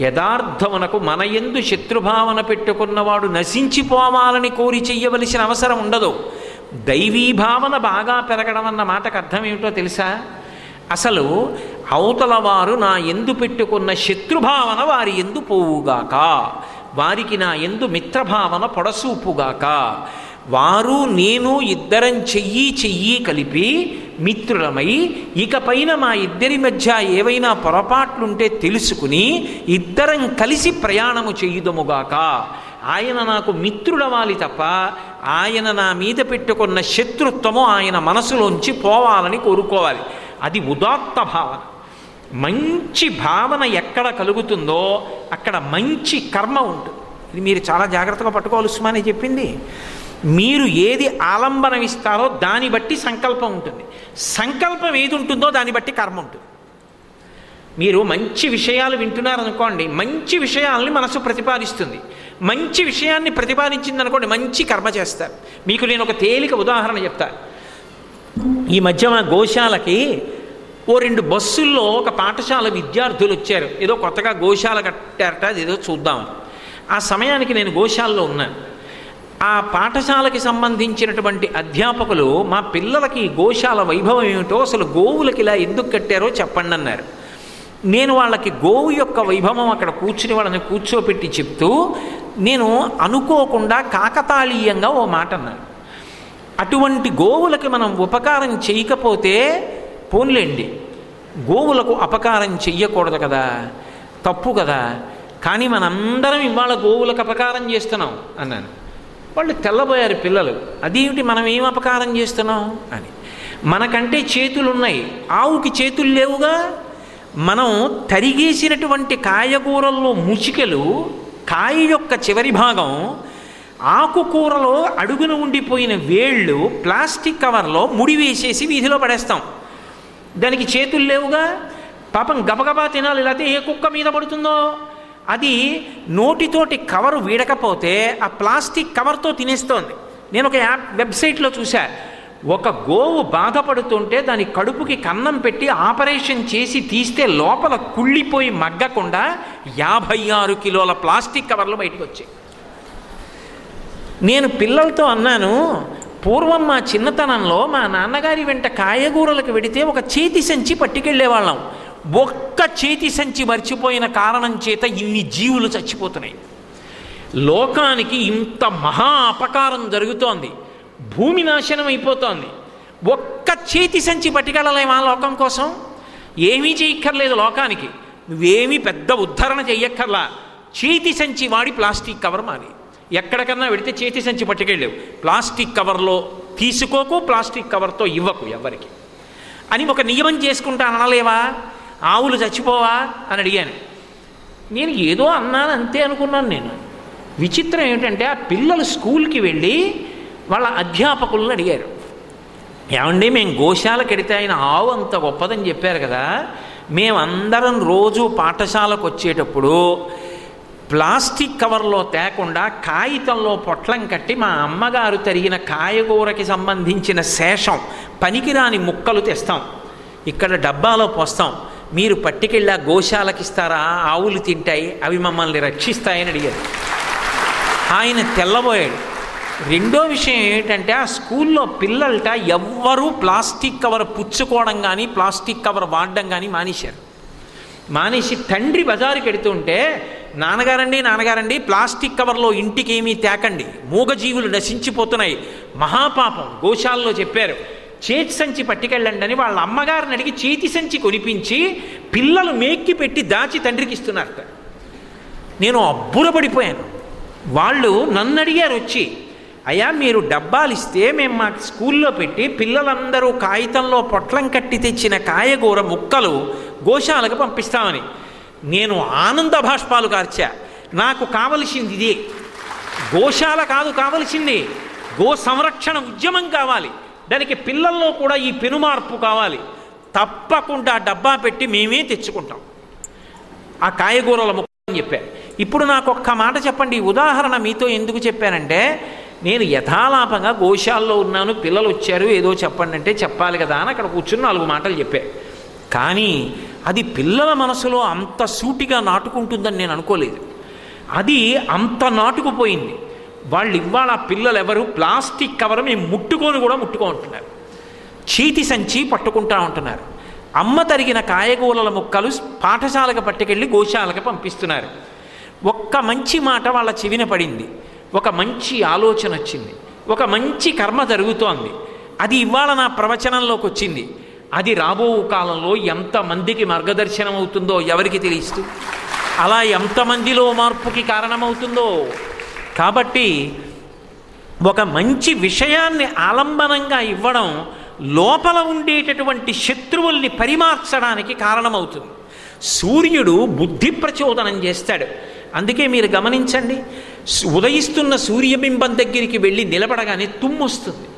యథార్థమునకు మన ఎందు శత్రుభావన పెట్టుకున్నవాడు నశించిపోవాలని కోరి చెయ్యవలసిన అవసరం ఉండదు. దైవీ భావన బాగా పెరగడం అన్న మాటకు అర్థం ఏమిటో తెలుసా? అసలు అవతల వారు నా ఎందు పెట్టుకున్న శత్రుభావన వారి ఎందు పోవుగాక. వారికి నా ఎందు మిత్రభావన పొడసూపుగాక. వారు నేను ఇద్దరం చెయ్యి చెయ్యి కలిపి మిత్రులమై ఇకపైన మా ఇద్దరి మధ్య ఏవైనా పొరపాట్లుంటే తెలుసుకుని ఇద్దరం కలిసి ప్రయాణము చేయుదముగాక. ఆయన నాకు మిత్రుడవాలి తప్ప ఆయన నా మీద పెట్టుకున్న శత్రుత్వము ఆయన మనసులోంచి పోవాలని కోరుకోవాలి. అది ఉదాత్త భావన. మంచి భావన ఎక్కడ కలుగుతుందో అక్కడ మంచి కర్మ ఉంటుంది. ఇది మీరు చాలా జాగ్రత్తగా పట్టుకోవాలి ఉస్మానే చెప్పింది. మీరు ఏది ఆలంబనం ఇస్తారో దాన్ని బట్టి సంకల్పం ఉంటుంది. సంకల్పం ఏది ఉంటుందో దాన్ని బట్టి కర్మ ఉంటుంది. మీరు మంచి విషయాలు వింటున్నారనుకోండి మంచి విషయాల్ని మనసు ప్రతిపాదిస్తుంది. మంచి విషయాన్ని ప్రతిపాదించింది అనుకోండి మంచి కర్మ చేస్తారు. మీకు నేను ఒక తేలిక ఉదాహరణ చెప్తా. ఈ మధ్య మా గోశాలకి ఓ రెండు బస్సుల్లో ఒక పాఠశాల విద్యార్థులు వచ్చారు ఏదో కొత్తగా గోశాల కట్టారట అది ఏదో చూద్దామని ఆ సమయానికి నేను గోశాలలో ఉన్నాను. ఆ పాఠశాలకి సంబంధించినటువంటి అధ్యాపకులు మా పిల్లలకి గోశాల వైభవం ఏమిటో అసలు గోవులకి ఇలా ఎందుకు కట్టారో చెప్పండి అన్నారు. నేను వాళ్ళకి గోవు యొక్క వైభవం అక్కడ కూర్చుని వాళ్ళని కూర్చోపెట్టి చెప్తూ నేను అనుకోకుండా కాకతాళీయంగా ఓ మాట అన్నాను. అటువంటి గోవులకి మనం ఉపకారం చేయకపోతే పోన్లేండి. గోవులకు అపకారం చెయ్యకూడదు కదా తప్పు కదా. కానీ మనందరం ఇవాళ గోవులకు అపకారం చేస్తున్నాం అన్నాను. వాళ్ళు తెల్లబోయారు పిల్లలు. అదేమిటి మనం ఏం అపకారం చేస్తున్నాం? అని. మనకంటే చేతులు ఉన్నాయి ఆవుకి చేతులు లేవుగా? మనం తరిగేసినటువంటి కాయగూరల్లో ముచికలు కాయ యొక్క చివరి భాగం ఆకుకూరలో అడుగున ఉండిపోయిన వేళ్ళు ప్లాస్టిక్ కవర్లో ముడి వేసేసి వీధిలో పడేస్తాం. దానికి చేతులు లేవుగా? పాపం గబగబా తినాలి లేకపోతే ఏ కుక్క మీద పడుతుందో? అది నోటితోటి కవరు వీడకపోతే ఆ ప్లాస్టిక్ కవర్తో తినేస్తోంది. నేను ఒక యాప్ వెబ్సైట్లో చూశా. ఒక గోవు బాధపడుతుంటే దాని కడుపుకి కన్నం పెట్టి ఆపరేషన్ చేసి తీస్తే లోపల కుళ్ళిపోయి మగ్గకుండా యాభై ఆరు కిలోల ప్లాస్టిక్ కవర్లు బయటకు వచ్చాయి నేను పిల్లలతో అన్నాను పూర్వం మా చిన్నతనంలో మా నాన్నగారి వెంట కాయగూరలకు వెడితే ఒక చేతి సంచి పట్టుకెళ్ళేవాళ్ళం. ఒక్క చేతి సంచి మర్చిపోయిన కారణం చేత ఇన్ని జీవులు చచ్చిపోతున్నాయి. లోకానికి ఇంత మహా అపకారం జరుగుతోంది. భూమి నాశనం అయిపోతోంది. ఒక్క చేతి సంచి పట్టుకెళ్ళలేమా లోకం కోసం? ఏమీ చేయక్కర్లేదు లోకానికి. నువ్వేమీ పెద్ద ఉద్ధరణ చెయ్యక్కర్లా. చేతి సంచి వాడి ప్లాస్టిక్ కవర్ మాని. ఎక్కడికన్నా వెడితే చేతి సంచి పట్టుకెళ్ళేవు. ప్లాస్టిక్ కవర్లో తీసుకోకు ప్లాస్టిక్ కవర్తో ఇవ్వకు ఎవరికి. అని ఒక నియమం చేసుకుంటా అనలేవా? ఆవులు చచ్చిపోవా అని అడిగాను. నేను ఏదో అన్నాను అంతే అనుకున్నాను నేను. విచిత్రం ఏమిటంటే ఆ పిల్లలు స్కూల్కి వెళ్ళి వాళ్ళ అధ్యాపకులను అడిగారు. ఏమండి మేము గోశాలకు ఎడితే ఆయన ఆవు అంత గొప్పదని చెప్పారు కదా. మేమందరం రోజు పాఠశాలకు వచ్చేటప్పుడు ప్లాస్టిక్ కవర్లో తేకుండా కాగితంలో పొట్లం కట్టి మా అమ్మగారు తరిగిన కాయగూరకి సంబంధించిన శేషం పనికిరాని ముక్కలు తెస్తాం. ఇక్కడ డబ్బాలో పోస్తాం. మీరు పట్టుకెళ్ళి గోశాలకిస్తారా? గోశాలకి ఇస్తారా ఆవులు తింటాయి అవి మమ్మల్ని రక్షిస్తాయని అడిగారు ఆయన తెల్లబోయాడు. రెండో విషయం ఏమిటంటే ఆ స్కూల్లో పిల్లలట ఎవ్వరూ ప్లాస్టిక్ కవర్ పుచ్చుకోవడం కానీ ప్లాస్టిక్ కవర్ వాడడం కానీ మానేశారు. మానేసి తండ్రి బజారుకి ఎడుతుంటే నాన్నగారండి నాన్నగారండి ప్లాస్టిక్ కవర్లో ఇంటికి ఏమీ తేకండి. మూగజీవులు నశించిపోతున్నాయి. మహాపాపం గోశాలలో చెప్పారు. చేతి సంచి పట్టుకెళ్ళండి అని వాళ్ళ అమ్మగారిని అడిగి చేతి సంచి కొనిపించి పిల్లలు మేక్కి పెట్టి దాచి తండ్రికి ఇస్తున్నారట నేను అబ్బురపడిపోయాను. వాళ్ళు నన్ను అడిగారు వచ్చి అయ్యా మీరు డబ్బాలు ఇస్తే మేము మా స్కూల్లో పెట్టి పిల్లలందరూ కాగితంలో పొట్లం కట్టి తెచ్చిన కాయగూర ముక్కలు గోశాలకు పంపిస్తామని. నేను ఆనంద భాష్పాలు కార్చా. నాకు కావలసింది ఇదే. గోశాల కాదు కావలసింది. గో సంరక్షణ ఉద్యమం కావాలి. దానికి పిల్లల్లో కూడా ఈ పెనుమార్పు కావాలి. తప్పకుండా డబ్బా పెట్టి మేమే తెచ్చుకుంటాం. ఆ కాయగూరల ముక్క అని చెప్పారు ఇప్పుడు నాకు ఒక్క మాట చెప్పండి. ఉదాహరణ మీతో ఎందుకు చెప్పానంటే నేను యథాలాపంగా గోశాల్లో ఉన్నాను పిల్లలు వచ్చారు ఏదో చెప్పండి అంటే చెప్పాలి కదా అని అక్కడ కూర్చుని నాలుగు మాటలు చెప్పా. కానీ అది పిల్లల మనసులో అంత సూటిగా నాటుకుంటుందని నేను అనుకోలేదు. అది అంత నాటుకుపోయింది. వాళ్ళు ఇవాళ పిల్లలు ఎవరు ప్లాస్టిక్ కవర్ మేము ముట్టుకొని కూడా ముట్టుకుంటున్నారు చీతి సంచి పట్టుకుంటా ఉంటున్నారు. అమ్మ తరిగిన కాయగూరల ముక్కలు పాఠశాలకు పట్టుకెళ్ళి గోశాలకు పంపిస్తున్నారు. ఒక్క మంచి మాట వాళ్ళ చెవిన పడింది. ఒక మంచి ఆలోచన వచ్చింది. ఒక మంచి కర్మ జరుగుతోంది. అది ఇవాళ నా ప్రవచనంలోకి వచ్చింది. అది రాబో కాలంలో ఎంతమందికి మార్గదర్శనం అవుతుందో ఎవరికి తెలియస్తూ అలా ఎంతమందిలో మార్పుకి కారణమవుతుందో? కాబట్టి ఒక మంచి విషయాన్ని ఆలంబనంగా ఇవ్వడం లోపల ఉండేటటువంటి శత్రువుల్ని పరిమార్చడానికి కారణమవుతుంది. సూర్యుడు బుద్ధి ప్రచోదనం చేస్తాడు. అందుకే మీరు గమనించండి ఉదయిస్తున్న సూర్యబింబం దగ్గరికి వెళ్ళి నిలబడగానే తుమ్మొస్తుంది.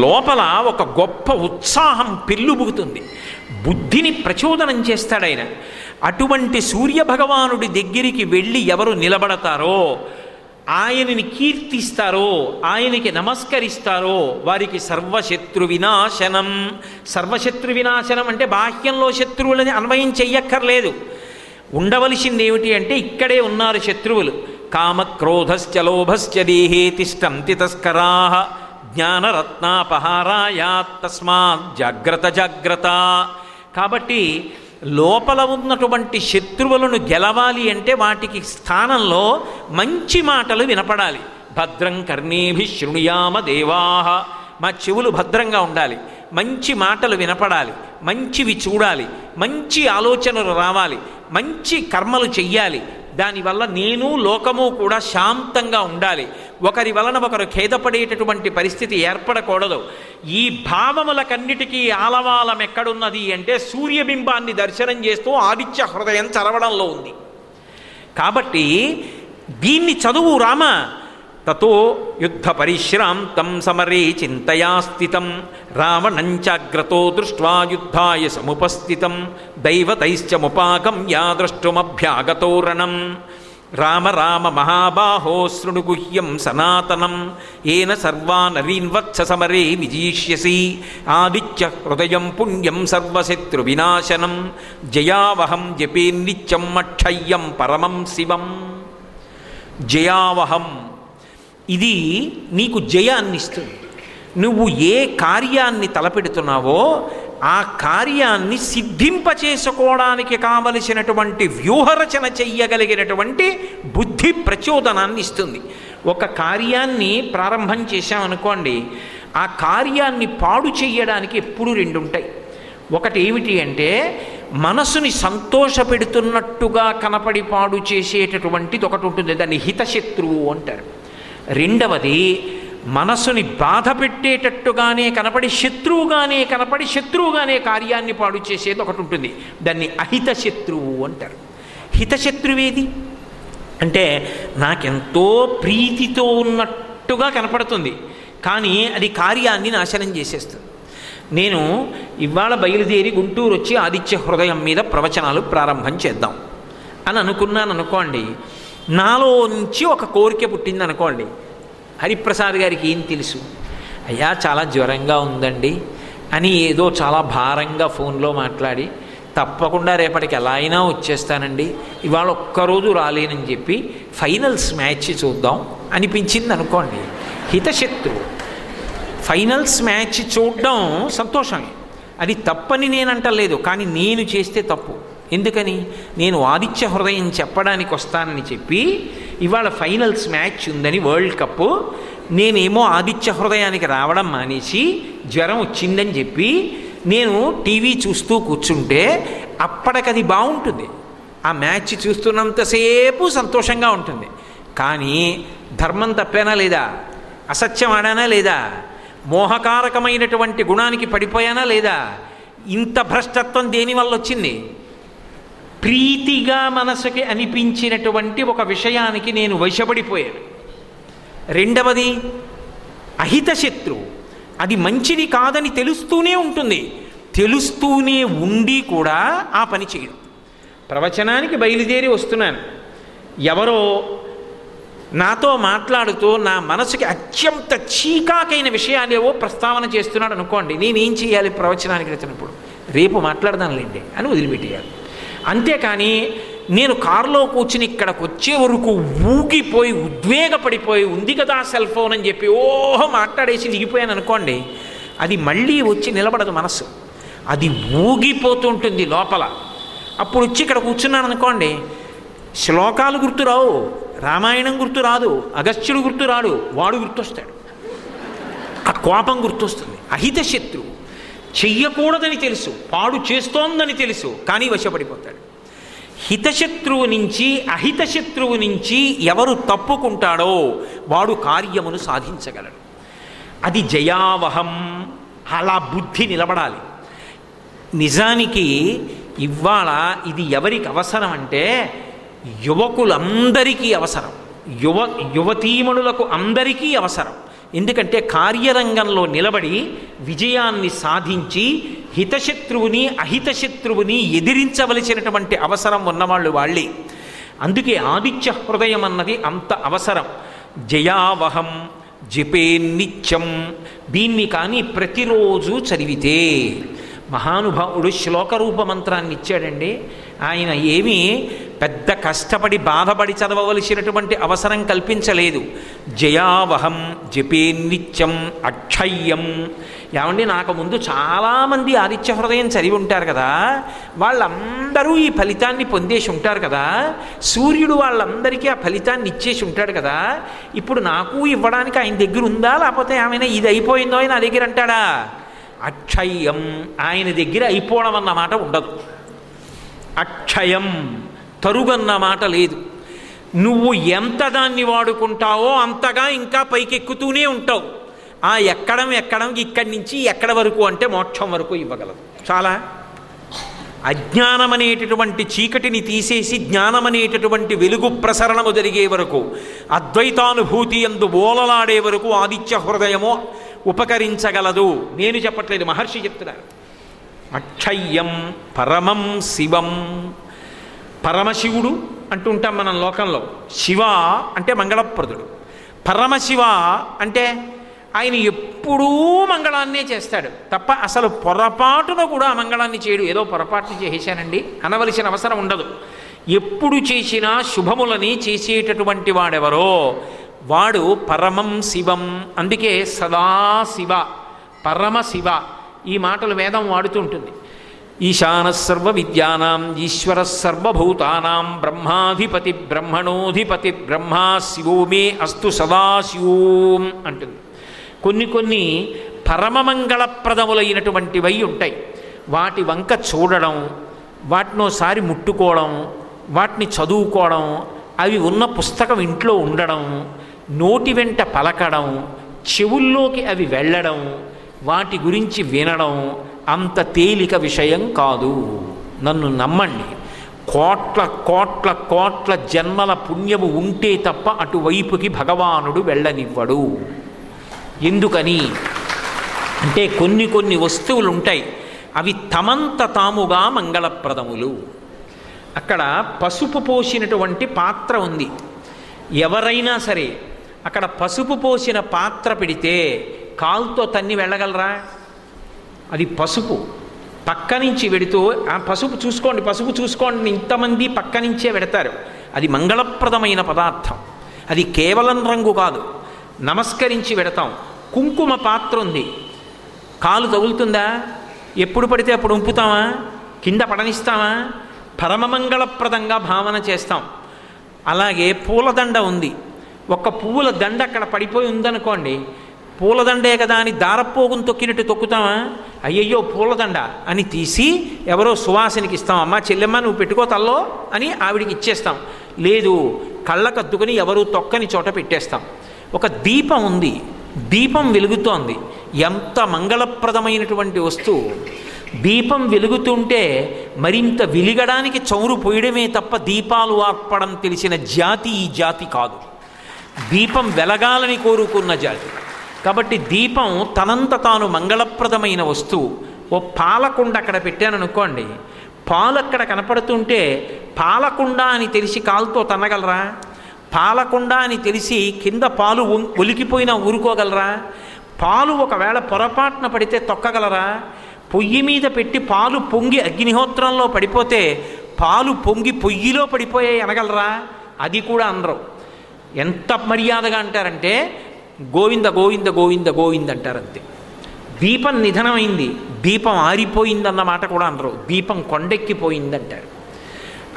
లోపల ఒక గొప్ప ఉత్సాహం పెళ్ళుబుగుతుంది బుద్ధిని ప్రచోదనం చేస్తాడు ఆయన. అటువంటి సూర్య భగవానుడి దగ్గరికి వెళ్ళి ఎవరు నిలబడతారో ఆయనని కీర్తిస్తారో ఆయనకి నమస్కరిస్తారో వారికి సర్వశత్రు వినాశనం. సర్వశత్రు వినాశనం అంటే బాహ్యంలో శత్రువులని అన్వయం చెయ్యక్కర్లేదు. ఉండవలసింది ఏమిటి అంటే ఇక్కడే ఉన్నారు శత్రువులు. కామక్రోధశ్చ లోభశ్చ దేహే తిష్టంతి తస్కరా. జ్ఞానరత్నాపహారాయాత్ తస్మాత్ జాగ్రత్త జాగ్రత్త కాబట్టి లోపల ఉన్నటువంటి శత్రువులను గెలవాలి అంటే వాటికి స్థానంలో మంచి మాటలు వినపడాలి. భద్రం కర్ణేభి శృణుయామ దేవాహ. మా చెవులు భద్రంగా ఉండాలి. మంచి మాటలు వినపడాలి. మంచివి చూడాలి. మంచి ఆలోచనలు రావాలి. మంచి కర్మలు చెయ్యాలి. దానివల్ల నేను లోకము కూడా శాంతంగా ఉండాలి. ఒకరి వలన ఒకరు ఖేదపడేటటువంటి పరిస్థితి ఏర్పడకూడదు. ఈ భావములకన్నిటికీ ఆలవాలం ఎక్కడున్నది అంటే సూర్యబింబాన్ని దర్శనం చేస్తూ ఆదిత్య హృదయం చదవడంలో ఉంది. కాబట్టి దీన్ని చదువు రామ. తతో యుద్ధ పరిశ్రాంతం సమరే చింతయా స్థితం రావణంచాగ్రతో దృష్ట్వా యుద్ధాయ సముపస్థితం. దైవతైశ్చ ముపాకం యా ద్రష్టుమభ్యాగతోరణం రామ రామ మహాబాహో శృణుగుహ్యం సనాతనం. ఏన సర్వానరీన్వత్స సమరే విజీష్యసి. ఆదిత్య హృదయం పుణ్యం సర్వశత్రు వినాశనం జయావహం జపేన్నిత్యం నిత్యం అక్షయ్యం పరమం శివం. జయావహం ఇది నీకు జయాన్ని ఇస్తుంది నువ్వు ఏ కార్యాన్ని తలపెడుతున్నావో ఆ కార్యాన్ని సిద్ధింపచేసుకోవడానికి కావలసినటువంటి వ్యూహరచన చెయ్యగలిగినటువంటి బుద్ధి ప్రచోదనాన్ని ఇస్తుంది. ఒక కార్యాన్ని ప్రారంభం చేశామనుకోండి ఆ కార్యాన్ని పాడు చేయడానికి ఎప్పుడు రెండు ఉంటాయి ఒకటి ఏమిటి అంటే మనసుని సంతోషపెడుతున్నట్టుగా కనపడి పాడు చేసేటటువంటిది ఒకటి ఉంటుంది దాన్ని హితశత్రువు అంటారు. రెండవది మనసుని బాధ పెట్టేటట్టుగానే కనపడి శత్రువుగానే కనపడి శత్రువుగానే కార్యాన్ని పాడు చేసేది ఒకటి ఉంటుంది. దాన్ని అహిత శత్రువు అంటారు హితశత్రువేది అంటే నాకెంతో ప్రీతితో ఉన్నట్టుగా కనపడుతుంది. కానీ అది కార్యాన్ని నాశనం చేసేస్తుంది. నేను ఇవాళ బయలుదేరి గుంటూరు వచ్చి ఆదిత్య హృదయం మీద ప్రవచనాలు ప్రారంభం చేద్దాం. అని అనుకున్నాను అనుకోండి నాలో నుంచి ఒక కోరిక పుట్టింది అనుకోండి హరిప్రసాద్ గారికి ఏం తెలుసు? అయ్యా చాలా జ్వరంగా ఉందండి అని ఏదో చాలా భారంగా ఫోన్లో మాట్లాడి తప్పకుండా రేపటికి ఎలా అయినా వచ్చేస్తానండి. ఇవాళ ఒక్కరోజు రాలేనని చెప్పి ఫైనల్స్ మ్యాచ్ చూద్దాం అనిపించింది అనుకోండి హితశత్రువు ఫైనల్స్ మ్యాచ్ చూడడం సంతోషమే. అది తప్పని నేనంటలేదు కానీ నేను చేస్తే తప్పు. ఎందుకని? నేను ఆదిత్య హృదయం చెప్పడానికి వస్తానని చెప్పి ఇవాళ ఫైనల్స్ మ్యాచ్ ఉందని వరల్డ్ కప్ నేనేమో ఆదిత్య హృదయానికి రావడం మానేసి జ్వరం వచ్చిందని చెప్పి నేను టీవీ చూస్తూ కూర్చుంటే అప్పటికది బాగుంటుంది. ఆ మ్యాచ్ చూస్తున్నంతసేపు సంతోషంగా ఉంటుంది. కానీ ధర్మం తప్పేనా లేదా? అసత్యం ఆడానా లేదా? మోహకారకమైనటువంటి గుణానికి పడిపోయానా లేదా? ఇంత భ్రష్టత్వం దేనివల్ల వచ్చింది? ప్రీతిగా మనసుకి అనిపించినటువంటి ఒక విషయానికి నేను వశపడిపోయాను. రెండవది అహిత శత్రువు అది మంచిది కాదని తెలుస్తూనే ఉంటుంది. తెలుస్తూనే ఉండి కూడా ఆ పని చేయడం. ప్రవచనానికి బయలుదేరి వస్తున్నాను. ఎవరో నాతో మాట్లాడుతూ నా మనసుకి అత్యంత చీకాకైన విషయాలేవో ప్రస్తావన చేస్తున్నాడు అనుకోండి నేనేం చేయాలి ప్రవచనానికి వచ్చినప్పుడు రేపు మాట్లాడదానులేండి అని వదిలిపెట్టేయాలి. అంతేకాని నేను కారులో కూర్చుని ఇక్కడికి వచ్చే వరకు ఊగిపోయి ఉద్వేగపడిపోయి ఉంది కదా సెల్ ఫోన్ అని చెప్పి ఓహో మాట్లాడేసి దిగిపోయాను అనుకోండి అది మళ్ళీ వచ్చి నిలబడదు మనస్సు. అది ఊగిపోతుంటుంది లోపల. అప్పుడు వచ్చి ఇక్కడ కూర్చున్నాను అనుకోండి శ్లోకాలు గుర్తురావు రామాయణం గుర్తు రాదు అగస్త్యుడు గుర్తు రాడు వాడు గుర్తొస్తాడు. ఆ కోపం గుర్తొస్తుంది. అహిత శత్రువు చెయ్యకూడదని తెలుసు పాడు చేస్తోందని తెలుసు కానీ వశపడిపోతాడు. హితశత్రువు నుంచి అహితశత్రువు నుంచి ఎవరు తప్పుకుంటాడో వాడు కార్యమును సాధించగలడు. అది జయావహం అలా బుద్ధి నిలబడాలి. నిజానికి ఇవాళ ఇది ఎవరికి అవసరం అంటే యువకులందరికీ అవసరం. యువ యువతీమణులకు అందరికీ అవసరం. ఎందుకంటే కార్యరంగంలో నిలబడి విజయాన్ని సాధించి హితశత్రువుని అహితశత్రువుని ఎదిరించవలసినటువంటి అవసరం ఉన్నవాళ్ళు వాళ్ళే. అందుకే ఆదిత్య హృదయం అన్నది అంత అవసరం. జయావహం జపే నిత్యం. దీన్ని కానీ ప్రతిరోజు చదివితే మహానుభావుడు శ్లోకరూప మంత్రాన్ని ఇచ్చాడండి. ఆయన ఏమీ పెద్ద కష్టపడి బాధపడి చదవవలసినటువంటి అవసరం కల్పించలేదు. జయావహం జపే నిత్యం అక్షయ్యం. ఏమండి నాకు ముందు చాలామంది ఆదిత్య హృదయం చదివి ఉంటారు కదా. వాళ్ళందరూ ఈ ఫలితాన్ని పొందేసి ఉంటారు కదా. సూర్యుడు వాళ్ళందరికీ ఆ ఫలితాన్ని ఇచ్చేసి ఉంటాడు కదా. ఇప్పుడు నాకు ఇవ్వడానికి ఆయన దగ్గర ఉందా? లేకపోతే ఏమైనా ఇది అయిపోయిందో నా దగ్గర అంటాడా? అక్షయం ఆయన దగ్గర అయిపోవడం అన్నమాట ఉండదు. అక్షయం. తరుగన్న మాట లేదు. నువ్వు ఎంత దాన్ని వాడుకుంటావో అంతగా ఇంకా పైకెక్కుతూనే ఉంటావు. ఆ ఎక్కడం ఎక్కడం ఇక్కడి నుంచి ఎక్కడ వరకు అంటే మోక్షం వరకు ఇవ్వగలదు. చాలా? అజ్ఞానం అనేటటువంటి చీకటిని తీసేసి జ్ఞానం అనేటటువంటి వెలుగు ప్రసరణము జరిగే వరకు అద్వైతానుభూతి ఎందు ఓలలాడే వరకు ఆదిత్య హృదయము ఉపకరించగలదు. నేను చెప్పట్లేదు మహర్షి చెప్తున్నారు. అక్షయ్యం పరమం శివం. పరమశివుడు అంటూ ఉంటాం మనం లోకంలో. శివ అంటే మంగళప్రదుడు. పరమశివ అంటే ఆయన ఎప్పుడూ మంగళాన్నే చేస్తాడు. తప్ప అసలు పొరపాటున కూడా ఆ మంగళాన్ని చేయడు. ఏదో పొరపాటును చేశానండి. అనవలసిన అవసరం ఉండదు. ఎప్పుడు చేసినా శుభములని చేసేటటువంటి వాడెవరో? వాడు పరమం శివం. అందుకే సదాశివ పరమశివ ఈ మాటలు వేదం వాడుతూ ఉంటుంది. ఈశాన సర్వ విద్యానాం ఈశ్వర సర్వభూతానాం బ్రహ్మాధిపతి బ్రహ్మణోధిపతి బ్రహ్మా శివోమే అస్తు సదాశివోం అంటుంది. కొన్ని కొన్ని పరమమంగళప్రదములైనటువంటివై ఉంటాయి. వాటి వంక చూడడం వాటినోసారి ముట్టుకోవడం వాటిని చదువుకోవడం అవి ఉన్న పుస్తకం ఇంట్లో ఉండడం నోటి వెంట పలకడం చెవుల్లోకి అవి వెళ్ళడం వాటి గురించి వినడం అంత తేలిక విషయం కాదు. నన్ను నమ్మండి. కోట్ల కోట్ల కోట్ల జన్మల పుణ్యము ఉంటే తప్ప అటువైపుకి భగవానుడు వెళ్ళనివ్వడు. ఎందుకని? అంటే కొన్ని కొన్ని వస్తువులు ఉంటాయి అవి తమంత తాముగా మంగళప్రదములు. అక్కడ పసుపు పోసినటువంటి పాత్ర ఉంది. ఎవరైనా సరే అక్కడ పసుపు పోసిన పాత్ర పెడితే కాలుతో తన్ని వెళ్ళగలరా? అది పసుపు. పక్క నుంచి వెడుతూ ఆ పసుపు చూసుకోండి పసుపు చూసుకోండి ఇంతమంది పక్క నుంచే పెడతారు అది మంగళప్రదమైన పదార్థం. అది కేవలం రంగు కాదు. నమస్కరించి పెడతాం కుంకుమ పాత్ర ఉంది. కాలు తగులుతుందా? ఎప్పుడు పడితే అప్పుడు ఉంపుతామా? కింద పడనిస్తామా? పరమమంగళప్రదంగా భావన చేస్తాం. అలాగే పూలదండ ఉంది. ఒక పువ్వుల దండ అక్కడ పడిపోయి ఉందనుకోండి పూలదండే కదా అని దారపోగును తొక్కినట్టు తొక్కుతామా అయ్యయ్యో పూలదండ అని తీసి ఎవరో సువాసనికి ఇస్తాం. అమ్మా చెల్లెమ్మ నువ్వు పెట్టుకో తల్లో అని ఆవిడికి ఇచ్చేస్తాం. లేదు కళ్ళకద్దుకుని ఎవరు తొక్కని చోట పెట్టేస్తాం. ఒక దీపం ఉంది. దీపం వెలుగుతోంది. ఎంత మంగళప్రదమైనటువంటి వస్తువు. దీపం వెలుగుతుంటే మరింత వెలిగడానికి చౌరు పోయడమే తప్ప దీపాలు ఆర్పడం తెలిసిన జాతి ఈ జాతి కాదు. దీపం వెలగాలని కోరుకున్న జాతి. కాబట్టి దీపం తనంత తాను మంగళప్రదమైన వస్తువు. ఓ పాలకుండ అక్కడ పెట్టాననుకోండి పాలు అక్కడ కనపడుతుంటే పాలకుండ అని తెలిసి కాలుతో తన్నగలరా? పాలకుండ అని తెలిసి కింద పాలు ఒలికిపోయినా ఊరుకోగలరా? పాలు ఒకవేళ పొరపాటున పడితే తొక్కగలరా? పొయ్యి మీద పెట్టి పాలు పొంగి అగ్నిహోత్రంలో పడిపోతే పాలు పొంగి పొయ్యిలో పడిపోయాయి అనగలరా? అది కూడా అనరు ఎంత మర్యాదగా అంటారంటే గోవింద గోవింద గోవింద గోవింద అంటారంతే. దీపం నిధనమైంది దీపం ఆరిపోయిందన్న మాట కూడా అనరు. దీపం కొండెక్కిపోయిందంటారు.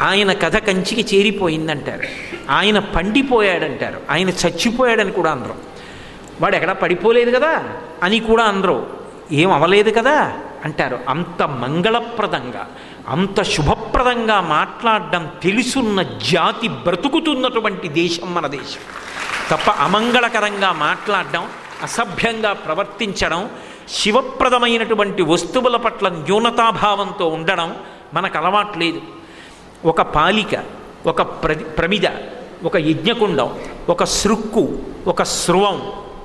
ఆయన కథ కంచికి చేరిపోయిందంటారు. ఆయన పండిపోయాడంటారు. ఆయన చచ్చిపోయాడని కూడా అనరు. వాడు ఎక్కడా పడిపోలేదు కదా అని కూడా అనరు. ఏం అవలేదు కదా అంటారు. అంత మంగళప్రదంగా అంత శుభప్రదంగా మాట్లాడడం తెలుసున్న జాతి బ్రతుకుతున్నటువంటి దేశం మన దేశం. తప్ప అమంగళకరంగా మాట్లాడడం అసభ్యంగా ప్రవర్తించడం శివప్రదమైనటువంటి వస్తువుల పట్ల న్యూనతాభావంతో ఉండడం మనకు అలవాటు లేదు. ఒక పాలిక ఒక ప్రమిద ఒక యజ్ఞకుండం ఒక సృక్కు ఒక స్రువం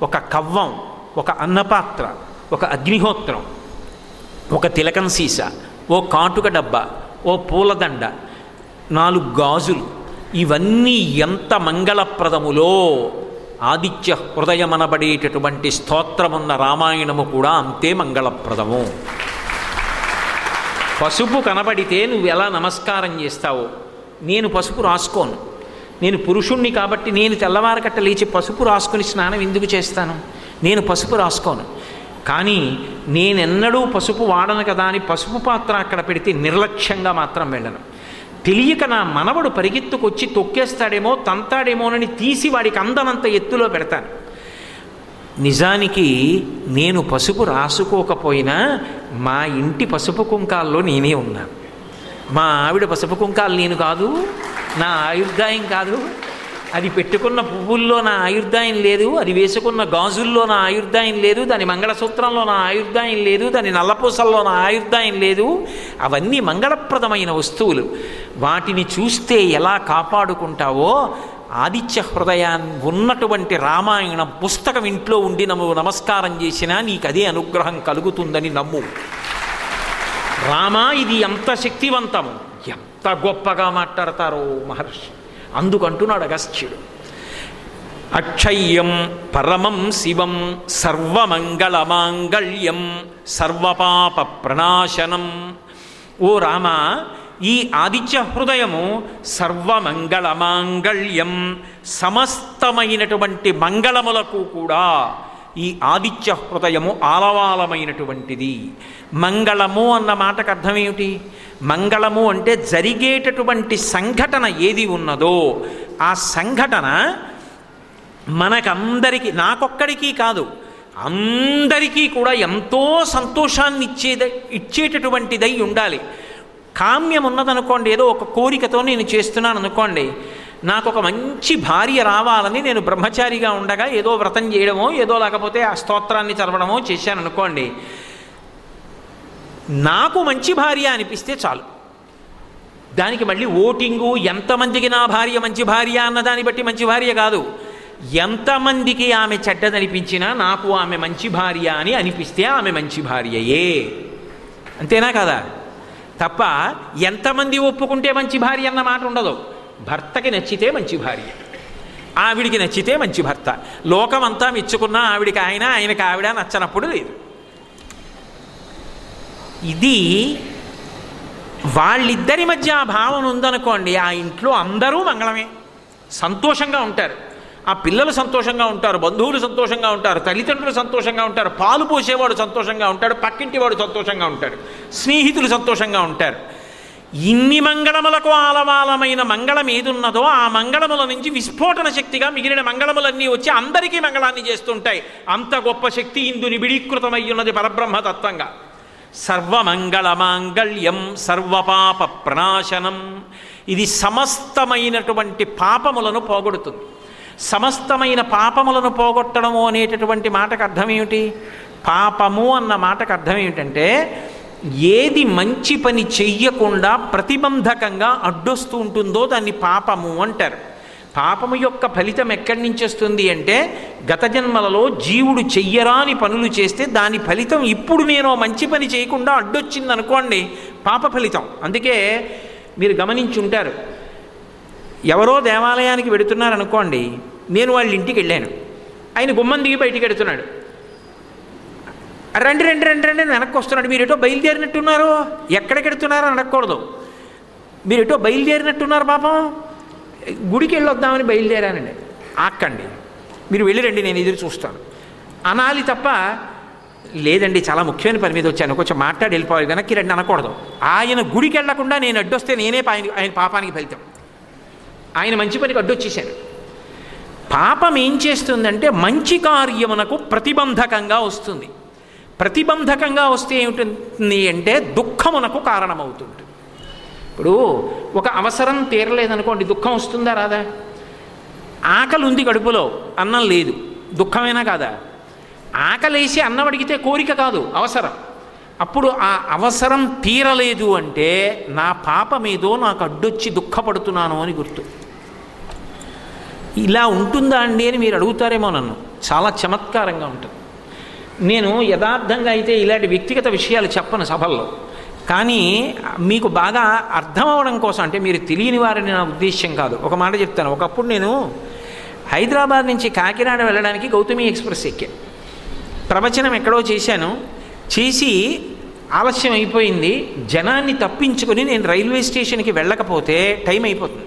ఒక కవ్వం ఒక అన్నపాత్ర ఒక అగ్నిహోత్రం ఒక తిలకం సీస ఓ కాటుక డబ్బా ఓ పూలదండ నాలుగు గాజులు ఇవన్నీ ఎంత మంగళప్రదములో ఆదిత్య హృదయమనబడేటటువంటి స్తోత్రమున్న రామాయణము కూడా అంతే మంగళప్రదము. పసుపు కనబడితే నువ్వు ఎలా నమస్కారం చేస్తావో? నేను పసుపు రాసుకోను. నేను పురుషుణ్ణి కాబట్టి నేను తెల్లవారకట్ట లేచి పసుపు రాసుకుని స్నానం ఎందుకు చేస్తాను? నేను పసుపు రాసుకోను. కానీ నేనెన్నడూ పసుపు వాడను కదా అని పసుపు పాత్ర అక్కడ పెడితే నిర్లక్ష్యంగా మాత్రం వెళ్ళను. తెలియక నా మనవడు పరిగెత్తుకొచ్చి తొక్కేస్తాడేమో తంతాడేమోనని తీసి వాడికి అందనంత ఎత్తులో పెడతాను. నిజానికి నేను పసుపు రాసుకోకపోయినా మా ఇంటి పసుపు కుంకాల్లో నేనే ఉన్నాను మా ఆవిడ పసుపు కుంకాలు నేను కాదు నా ఆయుర్దాయం కాదు. అది పెట్టుకున్న పువ్వుల్లో నా ఆయుర్దాయం లేదు అది వేసుకున్న గాజుల్లో నా ఆయుర్దాయం లేదు దాని మంగళసూత్రంలో నా ఆయుర్దాయం లేదు దాని నల్లపూసల్లో నా ఆయుర్దాయం లేదు. అవన్నీ మంగళప్రదమైన వస్తువులు. వాటిని చూస్తే ఎలా కాపాడుకుంటావో ఆదిత్య హృదయాన్ని ఉన్నటువంటి రామాయణ పుస్తకం ఇంట్లో ఉండి నువ్వు నమస్కారం చేసినా నీకు అదే అనుగ్రహం కలుగుతుందని నమ్ము. రామా ఇది ఎంత శక్తివంతము. ఎంత గొప్పగా మాట్లాడతారో మహర్షి. అందుకంటున్నాడు అగస్త్యుడు. అక్షయ్యం పరమం శివం సర్వమంగళమాంగళ్యం సర్వపాప ప్రణాశనం ఓ రామ ఈ ఆదిత్య హృదయము సర్వమంగళమాంగళ్యం సమస్తమైనటువంటి మంగళములకు కూడా ఈ ఆదిత్య హృదయము ఆలవాలమైనటువంటిది. మంగళము అన్న మాటకు అర్థం ఏమిటి? మంగళము అంటే జరిగేటటువంటి సంఘటన ఏది ఉన్నదో ఆ సంఘటన మనకందరికీ నాకొక్కడికి కాదు అందరికీ కూడా ఎంతో సంతోషాన్ని ఇచ్చేద ఇచ్చేటటువంటిదై ఉండాలి. కామ్యం ఉన్నదనుకోండి ఏదో ఒక కోరికతో నేను చేస్తున్నాను అనుకోండి నాకు ఒక మంచి భార్య రావాలని నేను బ్రహ్మచారిగా ఉండగా ఏదో వ్రతం చేయడమో ఏదో లేకపోతే ఆ స్తోత్రాన్ని చదవడమో చేశాను అనుకోండి నాకు మంచి భార్య అనిపిస్తే చాలు. దానికి మళ్ళీ ఓటింగు ఎంతమందికి నా భార్య మంచి భార్య అన్న దాన్ని బట్టి మంచి భార్య కాదు. ఎంతమందికి ఆమె చెడ్డదనిపించినా నాకు ఆమె మంచి భార్య అని అనిపిస్తే ఆమె మంచి భార్యయే. అంతేనా కదా? తప్ప ఎంతమంది ఒప్పుకుంటే మంచి భార్య అన్న మాట ఉండదు. భర్తకి నచ్చితే మంచి భార్య. ఆవిడికి నచ్చితే మంచి భర్త. లోకమంతా మెచ్చుకున్నా ఆవిడికి ఆయన ఆయనకి ఆవిడ నచ్చనప్పుడు లేదు. ఇది వాళ్ళిద్దరి మధ్య ఆ భావన ఉందనుకోండి ఆ ఇంట్లో అందరూ మంగళమే. సంతోషంగా ఉంటారు. ఆ పిల్లలు సంతోషంగా ఉంటారు బంధువులు సంతోషంగా ఉంటారు తల్లిదండ్రులు సంతోషంగా ఉంటారు పాలు పోసేవాడు సంతోషంగా ఉంటాడు పక్కింటి వాడు సంతోషంగా ఉంటాడు స్నేహితులు సంతోషంగా ఉంటారు. ఇన్ని మంగళములకు ఆలవాలమైన మంగళం ఏదున్నదో ఆ మంగళముల నుంచి విస్ఫోటన శక్తిగా మిగిలిన మంగళములన్నీ వచ్చి అందరికీ మంగళాన్ని చేస్తుంటాయి. అంత గొప్ప శక్తి ఇందు నిబిడీకృతమై ఉన్నది పరబ్రహ్మతత్వంగా. సర్వమంగళమాంగళ్యం సర్వపాప ప్రణాశనం ఇది సమస్తమైనటువంటి పాపములను పోగొడుతుంది. సమస్తమైన పాపములను పోగొట్టడము అనేటటువంటి మాటకు అర్థం ఏమిటి పాపము అన్న మాటకు అర్థం ఏమిటంటే ఏది మంచి పని చెయ్యకుండా ప్రతిబంధకంగా అడ్డొస్తూ ఉంటుందో దాన్ని పాపము అంటారు. పాపము యొక్క ఫలితం ఎక్కడి నుంచి వస్తుంది అంటే గత జన్మలలో జీవుడు చెయ్యరాని పనులు చేస్తే దాని ఫలితం ఇప్పుడు నేను మంచి పని చేయకుండా అడ్డొచ్చింది అనుకోండి పాప ఫలితం. అందుకే మీరు గమనించి ఉంటారు ఎవరో దేవాలయానికి వెడుతున్నారనుకోండి నేను వాళ్ళ ఇంటికి వెళ్ళాను ఆయన గుమ్మం దిగి బయటికి వెడుతున్నాడు రండి రండి రండి రండి వెనక్కి వస్తున్నాడు మీరు ఎటో బయలుదేరినట్టున్నారు? ఎక్కడికెడుతున్నారో అడగకూడదు మీరు ఎటో బయలుదేరినట్టున్నారు పాపం? గుడికి వెళ్ళొద్దామని బయలుదేరానండి. ఆక్కండి. మీరు వెళ్ళిరండి నేను ఎదురు చూస్తాను. అనాలి తప్ప లేదండి చాలా ముఖ్యమైన పని మీద వచ్చాను. కొంచెం మాట్లాడి వెళ్ళిపోవాలి. వెనక్కి రండి అనకూడదు. ఆయన గుడికి వెళ్ళకుండా నేను అడ్డొస్తే నేనే ఆయన ఆయన పాపానికి ఫలితం. ఆయన మంచి పనికి అడ్డొచ్చేసాను పాపం ఏం చేస్తుందంటే మంచి కార్యమునకు ప్రతిబంధకంగా వస్తుంది. ప్రతిబంధకంగా వస్తే ఏమిటి అంటే దుఃఖమునకు కారణమవుతుంది ఇప్పుడు ఒక అవసరం తీరలేదనుకోండి దుఃఖం వస్తుందా రాదా? ఆకలి ఉంది కడుపులో అన్నం లేదు దుఃఖమైనా కాదా? ఆకలేసి అన్నం అడిగితే కోరిక కాదు అవసరం. అప్పుడు ఆ అవసరం తీరలేదు అంటే నా పాపమేదో నాకు అడ్డొచ్చి దుఃఖపడుతున్నాను అని గుర్తు. ఇలా ఉంటుందా అండి అని మీరు అడుగుతారేమో నన్ను. చాలా చమత్కారంగా ఉంటుంది. నేను యథార్థంగా అయితే ఇలాంటి వ్యక్తిగత విషయాలు చెప్పను సభల్లో. కానీ మీకు బాగా అర్థం అవడం కోసం అంటే మీరు తెలియని వారని నా ఉద్దేశ్యం కాదు. ఒక మాట చెప్తాను. ఒకప్పుడు నేను హైదరాబాద్ నుంచి కాకినాడ వెళ్ళడానికి గౌతమి ఎక్స్ప్రెస్ ఎక్కాను ప్రవచనం ఎక్కడో చేశాను. చేసి ఆలస్యం అయిపోయింది జనాన్ని తప్పించుకొని నేను రైల్వే స్టేషన్కి వెళ్ళకపోతే టైం అయిపోతుంది.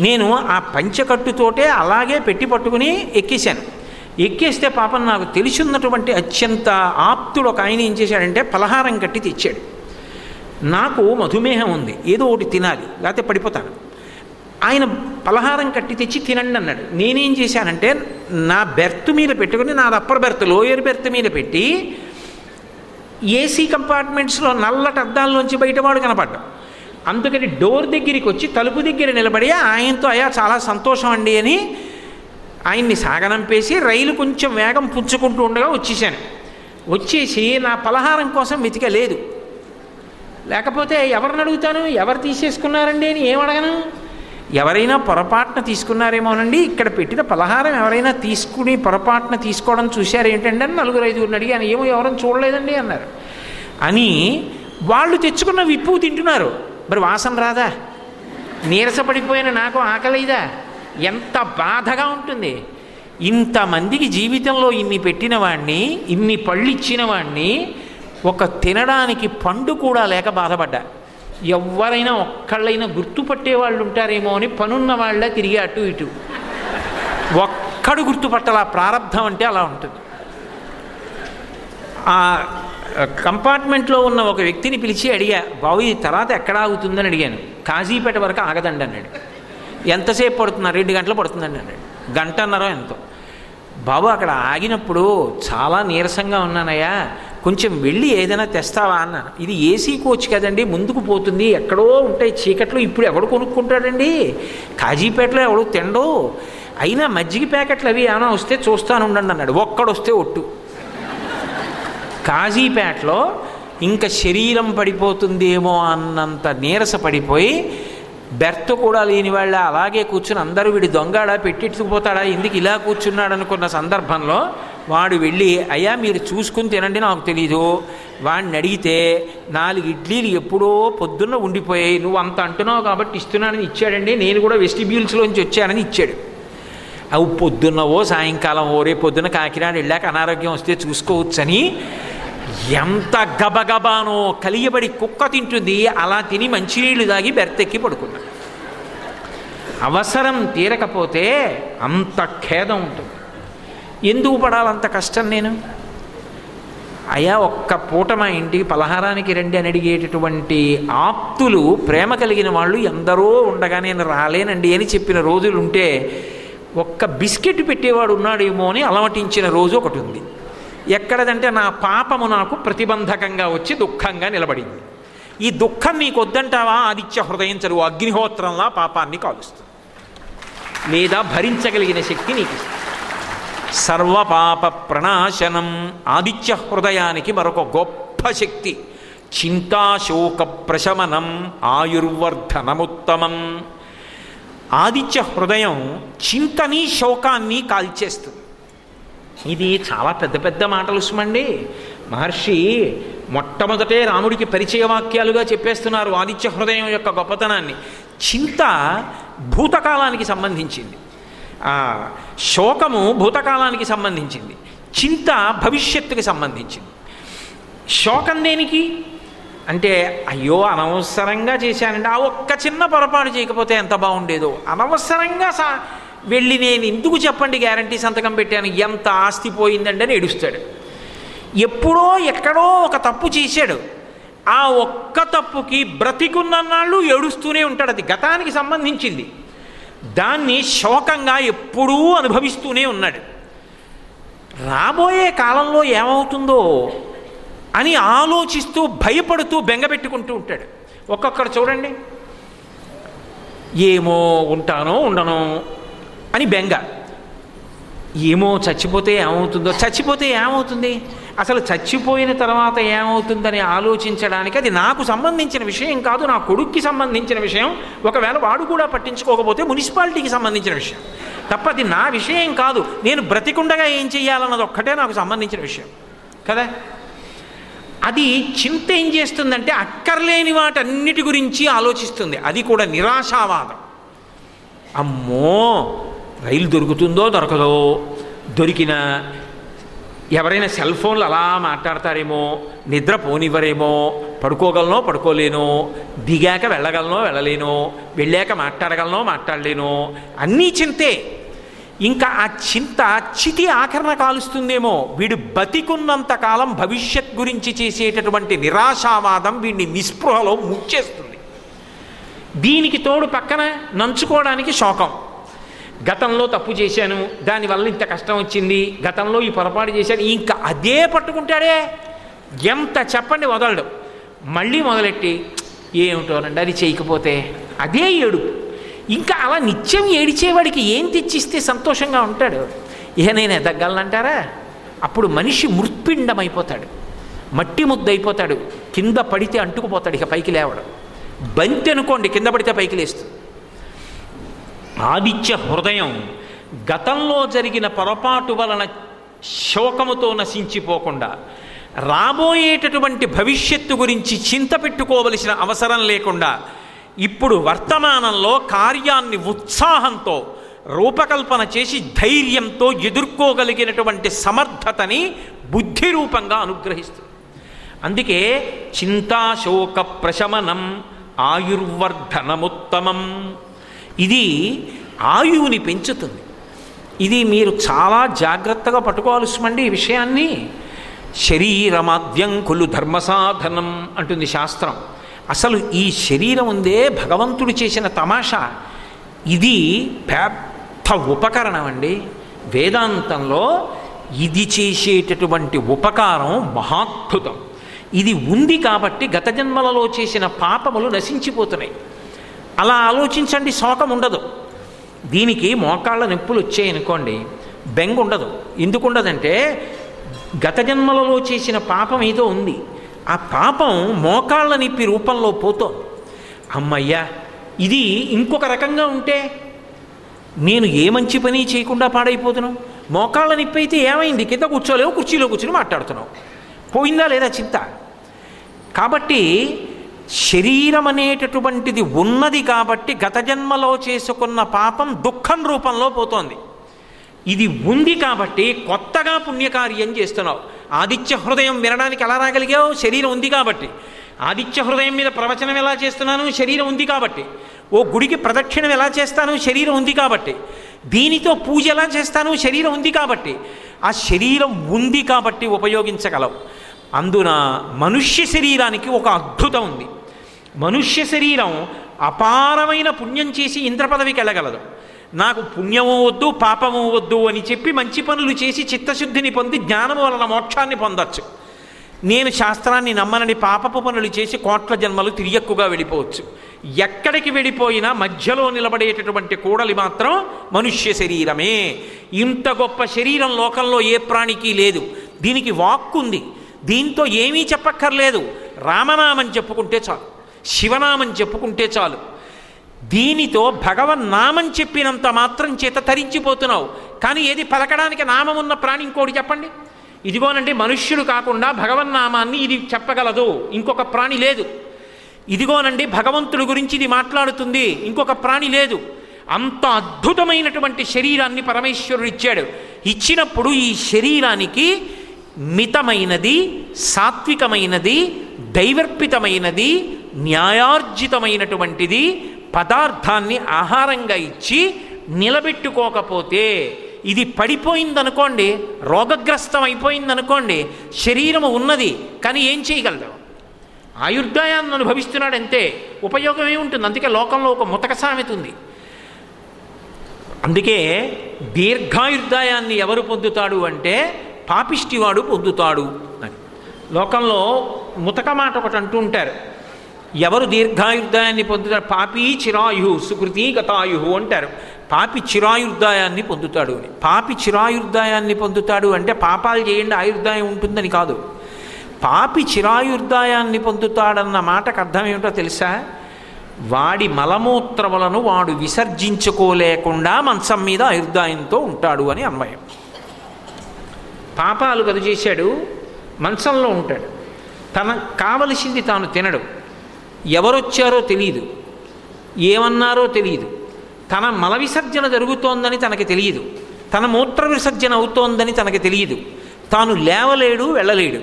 నేను ఆ పంచకట్టుతోటే అలాగే పెట్టి పట్టుకుని ఎక్కేశాను. ఎక్కేస్తే పాపం నాకు తెలిసిన్నటువంటి అత్యంత ఆప్తుడు ఒక ఆయన ఏం చేశాడంటే పలహారం కట్టి తెచ్చాడు. నాకు మధుమేహం ఉంది ఏదో ఒకటి తినాలి లేకపోతే పడిపోతాను. ఆయన పలహారం కట్టి తెచ్చి తినండి అన్నాడు. నేనేం చేశానంటే నా బెర్త్ మీద పెట్టుకుని నా అప్పర్ బెర్త్ లోయర్ బెర్త్ మీద పెట్టి ఏసీ కంపార్ట్మెంట్స్లో నల్లటి అద్దాల్లోంచి బయటవాడు కనపడ్డాం అందుకని డోర్ దగ్గరికి వచ్చి తలుపు దగ్గర నిలబడి ఆయనతో అయ్యా చాలా సంతోషం అండి అని ఆయన్ని సాగనంపేసి రైలు కొంచెం వేగం పుచ్చుకుంటూ ఉండగా వచ్చేసాను వచ్చేసి నా పలహారం కోసం వెతికలేదు లేకపోతే ఎవరిని అడుగుతాను? ఎవరు తీసేసుకున్నారండి అని ఏమడగను ఎవరైనా పొరపాటున తీసుకున్నారేమోనండి? ఇక్కడ పెట్టిన పలహారం ఎవరైనా తీసుకుని పొరపాటున తీసుకోవడం చూశారు ఏంటంటే అని నలుగురు ఐదుగురిని అడిగాను. ఏమో ఎవరైనా చూడలేదండి అన్నారు. అని వాళ్ళు తెచ్చుకున్న విప్పు తింటున్నారు. మరి వాసన రాదా? నీరసపడిపోయిన నాకు ఆకలిదా? ఎంత బాధగా ఉంటుంది. ఇంతమందికి జీవితంలో ఇన్ని పెట్టిన వాణ్ణి ఇన్ని పళ్ళు ఇచ్చిన ఒక తినడానికి పండు కూడా లేక బాధపడ్డా. ఎవరైనా ఒక్కళ్ళైనా గుర్తుపట్టే వాళ్ళు ఉంటారేమో అని పనున్న వాళ్ళ తిరిగి అటు ఇటు. ఒక్కడు గుర్తుపట్టాల ప్రారంధం అంటే అలా ఉంటుంది. ఆ కంపార్ట్మెంట్లో ఉన్న ఒక వ్యక్తిని పిలిచి అడిగా బావి ఈ తర్వాత ఎక్కడ ఆగుతుందని అడిగాను. కాజీపేట వరకు ఆగదండి అన్నాడు. ఎంతసేపు పడుతున్నారు? రెండు గంటలు పడుతుందండి అన్నాడు గంటన్నర ఎంతో. బాబు అక్కడ ఆగినప్పుడు చాలా నీరసంగా ఉన్నానయ్యా. కొంచెం వెళ్ళి ఏదైనా తెస్తావా అన్నాను. ఇది ఏసీ కోచ్ కదండి ముందుకు పోతుంది. ఎక్కడో ఉంటాయి చీకట్లో. ఇప్పుడు ఎవడు కొనుక్కుంటాడండి? కాజీపేటలో ఎవడు తిండో? అయినా మజ్జిగ ప్యాకెట్లు అవి ఏమైనా వస్తే చూస్తాను ఉండండి అన్నాడు. ఒక్కడొస్తే ఒట్టు. కాజీపేటలో ఇంకా శరీరం పడిపోతుందేమో అన్నంత నీరస పడిపోయి బెర్త్ కూడా లేని వాళ్ళ అలాగే కూర్చుని అందరూ వీడి దొంగడా పెట్టిట్టుకుపోతాడా ఎందుకు ఇలా కూర్చున్నాడు అనుకున్న సందర్భంలో వాడు వెళ్ళి అయ్యా మీరు చూసుకుని తినండి నాకు తెలీదు. వాడిని అడిగితే నాలుగు ఇడ్లీలు ఎప్పుడో పొద్దున్న ఉండిపోయాయి. నువ్వు అంత అంటున్నావు కాబట్టి ఇస్తున్నానని ఇచ్చాడండి. నేను కూడా వెస్టిబ్యూల్స్లోంచి వచ్చానని ఇచ్చాడు. అవి పొద్దున్నవో సాయంకాలం ఓ రేపు పొద్దున్న కాకినాడ వెళ్ళాక అనారోగ్యం వస్తే చూసుకోవచ్చని ఎంత గబగబానో కలియబడి కుక్క తింటుంది అలా తిని మంచినీళ్ళు తాగి బెర్తెక్కి పడుకున్నాడు అవసరం తీరకపోతే అంత ఖేదం ఉంటుంది. ఎందుకు పడాలంత కష్టం నేను? అయ్యా ఒక్క పూట మా ఇంటికి పలహారానికి రండి అని అడిగేటటువంటి ఆప్తులు ప్రేమ కలిగిన వాళ్ళు ఎందరో ఉండగా నేను రాలేనండి అని చెప్పిన రోజులు ఉంటే ఒక్క బిస్కెట్ పెట్టేవాడు ఉన్నాడేమో అని అలమటించిన రోజు ఒకటి ఉంది. ఎక్కడదంటే నా పాపము నాకు ప్రతిబంధకంగా వచ్చి దుఃఖంగా నిలబడింది. ఈ దుఃఖం నీకు వద్దంటావా ఆదిత్య హృదయం చదువు అగ్నిహోత్రంలా పాపాన్ని కాలుస్తుంది. లేదా భరించగలిగిన శక్తి నీకు సర్వపాప ప్రణాశనం ఆదిత్య హృదయానికి మరొక గొప్ప శక్తి. చింతాశోక ప్రశమనం ఆయుర్వర్ధనముత్తమం. ఆదిత్య హృదయం చింతని శోకాన్ని కాల్చేస్తుంది. ఇది చాలా పెద్ద పెద్ద మాటలు సుమండి. మహర్షి మొట్టమొదటే రాముడికి పరిచయ వాక్యాలుగా చెప్పేస్తున్నారు ఆదిత్య హృదయం యొక్క గొప్పతనాన్ని. చింత భూతకాలానికి సంబంధించింది. శోకము భూతకాలానికి సంబంధించింది. చింత భవిష్యత్తుకి సంబంధించింది. శోకం దేనికి? అంటే అయ్యో అనవసరంగా చేశానండి. ఆ ఒక్క చిన్న పొరపాటు చేయకపోతే ఎంత బాగుండేదో. అనవసరంగా సా వెళ్ళి నేను ఎందుకు చెప్పండి గ్యారంటీ సంతకం పెట్టాను ఎంత ఆస్తి పోయిందండి అని ఏడుస్తాడు. ఎప్పుడో ఎక్కడో ఒక తప్పు చేశాడు. ఆ ఒక్క తప్పుకి బ్రతికున్నన్నాళ్ళు ఏడుస్తూనే ఉంటాడు. అది గతానికి సంబంధించింది. దాన్ని శోకంగా ఎప్పుడూ అనుభవిస్తూనే ఉన్నాడు. రాబోయే కాలంలో ఏమవుతుందో అని ఆలోచిస్తూ భయపడుతూ బెంగపెట్టుకుంటూ ఉంటాడు. ఒక్కొక్కడు చూడండి. ఏమో ఉంటానో ఉండనో అని బెంగ. ఏమో చచ్చిపోతే ఏమవుతుందో చచ్చిపోతే ఏమవుతుంది? అసలు చచ్చిపోయిన తర్వాత ఏమవుతుందని ఆలోచించడానికి అది నాకు సంబంధించిన విషయం కాదు నా కొడుక్కి సంబంధించిన విషయం. ఒకవేళ వాడు కూడా పట్టించుకోకపోతే మున్సిపాలిటీకి సంబంధించిన విషయం. తప్ప అది నా విషయం కాదు. నేను బ్రతికుండగా ఏం చేయాలన్నది ఒక్కటే నాకు సంబంధించిన విషయం. కదా? అది చింత ఏం చేస్తుందంటే అక్కర్లేని వాటన్నిటి గురించి ఆలోచిస్తుంది. అది కూడా నిరాశావాదం. అమ్మో! రైలు దొరుకుతుందో దొరకదో దొరికిన ఎవరైనా సెల్ ఫోన్లు అలా మాట్లాడతారేమో నిద్ర పోనివ్వరేమో పడుకోగలనో పడుకోలేనో దిగాక వెళ్ళగలనో వెళ్ళలేనో వెళ్ళాక మాట్లాడగలనో మాట్లాడలేనో అన్నీ చింతే. ఇంకా ఆ చింత చితి ఆకరణ కాలుస్తుందేమో. వీడు బతికున్నంత కాలం భవిష్యత్ గురించి చేసేటటువంటి నిరాశావాదం వీడిని నిస్పృహలో ముచ్చేస్తుంది. దీనికి తోడు పక్కన నంచుకోవడానికి శోకం. గతంలో తప్పు చేశాను దానివల్ల ఇంత కష్టం వచ్చింది గతంలో ఈ పొరపాటు చేశాను ఇంకా అదే పట్టుకుంటాడే? ఎంత చెప్పండి వదలడు. మళ్ళీ మొదలెట్టి ఏమిటోనండి అది చేయకపోతే అదే ఏడుపు. ఇంకా అలా నిత్యం ఏడిచేవాడికి ఏం తెచ్చిస్తే సంతోషంగా ఉంటాడు? ఇక నేను ఎదగలనంటారా? అప్పుడు మనిషి మృత్పిండమైపోతాడు. మట్టి ముద్ద అయిపోతాడు కింద పడితే అంటుకుపోతాడు ఇక పైకి లేవడం. బంతి అనుకోండి కింద పడితే పైకి లేస్తుంది. ఆదిత్య హృదయం గతంలో జరిగిన పొరపాటు వలన శోకముతో నశించిపోకుండా రాబోయేటటువంటి భవిష్యత్తు గురించి చింత పెట్టుకోవలసిన అవసరం లేకుండా ఇప్పుడు వర్తమానంలో కార్యాన్ని ఉత్సాహంతో రూపకల్పన చేసి ధైర్యంతో ఎదుర్కోగలిగినటువంటి సమర్థతని బుద్ధి రూపంగా అనుగ్రహిస్తుంది. అందుకే చింతాశోక ప్రశమనం ఆయుర్వర్ధనముత్తమం. ఇది ఆయువుని పెంచుతుంది. ఇది మీరు చాలా జాగ్రత్తగా పట్టుకోవాల్సిమండి ఈ విషయాన్ని. శరీరమాద్యం కులు ధర్మసాధనం అంటుంది శాస్త్రం. అసలు ఈ శరీరం ఉందే భగవంతుడు చేసిన తమాషా. ఇది పెద్ద ఉపకరణం అండి వేదాంతంలో ఇది చేసేటటువంటి ఉపకారం మహాద్భుతం. ఇది ఉంది కాబట్టి గత జన్మలలో చేసిన పాపములు నశించిపోతున్నాయి. అలా ఆలోచించండి శోకం ఉండదు. దీనికి మోకాళ్ళ నొప్పులు వచ్చాయనుకోండి బెంగ ఉండదు. ఎందుకు ఉండదంటే గత జన్మలలో చేసిన పాపం ఏదో ఉంది. ఆ పాపం మోకాళ్ళ నొప్పి రూపంలో పోతోంది. అమ్మయ్యా ఇది ఇంకొక రకంగా ఉంటే నేను ఏ మంచి పని చేయకుండా పాడైపోతున్నావు మోకాళ్ళ నొప్పి అయితే ఏమైంది? కింద కూర్చోలేవు కుర్చీలో కూర్చుని మాట్లాడుతున్నావు. పోయిందా లేదా చింత? కాబట్టి శరీరం అనేటటువంటిది ఉన్నది కాబట్టి గత జన్మలో చేసుకున్న పాపం దుఃఖం రూపంలో పోతోంది. ఇది ఉంది కాబట్టి కొత్తగా పుణ్యకార్యం చేస్తున్నావు. ఆదిత్య హృదయం వినడానికి ఎలా రాగలిగావు? శరీరం ఉంది కాబట్టి. ఆదిత్య హృదయం మీద ప్రవచనం ఎలా చేస్తున్నాను? శరీరం ఉంది కాబట్టి. ఓ గుడికి ప్రదక్షిణం ఎలా చేస్తాను? శరీరం ఉంది కాబట్టి. దీనితో పూజ ఎలా చేస్తాను? శరీరం ఉంది కాబట్టి. ఆ శరీరం ఉంది కాబట్టి ఉపయోగించగలవు. అందున మనుష్య శరీరానికి ఒక అద్భుతం ఉంది. మనుష్య శరీరం అపారమైన పుణ్యం చేసి ఇంద్రపదవికి వెళ్ళగలదు. నాకు పుణ్యము వద్దు పాపము వద్దు అని చెప్పి మంచి పనులు చేసి చిత్తశుద్ధిని పొంది జ్ఞానము వలన మోక్షాన్ని పొందొచ్చు. నేను శాస్త్రాన్ని నమ్మనని పాపపు పనులు చేసి కోట్ల జన్మలు తిరియక్కుగా వెళ్ళిపోవచ్చు. ఎక్కడికి వెళ్ళిపోయినా మధ్యలో నిలబడేటటువంటి కూడలి మాత్రం మనుష్య శరీరమే. ఇంత గొప్ప శరీరం లోకంలో ఏ ప్రాణికి లేదు. దీనికి వాక్కుంది. దీంతో ఏమీ చెప్పక్కర్లేదు. రామనామని చెప్పుకుంటే చాలు. శివనామం చెప్పుకుంటే చాలు. దీనితో భగవన్నామం చెప్పినంత మాత్రం చేత తరించిపోతున్నావు. కానీ ఏది పలకడానికి నామం ఉన్న ప్రాణి ఇంకోటి చెప్పండి. ఇదిగోనండి మనుష్యుడు కాకుండా భగవన్నామాన్ని ఇది చెప్పగలదు. ఇంకొక ప్రాణి లేదు. ఇదిగోనండి భగవంతుడి గురించి ఇది మాట్లాడుతుంది. ఇంకొక ప్రాణి లేదు. అంత అద్భుతమైనటువంటి శరీరాన్ని పరమేశ్వరుడు ఇచ్చాడు. ఇచ్చినప్పుడు ఈ శరీరానికి మితమైనది సాత్వికమైనది దైవర్పితమైనది న్యాయార్జితమైనటువంటిది పదార్థాన్ని ఆహారంగా ఇచ్చి నిలబెట్టుకోకపోతే ఇది పడిపోయిందనుకోండి రోగగ్రస్తం అయిపోయిందనుకోండి శరీరము ఉన్నది కానీ ఏం చేయగలదు? ఆయుర్దాయాన్ని అనుభవిస్తున్నాడు అంతే ఉపయోగం ఏముంటుంది అందుకే లోకంలో ఒక ముతక సామెత ఉంది. అందుకే దీర్ఘాయుర్దాయాన్ని ఎవరు పొందుతాడు అంటే పాపిష్టివాడు పొందుతాడు అని. లోకంలో ముతక మాట ఒకటి అంటూ ఉంటారు. ఎవరు దీర్ఘాయుర్దాయాన్ని పొందుతారు పాపి చిరాయు సుకృతి గతాయు అంటారు. పాపి చిరాయుర్దాయాన్ని పొందుతాడు అని. పాపి చిరాయుర్దాయాన్ని పొందుతాడు అంటే పాపాలు చేయండి ఆయుర్దాయం ఉంటుందని కాదు. పాపి చిరాయుర్దాయాన్ని పొందుతాడన్న మాటకు అర్థం ఏమిటో తెలుసా? వాడి మలమూత్రములను వాడు విసర్జించుకోలేకుండా మంచం మీద ఆయుర్దాయంతో ఉంటాడు అని అన్వయం. పాపాలు కదు చేశాడు మంచంలో ఉంటాడు. తన కావలసింది తాను తినడు. ఎవరొచ్చారో తెలియదు ఏమన్నారో తెలియదు తన మల విసర్జన జరుగుతోందని తనకి తెలియదు తన మూత్ర విసర్జన అవుతోందని తనకి తెలియదు తాను లేవలేడు వెళ్ళలేడు.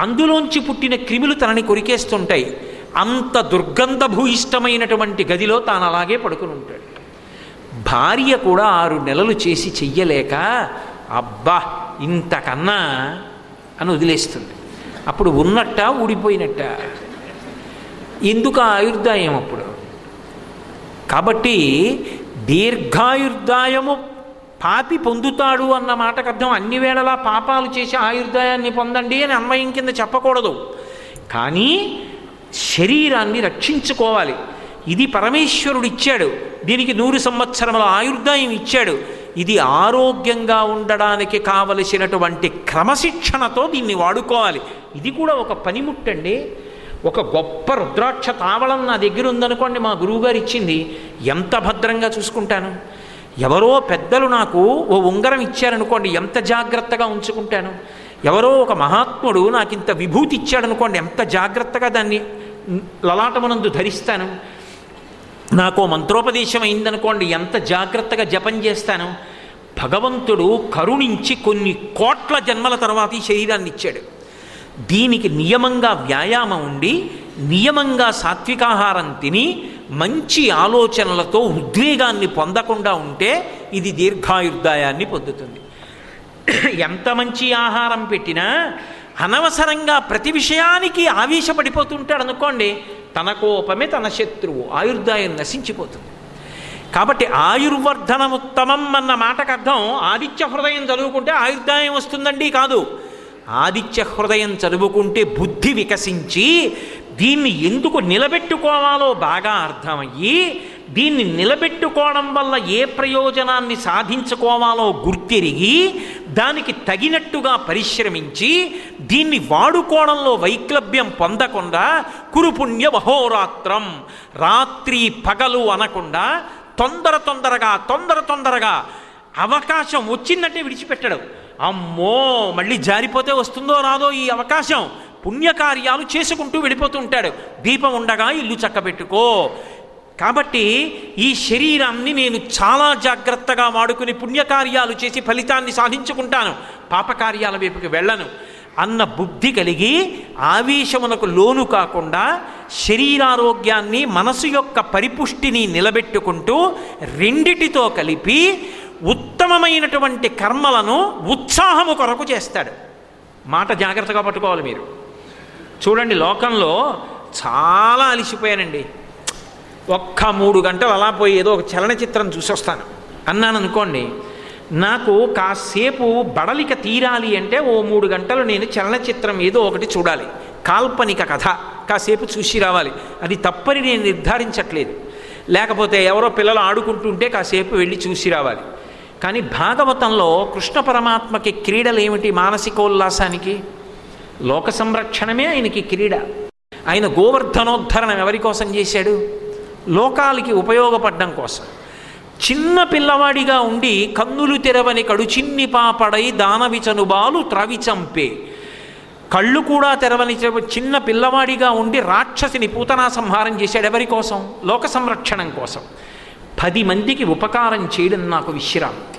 అందులోంచి పుట్టిన క్రిములు తనని కొరికేస్తుంటాయి. అంత దుర్గంధభూయిష్టమైనటువంటి గదిలో తాను అలాగే పడుకుని ఉంటాడు భార్య కూడా ఆరు నెలలు చేసి చెయ్యలేక అబ్బా ఇంతకన్నా అని వదిలేస్తుంది. అప్పుడు ఉన్నట్ట ఊడిపోయినట్ట? ఎందుకు ఆయుర్దాయం అప్పుడు. కాబట్టి దీర్ఘాయుర్దాయము పాపి పొందుతాడు అన్న మాటకు అర్థం అన్ని వేళలా పాపాలు చేసి ఆయుర్దాయాన్ని పొందండి అని అన్వయం కింద చెప్పకూడదు. కానీ శరీరాన్ని రక్షించుకోవాలి. ఇది పరమేశ్వరుడు ఇచ్చాడు దీనికి నూరు సంవత్సరముల ఆయుర్దాయం ఇచ్చాడు. ఇది ఆరోగ్యంగా ఉండడానికి కావలసినటువంటి క్రమశిక్షణతో దీన్ని వాడుకోవాలి. ఇది కూడా ఒక పనిముట్టండి. ఒక గొప్ప రుద్రాక్ష తావళం నా దగ్గర ఉందనుకోండి మా గురువుగారు ఇచ్చింది. ఎంత భద్రంగా చూసుకుంటాను? ఎవరో పెద్దలు నాకు ఓ ఉంగరం ఇచ్చారనుకోండి ఎంత జాగ్రత్తగా ఉంచుకుంటాను? ఎవరో ఒక మహాత్ముడు నాకు ఇంత విభూతి ఇచ్చాడనుకోండి ఎంత జాగ్రత్తగా దాన్ని లలాటమునందు ధరిస్తాను? నాకు మంత్రోపదేశం అయిందనుకోండి ఎంత జాగ్రత్తగా జపం చేస్తాను? భగవంతుడు కరుణించి కొన్ని కోట్ల జన్మల తర్వాత ఈ శరీరాన్ని ఇచ్చాడు. దీనికి నియమంగా వ్యాయామం ఉండి నియమంగా సాత్వికాహారం తిని మంచి ఆలోచనలతో ఉద్వేగాన్ని పొందకుండా ఉంటే ఇది దీర్ఘాయుర్దాయాన్ని పొందుతుంది. ఎంత మంచి ఆహారం పెట్టినా అనవసరంగా ప్రతి విషయానికి ఆవేశపడిపోతుంటాడు అనుకోండి తన కోపమే తన శత్రువు. ఆయుర్దాయం నశించిపోతుంది. కాబట్టి ఆయుర్వర్ధనముత్తమం అన్న మాటకు అర్థం ఆదిత్య హృదయం చదువుకుంటే ఆయుర్దాయం వస్తుందండి కాదు. ఆదిత్య హృదయం చదువుకుంటే బుద్ధి వికసించి దీన్ని ఎందుకు నిలబెట్టుకోవాలో బాగా అర్థమయ్యి దీన్ని నిలబెట్టుకోవడం వల్ల ఏ ప్రయోజనాన్ని సాధించుకోవాలో గుర్తిరిగి దానికి తగినట్టుగా పరిశ్రమించి దీన్ని వాడుకోవడంలో వైక్లభ్యం పొందకుండా కురుపుణ్య మహోరాత్రం రాత్రి పగలు అనకుండా తొందర తొందరగా తొందర తొందరగా అవకాశం వచ్చిందంటే విడిచిపెట్టడం. అమ్మో మళ్ళీ జారిపోతే వస్తుందో రాదో ఈ అవకాశం. పుణ్యకార్యాలు చేసుకుంటూ వెళ్ళిపోతూ ఉంటాడు దీపం ఉండగా ఇల్లు చక్కబెట్టుకో. కాబట్టి ఈ శరీరాన్ని నేను చాలా జాగ్రత్తగా వాడుకుని పుణ్యకార్యాలు చేసి ఫలితాన్ని సాధించుకుంటాను. పాపకార్యాల వైపుకి వెళ్ళను. అన్న బుద్ధి కలిగి ఆవేశమునకు లోను కాకుండా శరీరారోగ్యాన్ని మనసు యొక్క పరిపుష్టిని నిలబెట్టుకుంటూ రెండిటితో కలిపి ఉత్తమమైనటువంటి కర్మలను ఉత్సాహము కొరకు చేస్తాడు. మాట జాగ్రత్తగా పట్టుకోవాలి మీరు. చూడండి లోకంలో చాలా అలిసిపోయానండి. ఒక్క మూడు గంటలు అలా పోయి ఏదో ఒక చలనచిత్రం చూసొస్తాను. అన్నాను అనుకోండి నాకు కాసేపు బడలిక తీరాలి అంటే ఓ మూడు గంటలు నేను చలనచిత్రం ఏదో ఒకటి చూడాలి. కాల్పనిక కథ కాసేపు చూసి రావాలి. అది తప్పని నేను నిర్ధారించట్లేదు. లేకపోతే ఎవరో పిల్లలు ఆడుకుంటుంటే కాసేపు వెళ్ళి చూసి రావాలి. కానీ భాగవతంలో కృష్ణ పరమాత్మకి క్రీడలు ఏమిటి మానసికోల్లాసానికి? లోక సంరక్షణమే ఆయనకి క్రీడ. ఆయన గోవర్ధనోద్ధరణం ఎవరి కోసం చేశాడు? లోకాలకి ఉపయోగపడడం కోసం. చిన్న పిల్లవాడిగా ఉండి కన్నులు తెరవని కడు చిన్ని పాపడై దానవిచనుబాలు త్రవి చంపే కళ్ళు కూడా తెరవని చిన్న పిల్లవాడిగా ఉండి రాక్షసిని పూతనా సంహారం చేశాడు ఎవరి కోసం? లోక సంరక్షణం కోసం. పది మందికి ఉపకారం చేయడం నాకు విశ్రాంతి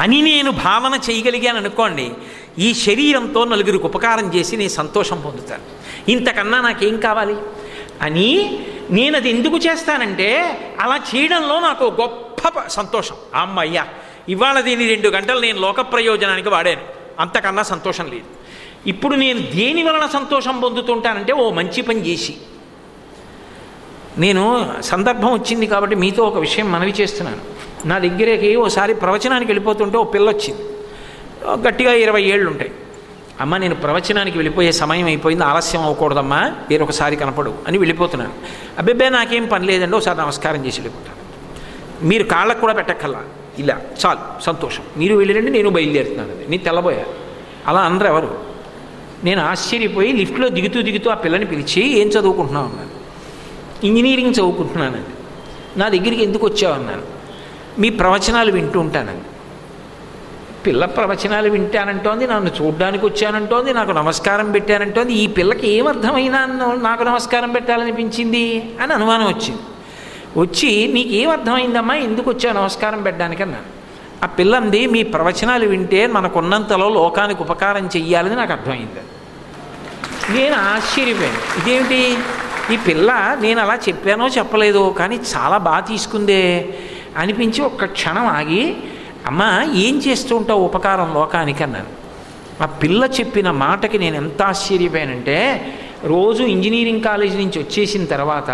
అని నేను భావన చేయగలిగాను అనుకోండి ఈ శరీరంతో నలుగురికి ఉపకారం చేసి నేను సంతోషం పొందుతాను. ఇంతకన్నా నాకేం కావాలి? అని నేను అది ఎందుకు చేస్తానంటే అలా చేయడంలో నాకు గొప్ప సంతోషం. అమ్మయ్యా ఇవాళ దీని రెండు గంటలు నేను లోక ప్రయోజనానికి వాడాను. అంతకన్నా సంతోషం లేదు. ఇప్పుడు నేను దేని వలన సంతోషం పొందుతుంటానంటే ఓ మంచి పని చేసి. నేను సందర్భం వచ్చింది కాబట్టి మీతో ఒక విషయం మనవి చేస్తున్నాను. నా దగ్గరికి ఓసారి ప్రవచనానికి వెళ్ళిపోతుంటే ఓ పిల్ల వచ్చింది. గట్టిగా ఇరవై ఏళ్ళు ఉంటాయి. అమ్మ నేను ప్రవచనానికి వెళ్ళిపోయే సమయం అయిపోయింది ఆలస్యం అవ్వకూడదమ్మా వేరొకసారి కనపడు అని వెళ్ళిపోతున్నాను. అబ్బెబ్బే నాకేం పని లేదండి ఒకసారి నమస్కారం చేసి వెళ్ళిపోతాను మీరు కాళ్ళకు కూడా పెట్టక్కల్లా ఇలా చాలు సంతోషం. మీరు వెళ్ళిరండి నేను బయలుదేరుతున్నాను. అది నేను తెల్లబోయా. అలా అనరు ఎవరు? నేను ఆశ్చర్యపోయి లిఫ్ట్లో దిగుతూ దిగుతూ ఆ పిల్లని పిలిచి ఏం చదువుకుంటున్నావు? అన్నాను. ఇంజనీరింగ్ చదువుకుంటున్నానండి. నా దగ్గరికి ఎందుకు వచ్చావు? అన్నాను. మీ ప్రవచనాలు వింటూ ఉంటానండి. పిల్ల ప్రవచనాలు వింటానంటోంది నన్ను చూడ్డానికి వచ్చానంటోంది నాకు నమస్కారం పెట్టానంటోంది ఈ పిల్లకి ఏమర్థమైనా నాకు నమస్కారం పెట్టాలనిపించింది అని అనుమానం వచ్చింది. వచ్చి నీకు ఏమర్థమైందమ్మా ఎందుకు వచ్చా నమస్కారం పెట్టడానికి? అన్నాను. ఆ పిల్లంది మీ ప్రవచనాలు వింటే మనకున్నంతలో లోకానికి ఉపకారం చెయ్యాలని నాకు అర్థమైంది. నేను ఆశ్చర్యపోయాను. ఇదేమిటి? ఈ పిల్ల నేను అలా చెప్పానో చెప్పలేదో కానీ చాలా బాగా తీసుకుందే అనిపించి ఒక్క క్షణం ఆగి అమ్మ ఏం చేస్తూ ఉంటావు ఉపకారం లోకానికి అన్నాను ఆ పిల్ల చెప్పిన మాటకి నేను ఎంత ఆశ్చర్యపోయానంటే రోజు ఇంజనీరింగ్ కాలేజ్ నుంచి వచ్చేసిన తర్వాత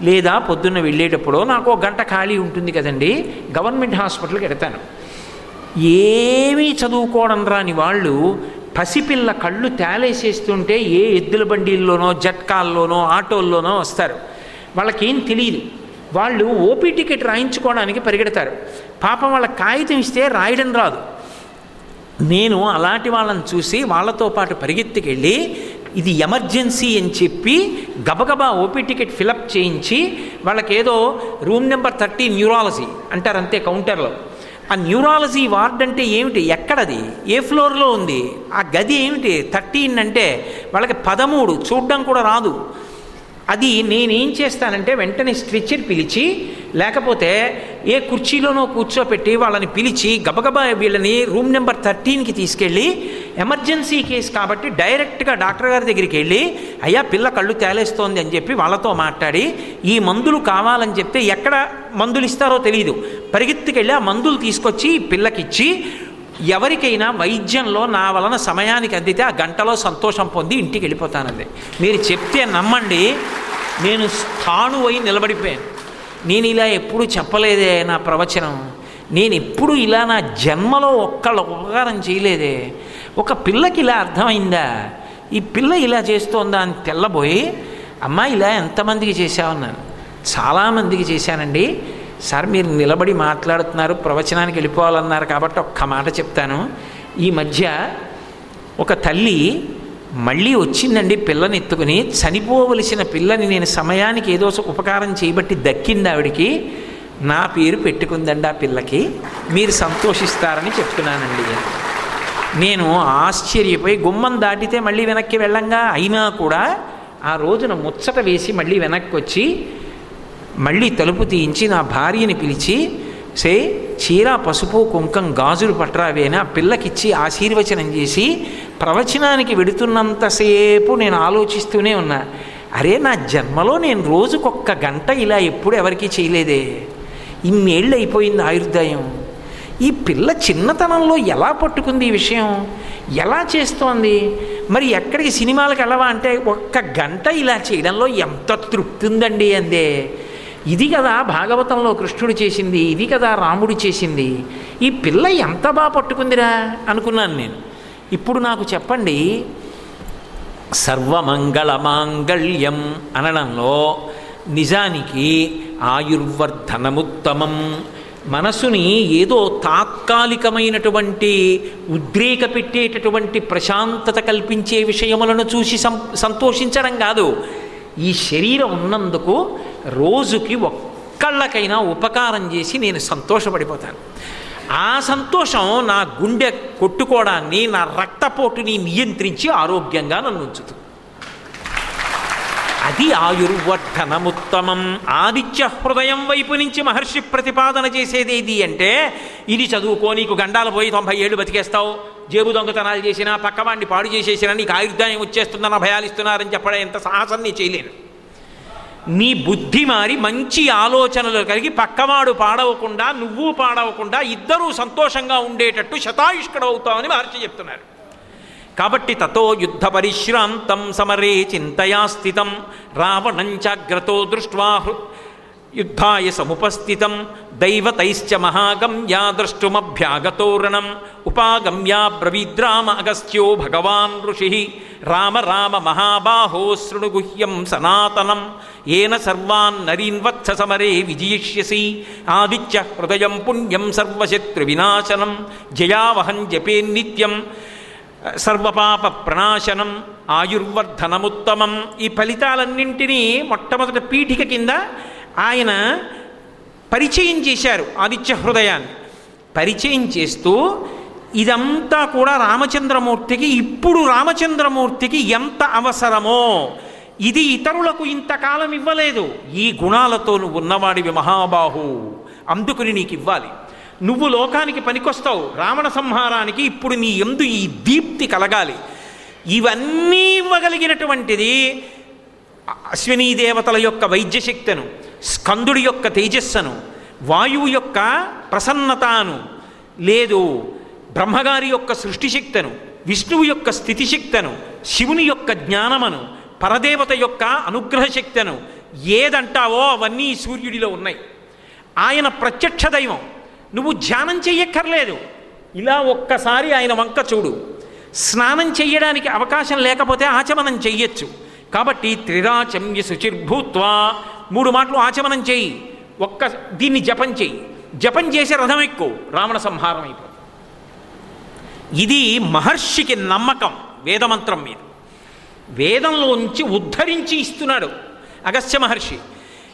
లేదా పొద్దున్న వెళ్ళేటప్పుడు నాకు ఒక గంట ఖాళీ ఉంటుంది కదండి గవర్నమెంట్ హాస్పిటల్కి వెడతాను ఏమీ చదువుకోవడం రాని వాళ్ళు పసిపిల్ల కళ్ళు తేలేసేస్తుంటే ఏ ఎద్దుల బండిల్లోనో జట్కాల్లోనో ఆటోల్లోనో వస్తారు. వాళ్ళకేం తెలియదు వాళ్ళు ఓపీ టికెట్ రాయించుకోవడానికి పరిగెడతారు. పాపం వాళ్ళ కాగితం ఇస్తే రాయడం రాదు. నేను అలాంటి వాళ్ళని చూసి వాళ్ళతో పాటు పరిగెత్తుకెళ్ళి ఇది ఎమర్జెన్సీ అని చెప్పి గబగబా ఓపీ టికెట్ ఫిలప్ చేయించి వాళ్ళకేదో రూమ్ నెంబర్ థర్టీ న్యూరాలజీ అంటారు అంతే కౌంటర్లో. ఆ న్యూరాలజీ వార్డ్ అంటే ఏమిటి? ఎక్కడది? ఏ ఫ్లోర్లో ఉంది? ఆ గది ఏమిటి? థర్టీన్ అంటే వాళ్ళకి పదమూడు చూడడం కూడా రాదు. అది నేనేం చేస్తానంటే వెంటనే స్ట్రెచ్చర్ పిలిచి లేకపోతే ఏ కుర్చీలోనో కూర్చోపెట్టి వాళ్ళని పిలిచి గబగబా వీళ్ళని రూమ్ నెంబర్ థర్టీన్కి తీసుకెళ్ళి ఎమర్జెన్సీ కేసు కాబట్టి డైరెక్ట్గా డాక్టర్ గారి దగ్గరికి వెళ్ళి అయ్యా పిల్ల కళ్ళు తేలేస్తోంది అని చెప్పి వాళ్ళతో మాట్లాడి ఈ మందులు కావాలని చెప్తే ఎక్కడ మందులు ఇస్తారో తెలియదు పరిగెత్తుకెళ్ళి ఆ మందులు తీసుకొచ్చి పిల్లకిచ్చి ఎవరికైనా వైద్యంలో నా వలన సమయానికి అందితే ఆ గంటలో సంతోషం పొంది ఇంటికి వెళ్ళిపోతానండి మీరు చెప్తే నమ్మండి నేను స్థాణువై నిలబడిపోయాను. నేను ఇలా ఎప్పుడు చెప్పలేదే నా ప్రవచనం. నేను ఎప్పుడు ఇలా నా జన్మలో ఒక్కళ్ళ ఉపకారం చేయలేదే. ఒక పిల్లకి ఇలా అర్థమైందా? ఈ పిల్ల ఇలా చేస్తోందా అని తెల్లబోయి అమ్మ ఇలా ఎంతమందికి చేశావన్నాను చాలామందికి చేశానండి. సార్ మీరు నిలబడి మాట్లాడుతున్నారు ప్రవచనానికి వెళ్ళిపోవాలన్నారు కాబట్టి ఒక్క మాట చెప్తాను. ఈ మధ్య ఒక తల్లి మళ్ళీ వచ్చిందండి పిల్లని ఎత్తుకుని. చనిపోవలసిన పిల్లని నేను సమయానికి ఏదో ఉపకారం చేయబట్టి దక్కింది ఆవిడికి. నా పేరు పెట్టుకుందండి ఆ పిల్లకి. మీరు సంతోషిస్తారని చెప్తున్నానండి. నేను ఆశ్చర్యపోయి గుమ్మం దాటితే మళ్ళీ వెనక్కి వెళ్ళంగా. అయినా కూడా ఆ రోజున ముచ్చట వేసి మళ్ళీ వెనక్కి వచ్చి మళ్ళీ తలుపు తీయించి నా భార్యని పిలిచి సే చీర పసుపు కుంకం గాజులు పట్రావేనా? పిల్లకిచ్చి ఆశీర్వచనం చేసి ప్రవచనానికి వెడుతున్నంతసేపు నేను ఆలోచిస్తూనే ఉన్నా. అరే నా జన్మలో నేను రోజుకొక్క గంట ఇలా ఎప్పుడు ఎవరికీ చేయలేదే. ఇన్నేళ్ళు అయిపోయింది ఆయుర్దాయం. ఈ పిల్ల చిన్నతనంలో ఎలా పట్టుకుంది ఈ విషయం? ఎలా చేస్తోంది? మరి ఎక్కడికి సినిమాలకు వెళ్ళవా అంటే ఒక్క గంట ఇలా చేయడంలో ఎంత తృప్తి ఉందండి అందే. ఇది కదా భాగవతంలో కృష్ణుడు చేసింది ఇది కదా రాముడు చేసింది. ఈ పిల్ల ఎంత బాగా పట్టుకుందిరా? అనుకున్నాను నేను. ఇప్పుడు నాకు చెప్పండి. సర్వమంగళమాంగళ్యం అనడంలో నిజానికి ఆయుర్వర్ధనముత్తమం. మనసుని ఏదో తాత్కాలికమైనటువంటి ఉద్రేక పెట్టేటటువంటి ప్రశాంతత కల్పించే విషయములను చూసి సం సంతోషించడం కాదు. ఈ శరీరం ఉన్నందుకు రోజుకి ఒక్కళ్ళకైనా ఉపకారం చేసి నేను సంతోషపడిపోతాను. ఆ సంతోషం నా గుండె కొట్టుకోవడాన్ని నా రక్తపోటుని నియంత్రించి ఆరోగ్యంగా నన్ను ఉంచుతుంది. అది ఆయుర్వర్ధనముత్తమం. ఆదిత్య హృదయం వైపు నుంచి మహర్షి ప్రతిపాదన చేసేది అంటే ఇది చదువుకో నీకు గండాలు పోయి తొంభై ఏళ్ళు బతికేస్తావు. జేబు దొంగతనాలు చేసినా పక్కవాడిని పాడు చేసేసినా నీకు ఆయుర్దాయం వచ్చేస్తుందన్న భయాలు ఇస్తున్నారని చెప్పడం ఎంత సాహసం నీ చేయలేను. నీ బుద్ధి మారి మంచి ఆలోచనలు కలిగి పక్కవాడు పాడవకుండా నువ్వు పాడవకుండా ఇద్దరూ సంతోషంగా ఉండేటట్టు శతాయుష్కడవుతామని మహర్షి చెప్తున్నారు. కాబట్టి తతో యుద్ధ పరిశ్రాంతం సమరే చింతయా స్థితం రావణంచాగ్రతో దృష్ట్వా యుద్ధాయ సముపస్థితం. దైవతైశ్చ మహాగమ్యా ద్రష్టుమభ్యాగతోరణం. ఉపాగమ్యా బ్రవీద్రామ అగస్త్యో భగవాన్ ఋషి. రామ రామ మహాబాహో శృణు గుహ్యం సనాతనం. ఏన సర్వాన్ నరీన్వత్స సమరే విజయిష్యసి. ఆదిత్య హృదయం పుణ్యం సర్వశత్రు వినాశనం జయావహం జపే నిత్యం. సర్వపాప ప్రణాశనం. ఆయుర్వర్ధనముత్తమం. ఈ ఫలితాలన్నింటినీ మొట్టమొదటి పీఠిక కింద ఆయన పరిచయం చేశారు ఆదిత్య హృదయాన్ని. పరిచయం చేస్తూ ఇదంతా కూడా రామచంద్రమూర్తికి ఇప్పుడు రామచంద్రమూర్తికి ఎంత అవసరమో ఇది ఇతరులకు ఇంతకాలం ఇవ్వలేదు. ఈ గుణాలతో నువ్వు ఉన్నవాడివి మహాబాహు. అందుకుని నీకు ఇవ్వాలి నువ్వు లోకానికి పనికొస్తావు. రావణ సంహారానికి ఇప్పుడు నీ ఎందు ఈ దీప్తి కలగాలి. ఇవన్నీ ఇవ్వగలిగినటువంటిది అశ్వినీ దేవతల యొక్క వైద్యశక్తను స్కందుడి యొక్క తేజస్సును వాయువు యొక్క ప్రసన్నతను లేదు బ్రహ్మగారి యొక్క సృష్టిశక్తను విష్ణువు యొక్క స్థితిశక్తను శివుని యొక్క జ్ఞానమను పరదేవత యొక్క అనుగ్రహ శక్తను ఏదంటావో అవన్నీ సూర్యుడిలో ఉన్నాయి. ఆయన ప్రత్యక్ష దైవం. నువ్వు ధ్యానం చెయ్యక్కర్లేదు. ఇలా ఒక్కసారి ఆయన వంక చూడు. స్నానం చేయడానికి అవకాశం లేకపోతే ఆచమనం చెయ్యొచ్చు. కాబట్టి త్రిరాచమ్య శుచిర్భూత్వా మూడు మాటలు ఆచమనం చెయ్యి. ఒక్క దీన్ని జపం చేయి జపం చేసే రథం ఎక్కువ. రావణ సంహారం అయిపోతుంది. ఇది మహర్షికి నమ్మకం వేదమంత్రం మీద. వేదంలోంచి ఉద్ధరించి ఇస్తున్నాడు. అగస్త్య మహర్షి.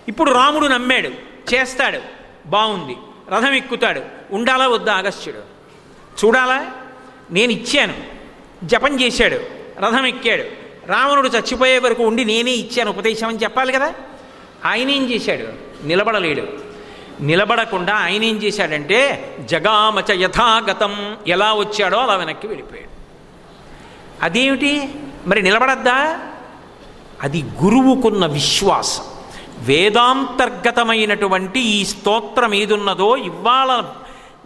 ఇప్పుడు రాముడు నమ్మాడు చేస్తాడు బాగుంది రథం ఎక్కుతాడు ఉండాలా వద్దా అగస్త్యుడు. చూడాలా? నేను ఇచ్చాను జపం చేశాడు రథం ఎక్కాడు రావణుడు చచ్చిపోయే వరకు ఉండి నేనే ఇచ్చాను ఉపదేశం అని చెప్పాలి కదా? ఆయన ఏం చేశాడు? నిలబడలేడు. నిలబడకుండా ఆయన ఏం చేశాడంటే జగామచ యథాగతం ఎలా వచ్చాడో అలా వెనక్కి వెళ్ళిపోయాడు. అదేమిటి? మరి నిలబడద్దా? అది గురువుకున్న విశ్వాసం. వేదాంతర్గతమైనటువంటి ఈ స్తోత్రం ఏదున్నదో ఇవాళ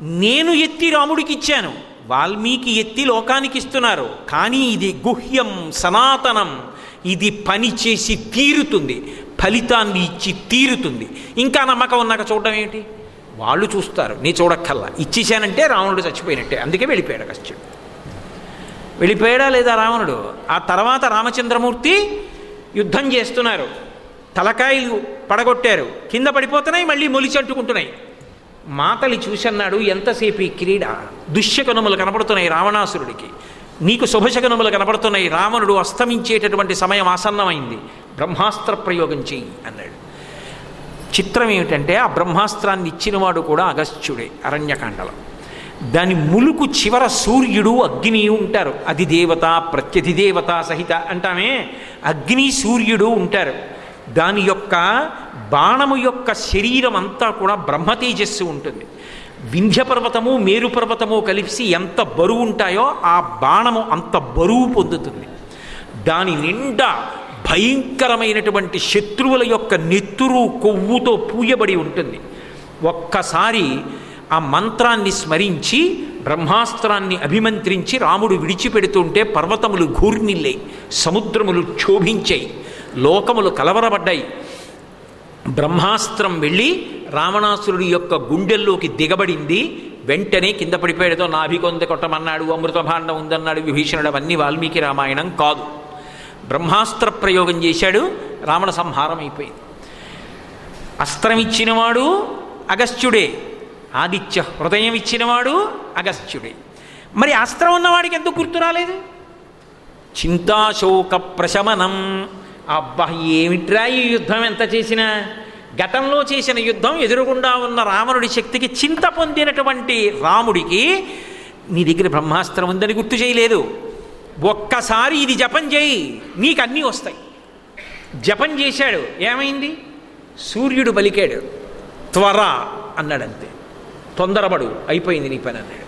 నేను ఎత్తి రాముడికి ఇచ్చాను వాల్మీకి ఎత్తి లోకానికి ఇస్తున్నారు కానీ ఇది గుహ్యం సనాతనం. ఇది పని చేసి తీరుతుంది. ఫలితాన్ని ఇచ్చి తీరుతుంది. ఇంకా నమ్మకం ఉన్నాక చూడడం ఏమిటి? వాళ్ళు చూస్తారు. నీ చూడక్కల్లా ఇచ్చేసానంటే రావణుడు చచ్చిపోయినట్టే. అందుకే వెళ్ళిపోయాడు కశ్యుడు వెళ్ళిపోయాడా లేదా రావణుడు? ఆ తర్వాత రామచంద్రమూర్తి యుద్ధం చేస్తున్నారు. తలకాయలు పడగొట్టారు. కింద పడిపోతున్నాయి మళ్ళీ మొలిచి అంటుకుంటున్నాయి మాతలి చూసన్నాడు ఎంతసేపు ఈ క్రీడ? దుష్యకనుములు కనపడుతున్నాయి రావణాసురుడికి. నీకు శుభశకనుములు కనపడుతున్నాయి. రావణుడు అస్తమించేటటువంటి సమయం ఆసన్నమైంది. బ్రహ్మాస్త్ర ప్రయోగం చెయ్యి అన్నాడు. చిత్రం ఏమిటంటే ఆ బ్రహ్మాస్త్రాన్ని ఇచ్చినవాడు కూడా అగస్త్యుడే అరణ్యకాండలో. దాని ములుకు చివర సూర్యుడు అగ్ని ఉంటారు. అది దేవత ప్రత్యధిదేవత సహిత అంటామే. అగ్ని సూర్యుడు ఉంటారు. దాని యొక్క బాణము యొక్క శరీరం అంతా కూడా బ్రహ్మతేజస్సు ఉంటుంది. వింధ్య పర్వతము మేరు పర్వతము కలిసి ఎంత బరువు ఉంటాయో ఆ బాణము అంత బరువు పొందుతుంది. దాని నిండా భయంకరమైనటువంటి శత్రువుల యొక్క నెత్తురు కొవ్వుతో పూయబడి ఉంటుంది. ఒక్కసారి ఆ మంత్రాన్ని స్మరించి బ్రహ్మాస్త్రాన్ని అభిమంత్రించి రాముడు విడిచిపెడుతుంటే పర్వతములు ఘూర్నిల్లాయి సముద్రములు క్షోభించాయి లోకములు కలవరపడ్డాయి. బ్రహ్మాస్త్రం వెళ్ళి రావణాసురుడి యొక్క గుండెల్లోకి దిగబడింది. వెంటనే కింద పడిపోయాడుతో నాభికొంద కొట్టమన్నాడు అమృతభాండం ఉందన్నాడు విభీషణుడు అవన్నీ వాల్మీకి రామాయణం కాదు. బ్రహ్మాస్త్ర ప్రయోగం చేశాడు రావణ సంహారం అయిపోయింది. అస్త్రం ఇచ్చినవాడు అగస్త్యుడే ఆదిత్య హృదయం ఇచ్చినవాడు అగస్త్యుడే. మరి అస్త్రం ఉన్నవాడికి ఎందుకు గుర్తు రాలేదు? చింతాశోక ప్రశమనం. అబ్బా ఏమిట్రా ఈ యుద్ధం? ఎంత చేసినా? గతంలో చేసిన యుద్ధం ఎదురుగుండా ఉన్న రావణుడి శక్తికి చింత పొందినటువంటి రాముడికి నీ దగ్గర బ్రహ్మాస్త్రం ఉందని గుర్తు చేయలేదు. ఒక్కసారి ఇది జపం చేయి నీకు అన్నీ వస్తాయి. జపం చేశాడు. ఏమైంది? సూర్యుడు పలికాడు త్వర అన్నాడంతే. తొందరపడు అయిపోయింది నీ పని అన్నాడు.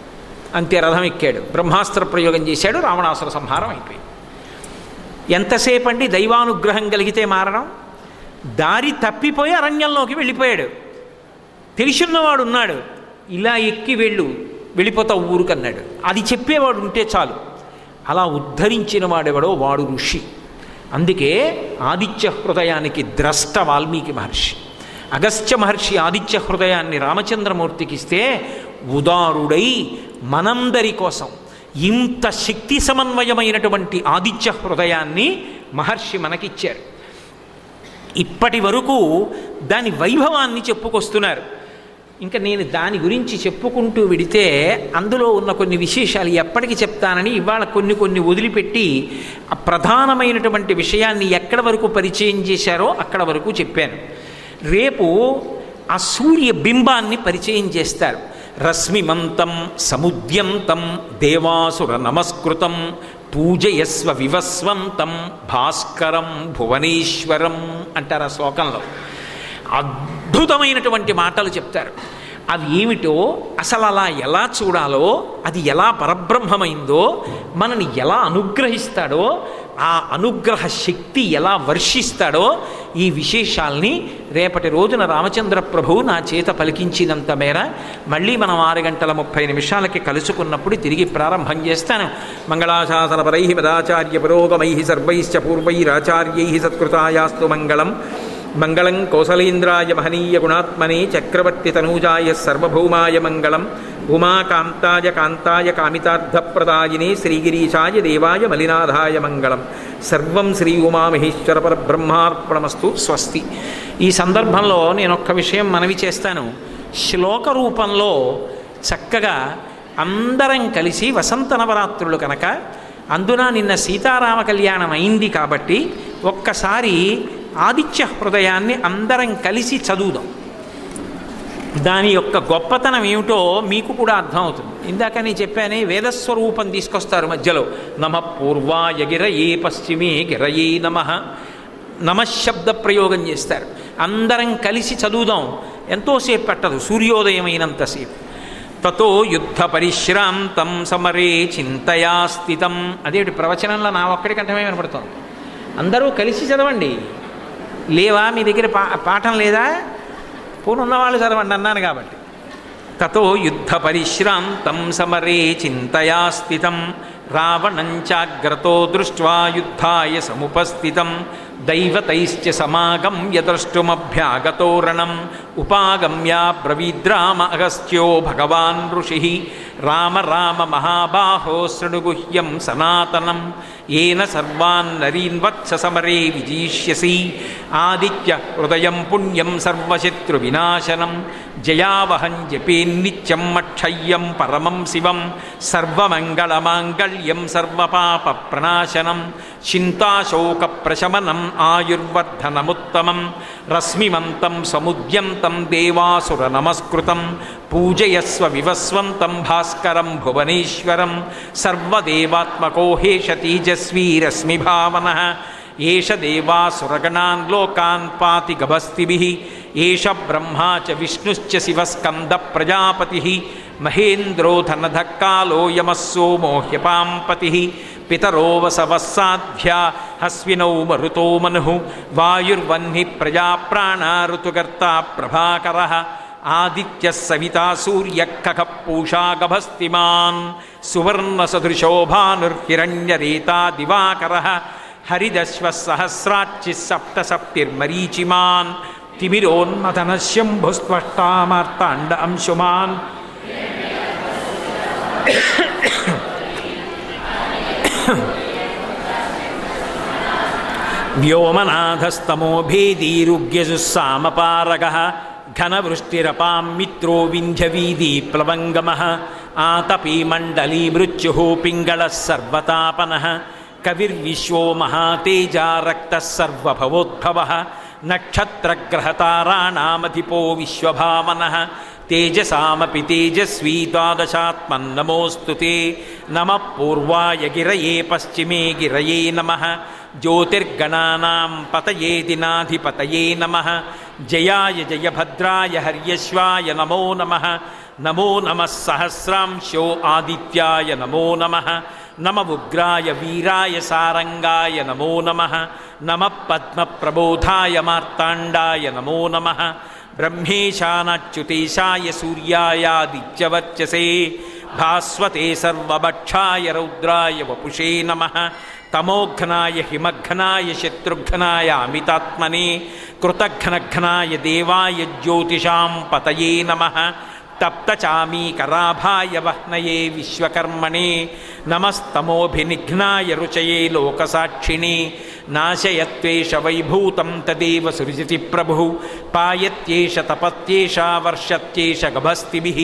అంతే రథం ఎక్కాడు. బ్రహ్మాస్త్ర ప్రయోగం చేశాడు రావణాసుర సంహారం అయిపోయింది. ఎంతసేపు అండి దైవానుగ్రహం కలిగితే మారడం? దారి తప్పిపోయి అరణ్యంలోకి వెళ్ళిపోయాడు. తెలిసిన్నవాడు ఉన్నాడు. ఇలా ఎక్కి వెళ్ళు వెళ్ళిపోతావు ఊరుకన్నాడు. అది చెప్పేవాడు ఉంటే చాలు. అలా ఉద్ధరించిన వాడెవడో? వాడు ఋషి. అందుకే ఆదిత్య హృదయానికి ద్రష్ట వాల్మీకి మహర్షి. అగస్త్య మహర్షి ఆదిత్య హృదయాన్ని రామచంద్రమూర్తికి ఇస్తే ఉదారుడై మనందరి కోసం ఇంత శక్తి సమన్వయమైనటువంటి ఆదిత్య హృదయాన్ని మహర్షి మనకిచ్చారు. ఇప్పటి వరకు దాని వైభవాన్ని చెప్పుకొస్తున్నారు. ఇంకా నేను దాని గురించి చెప్పుకుంటూ విడితే అందులో ఉన్న కొన్ని విశేషాలు ఎప్పటికి చెప్తానని ఇవాళ కొన్ని కొన్ని వదిలిపెట్టి ఆ ప్రధానమైనటువంటి విషయాన్ని ఎక్కడ వరకు పరిచయం చేశారో అక్కడ వరకు చెప్పాను. రేపు ఆ సూర్య బింబాన్ని పరిచయం చేస్తారు. రశ్మిమంతం సముద్యంతం దేవాసుర నమస్కృతం పూజయస్వ వివస్వంతం భాస్కరం భువనేశ్వరం అంటారు ఆ శ్లోకంలో. అద్భుతమైనటువంటి మాటలు చెప్తారు. అవి ఏమిటో అసలు అలా ఎలా చూడాలో అది ఎలా పరబ్రహ్మమైందో మనని ఎలా అనుగ్రహిస్తాడో ఆ అనుగ్రహ శక్తి ఎలా వర్షిస్తాడో ఈ విశేషాల్ని రేపటి రోజున రామచంద్ర ప్రభువు నా చేత పలికించినంత మేర మళ్ళీ మనం ఆరు గంటల ముప్పై నిమిషాలకి కలుసుకున్నప్పుడు తిరిగి ప్రారంభం చేస్తాను. మంగళాశాసనపరై మదాచార్య పురోగమై సర్వైశ్చ పూర్వైరాచార్యై సత్కృతాయాస్తు మంగళం. మంగళం కౌసలేంద్రాయ మహనీయ గుణాత్మనే చక్రవర్తి తనూజాయ సర్వభౌమాయ మంగళం ఉమాకాంతాయ కాంతాయ కామితార్థప్రదాయినే శ్రీగిరీశాయ దేవాయ మలినాథాయ మంగళం సర్వం శ్రీ ఉమామహేశ్వర పరబ్రహ్మార్పణమస్తు స్వస్తి ఈ సందర్భంలో నేను ఒక్క విషయం మనవి చేస్తాను. శ్లోక రూపంలో చక్కగా అందరం కలిసి వసంత నవరాత్రులు కనుక అందున నిన్న సీతారామ కళ్యాణం అయింది కాబట్టి ఒక్కసారి ఆదిత్య హృదయాన్ని అందరం కలిసి చదువుదాం. దాని యొక్క గొప్పతనం ఏమిటో మీకు కూడా అర్థమవుతుంది. ఇందాక నేను చెప్పానే వేదస్వరూపం తీసుకొస్తారు మధ్యలో. నమ పూర్వాయ గిరయే పశ్చిమే గిరయే నమ నమశబ్ద ప్రయోగం చేస్తారు. అందరం కలిసి చదువుదాం. ఎంతోసేపు పట్టదు సూర్యోదయమైనంతసేపు. తతో యుద్ధ పరిశ్రాంతం సమరే చింతయా స్థితం అదేటి ప్రవచనంలో నా ఒక్కడి కంఠమే వినపడుతోంది? అందరూ కలిసి చదవండి. లేవా? మీ దగ్గర పా పాఠం లేదా? పోను ఉన్నవాళ్ళు చదవండి అన్నాను కాబట్టి. తతో యుద్ధ పరిశ్రాంతం సమరే చింతయా స్థితం రావణం చాగ్రతో దృష్ట్వా యుద్ధాయ సముపస్థితం. दैवतैश्च समागम्यदृष्टुमभ्यागतोरणम् उपागम्या ब्रवीद्राम अगस्त्यो भगवान् ऋषिः। राम राम महाबाहो शृणुगुह्यं सनातनम्। येन सर्वान्नरीन्वत्ससमरे विजीष्यसि। आदित्य हृदयं पुण्यं सर्वशत्रुविनाशनम्। जयावहं जपेन्नित्यं मक्षय्यं परमं शिवं सर्वमङ्गलमाङ्गल्यं सर्वपापप्रणाशनं चिन्ताशोकप्रशमनम् आयुर्वर्धनमुत्तमं रश्मिमन्तं समुद्यन्तं देवासुरनमस्कृतं पूजयस्व विवस्वन्तं भास्करं भुवनेश्वरं सर्वदेवात्मको हेशतीजस्वी रश्मिभावनः एष देवासुरगणान् लोकान् पाति गभस्तिभिः एष ब्रह्मा च विष्णुश्च शिवस्कन्दप्रजापतिः स्कन्द प्रजापतिः महेन्द्रो धनधक्कालो यम सोमोह्यपाम्पतिः पितरो वसवः हस्विनौ मरुतो मनुः वायुर्वह्नि प्रजाप्राणा ऋतुकर्ता प्रभाकरः आदित्यः सविता सूर्यः पूषा गभस्तिमान् सुवर्णसदृशोभानुर्भिरण्यरेता दिवाकरः ஹரிதஸ்வ சஹசிராட்சி சப்த சப்திர் மரீச்சிமான் திமிரோன்மதனசியம்புஸ்பஷ்டாமார்த்தாண்ட அம்சுமான் व्योमनाथस्तमो भेदीरुग्यजुस्सामपारगः घनवृष्टिरपां मित्रो विन्ध्यवीदी प्लवङ्गमः आतपी मण्डली मृत्युः पिङ्गलः सर्वतापनः कविर्विश्वो महातेजा रक्तः सर्वभवोद्भवः नक्षत्रग्रहताराणामधिपो विश्वभामनः तेजसामपि तेजस्वी द्वादशात्मन्नमोऽस्तु ते। नमः पूर्वाय गिरये पश्चिमे गिरये नमः। ज्योतिर्गणानां पतये दिनाधिपतये नमः। जयाय जयभद्राय हर्यश्वाय नमो नमः। नमो नमः सहस्रांशो आदित्याय नमो नमः। नममुग्राय वीराय सारङ्गाय नमो नमः। नमः पद्मप्रबोधाय मार्ताण्डाय नमो नमः। ब्रह्मेशानाच्युतेशाय सूर्यायादिज्यवर्चसे भास्वते सर्वभक्षाय रौद्राय वपुषे नमः। तमोघ्नाय हिमघ्नाय शत्रुघ्नाय अमितात्मने। कृतघ्नघ्नाय देवाय ज्योतिषां पतये नमः। तप्तचामीकराभाय वह्नये विश्वकर्मणे। नमस्तमोऽभिनिघ्नाय रुचये लोकसाक्षिणे। नाशयत्वेष वैभूतं तदेव सृजति प्रभुः। पायत्येष तपत्येषा वर्षत्येष गभस्तिभिः।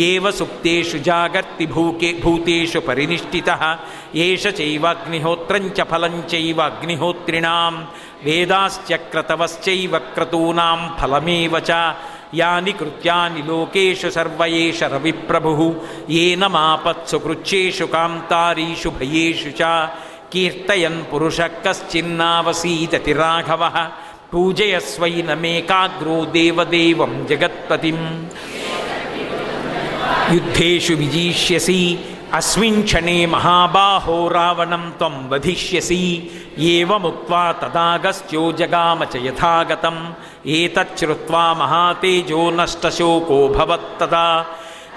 एव सुप्तेषु जागर्तिभूके भूतेषु परिनिष्ठितः। एष चैव अग्निहोत्रञ्च फलं चैव अग्निहोत्रिणां वेदाश्च क्रतवश्चैव क्रतूनां फलमेव च। यानि कृत्यानि लोकेषु सर्वयेष रविप्रभुः येन मापत्सु कृच्छेषु कान्तारीषु भयेषु च कीर्तयन् पुरुषः कश्चिन्नावसीदति राघवः। पूजयस्वै न मेकाग्रो देवदेवं जगत्पतिं युद्धेषु विजीष्यसि अस्मिन् क्षणे महाबाहो रावणं त्वं वधिष्यसि। एवमुक्त्वा तदागस्त्यो जगाम च यथागतम्। एतच्छ्रुत्वा महातेजो नष्टशोको भवत्तदा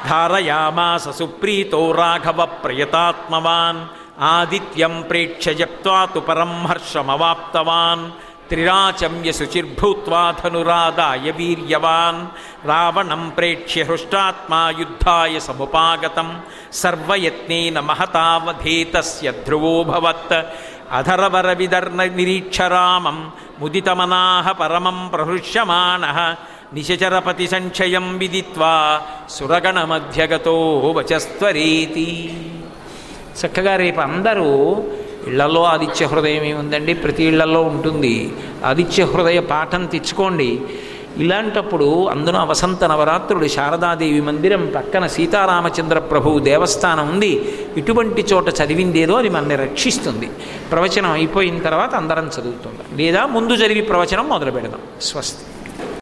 धारयामास सुप्रीतो राघवप्रयतात्मवान् आदित्यं प्रेक्ष्य जप्त्वा तु परं हर्षमवाप्तवान्। జప్త్వా తు పరం హర్షమవాప్తవాన్ త్రిరాచమ్య శుచిర్భూత్వా ధనురాదాయ వీర్యవాన్ రావణం ప్రేక్ష్య హృష్టాత్మా యుద్ధాయ సముపాగతం సర్వయత్నేన మహతావధేతస్య ధ్రువోభవత్ అధరవర విదర్న నిరీక్షరామం ముదితమనాహ పరమం ప్రహృష్యమాణ నిశచరపతి సంక్షయం విదిత్వా సురగణమధ్యగతో వచస్త్వరేతి చక్కగా రేపు అందరూ ఇళ్ళలో ఆదిత్య హృదయం ఏముందండి? ప్రతి ఇళ్ళలో ఉంటుంది. ఆదిత్య హృదయ పాఠం తెచ్చుకోండి. ఇలాంటప్పుడు అందున వసంత నవరాత్రుడు శారదాదేవి మందిరం పక్కన సీతారామచంద్ర ప్రభువు దేవస్థానం ఉంది. ఇటువంటి చోట చదివిందేదో అది మనని రక్షిస్తుంది. ప్రవచనం అయిపోయిన తర్వాత అందరం చదువుతుందా లేదా ముందు జరిగి ప్రవచనం మొదలు పెడదాం. స్వస్తి.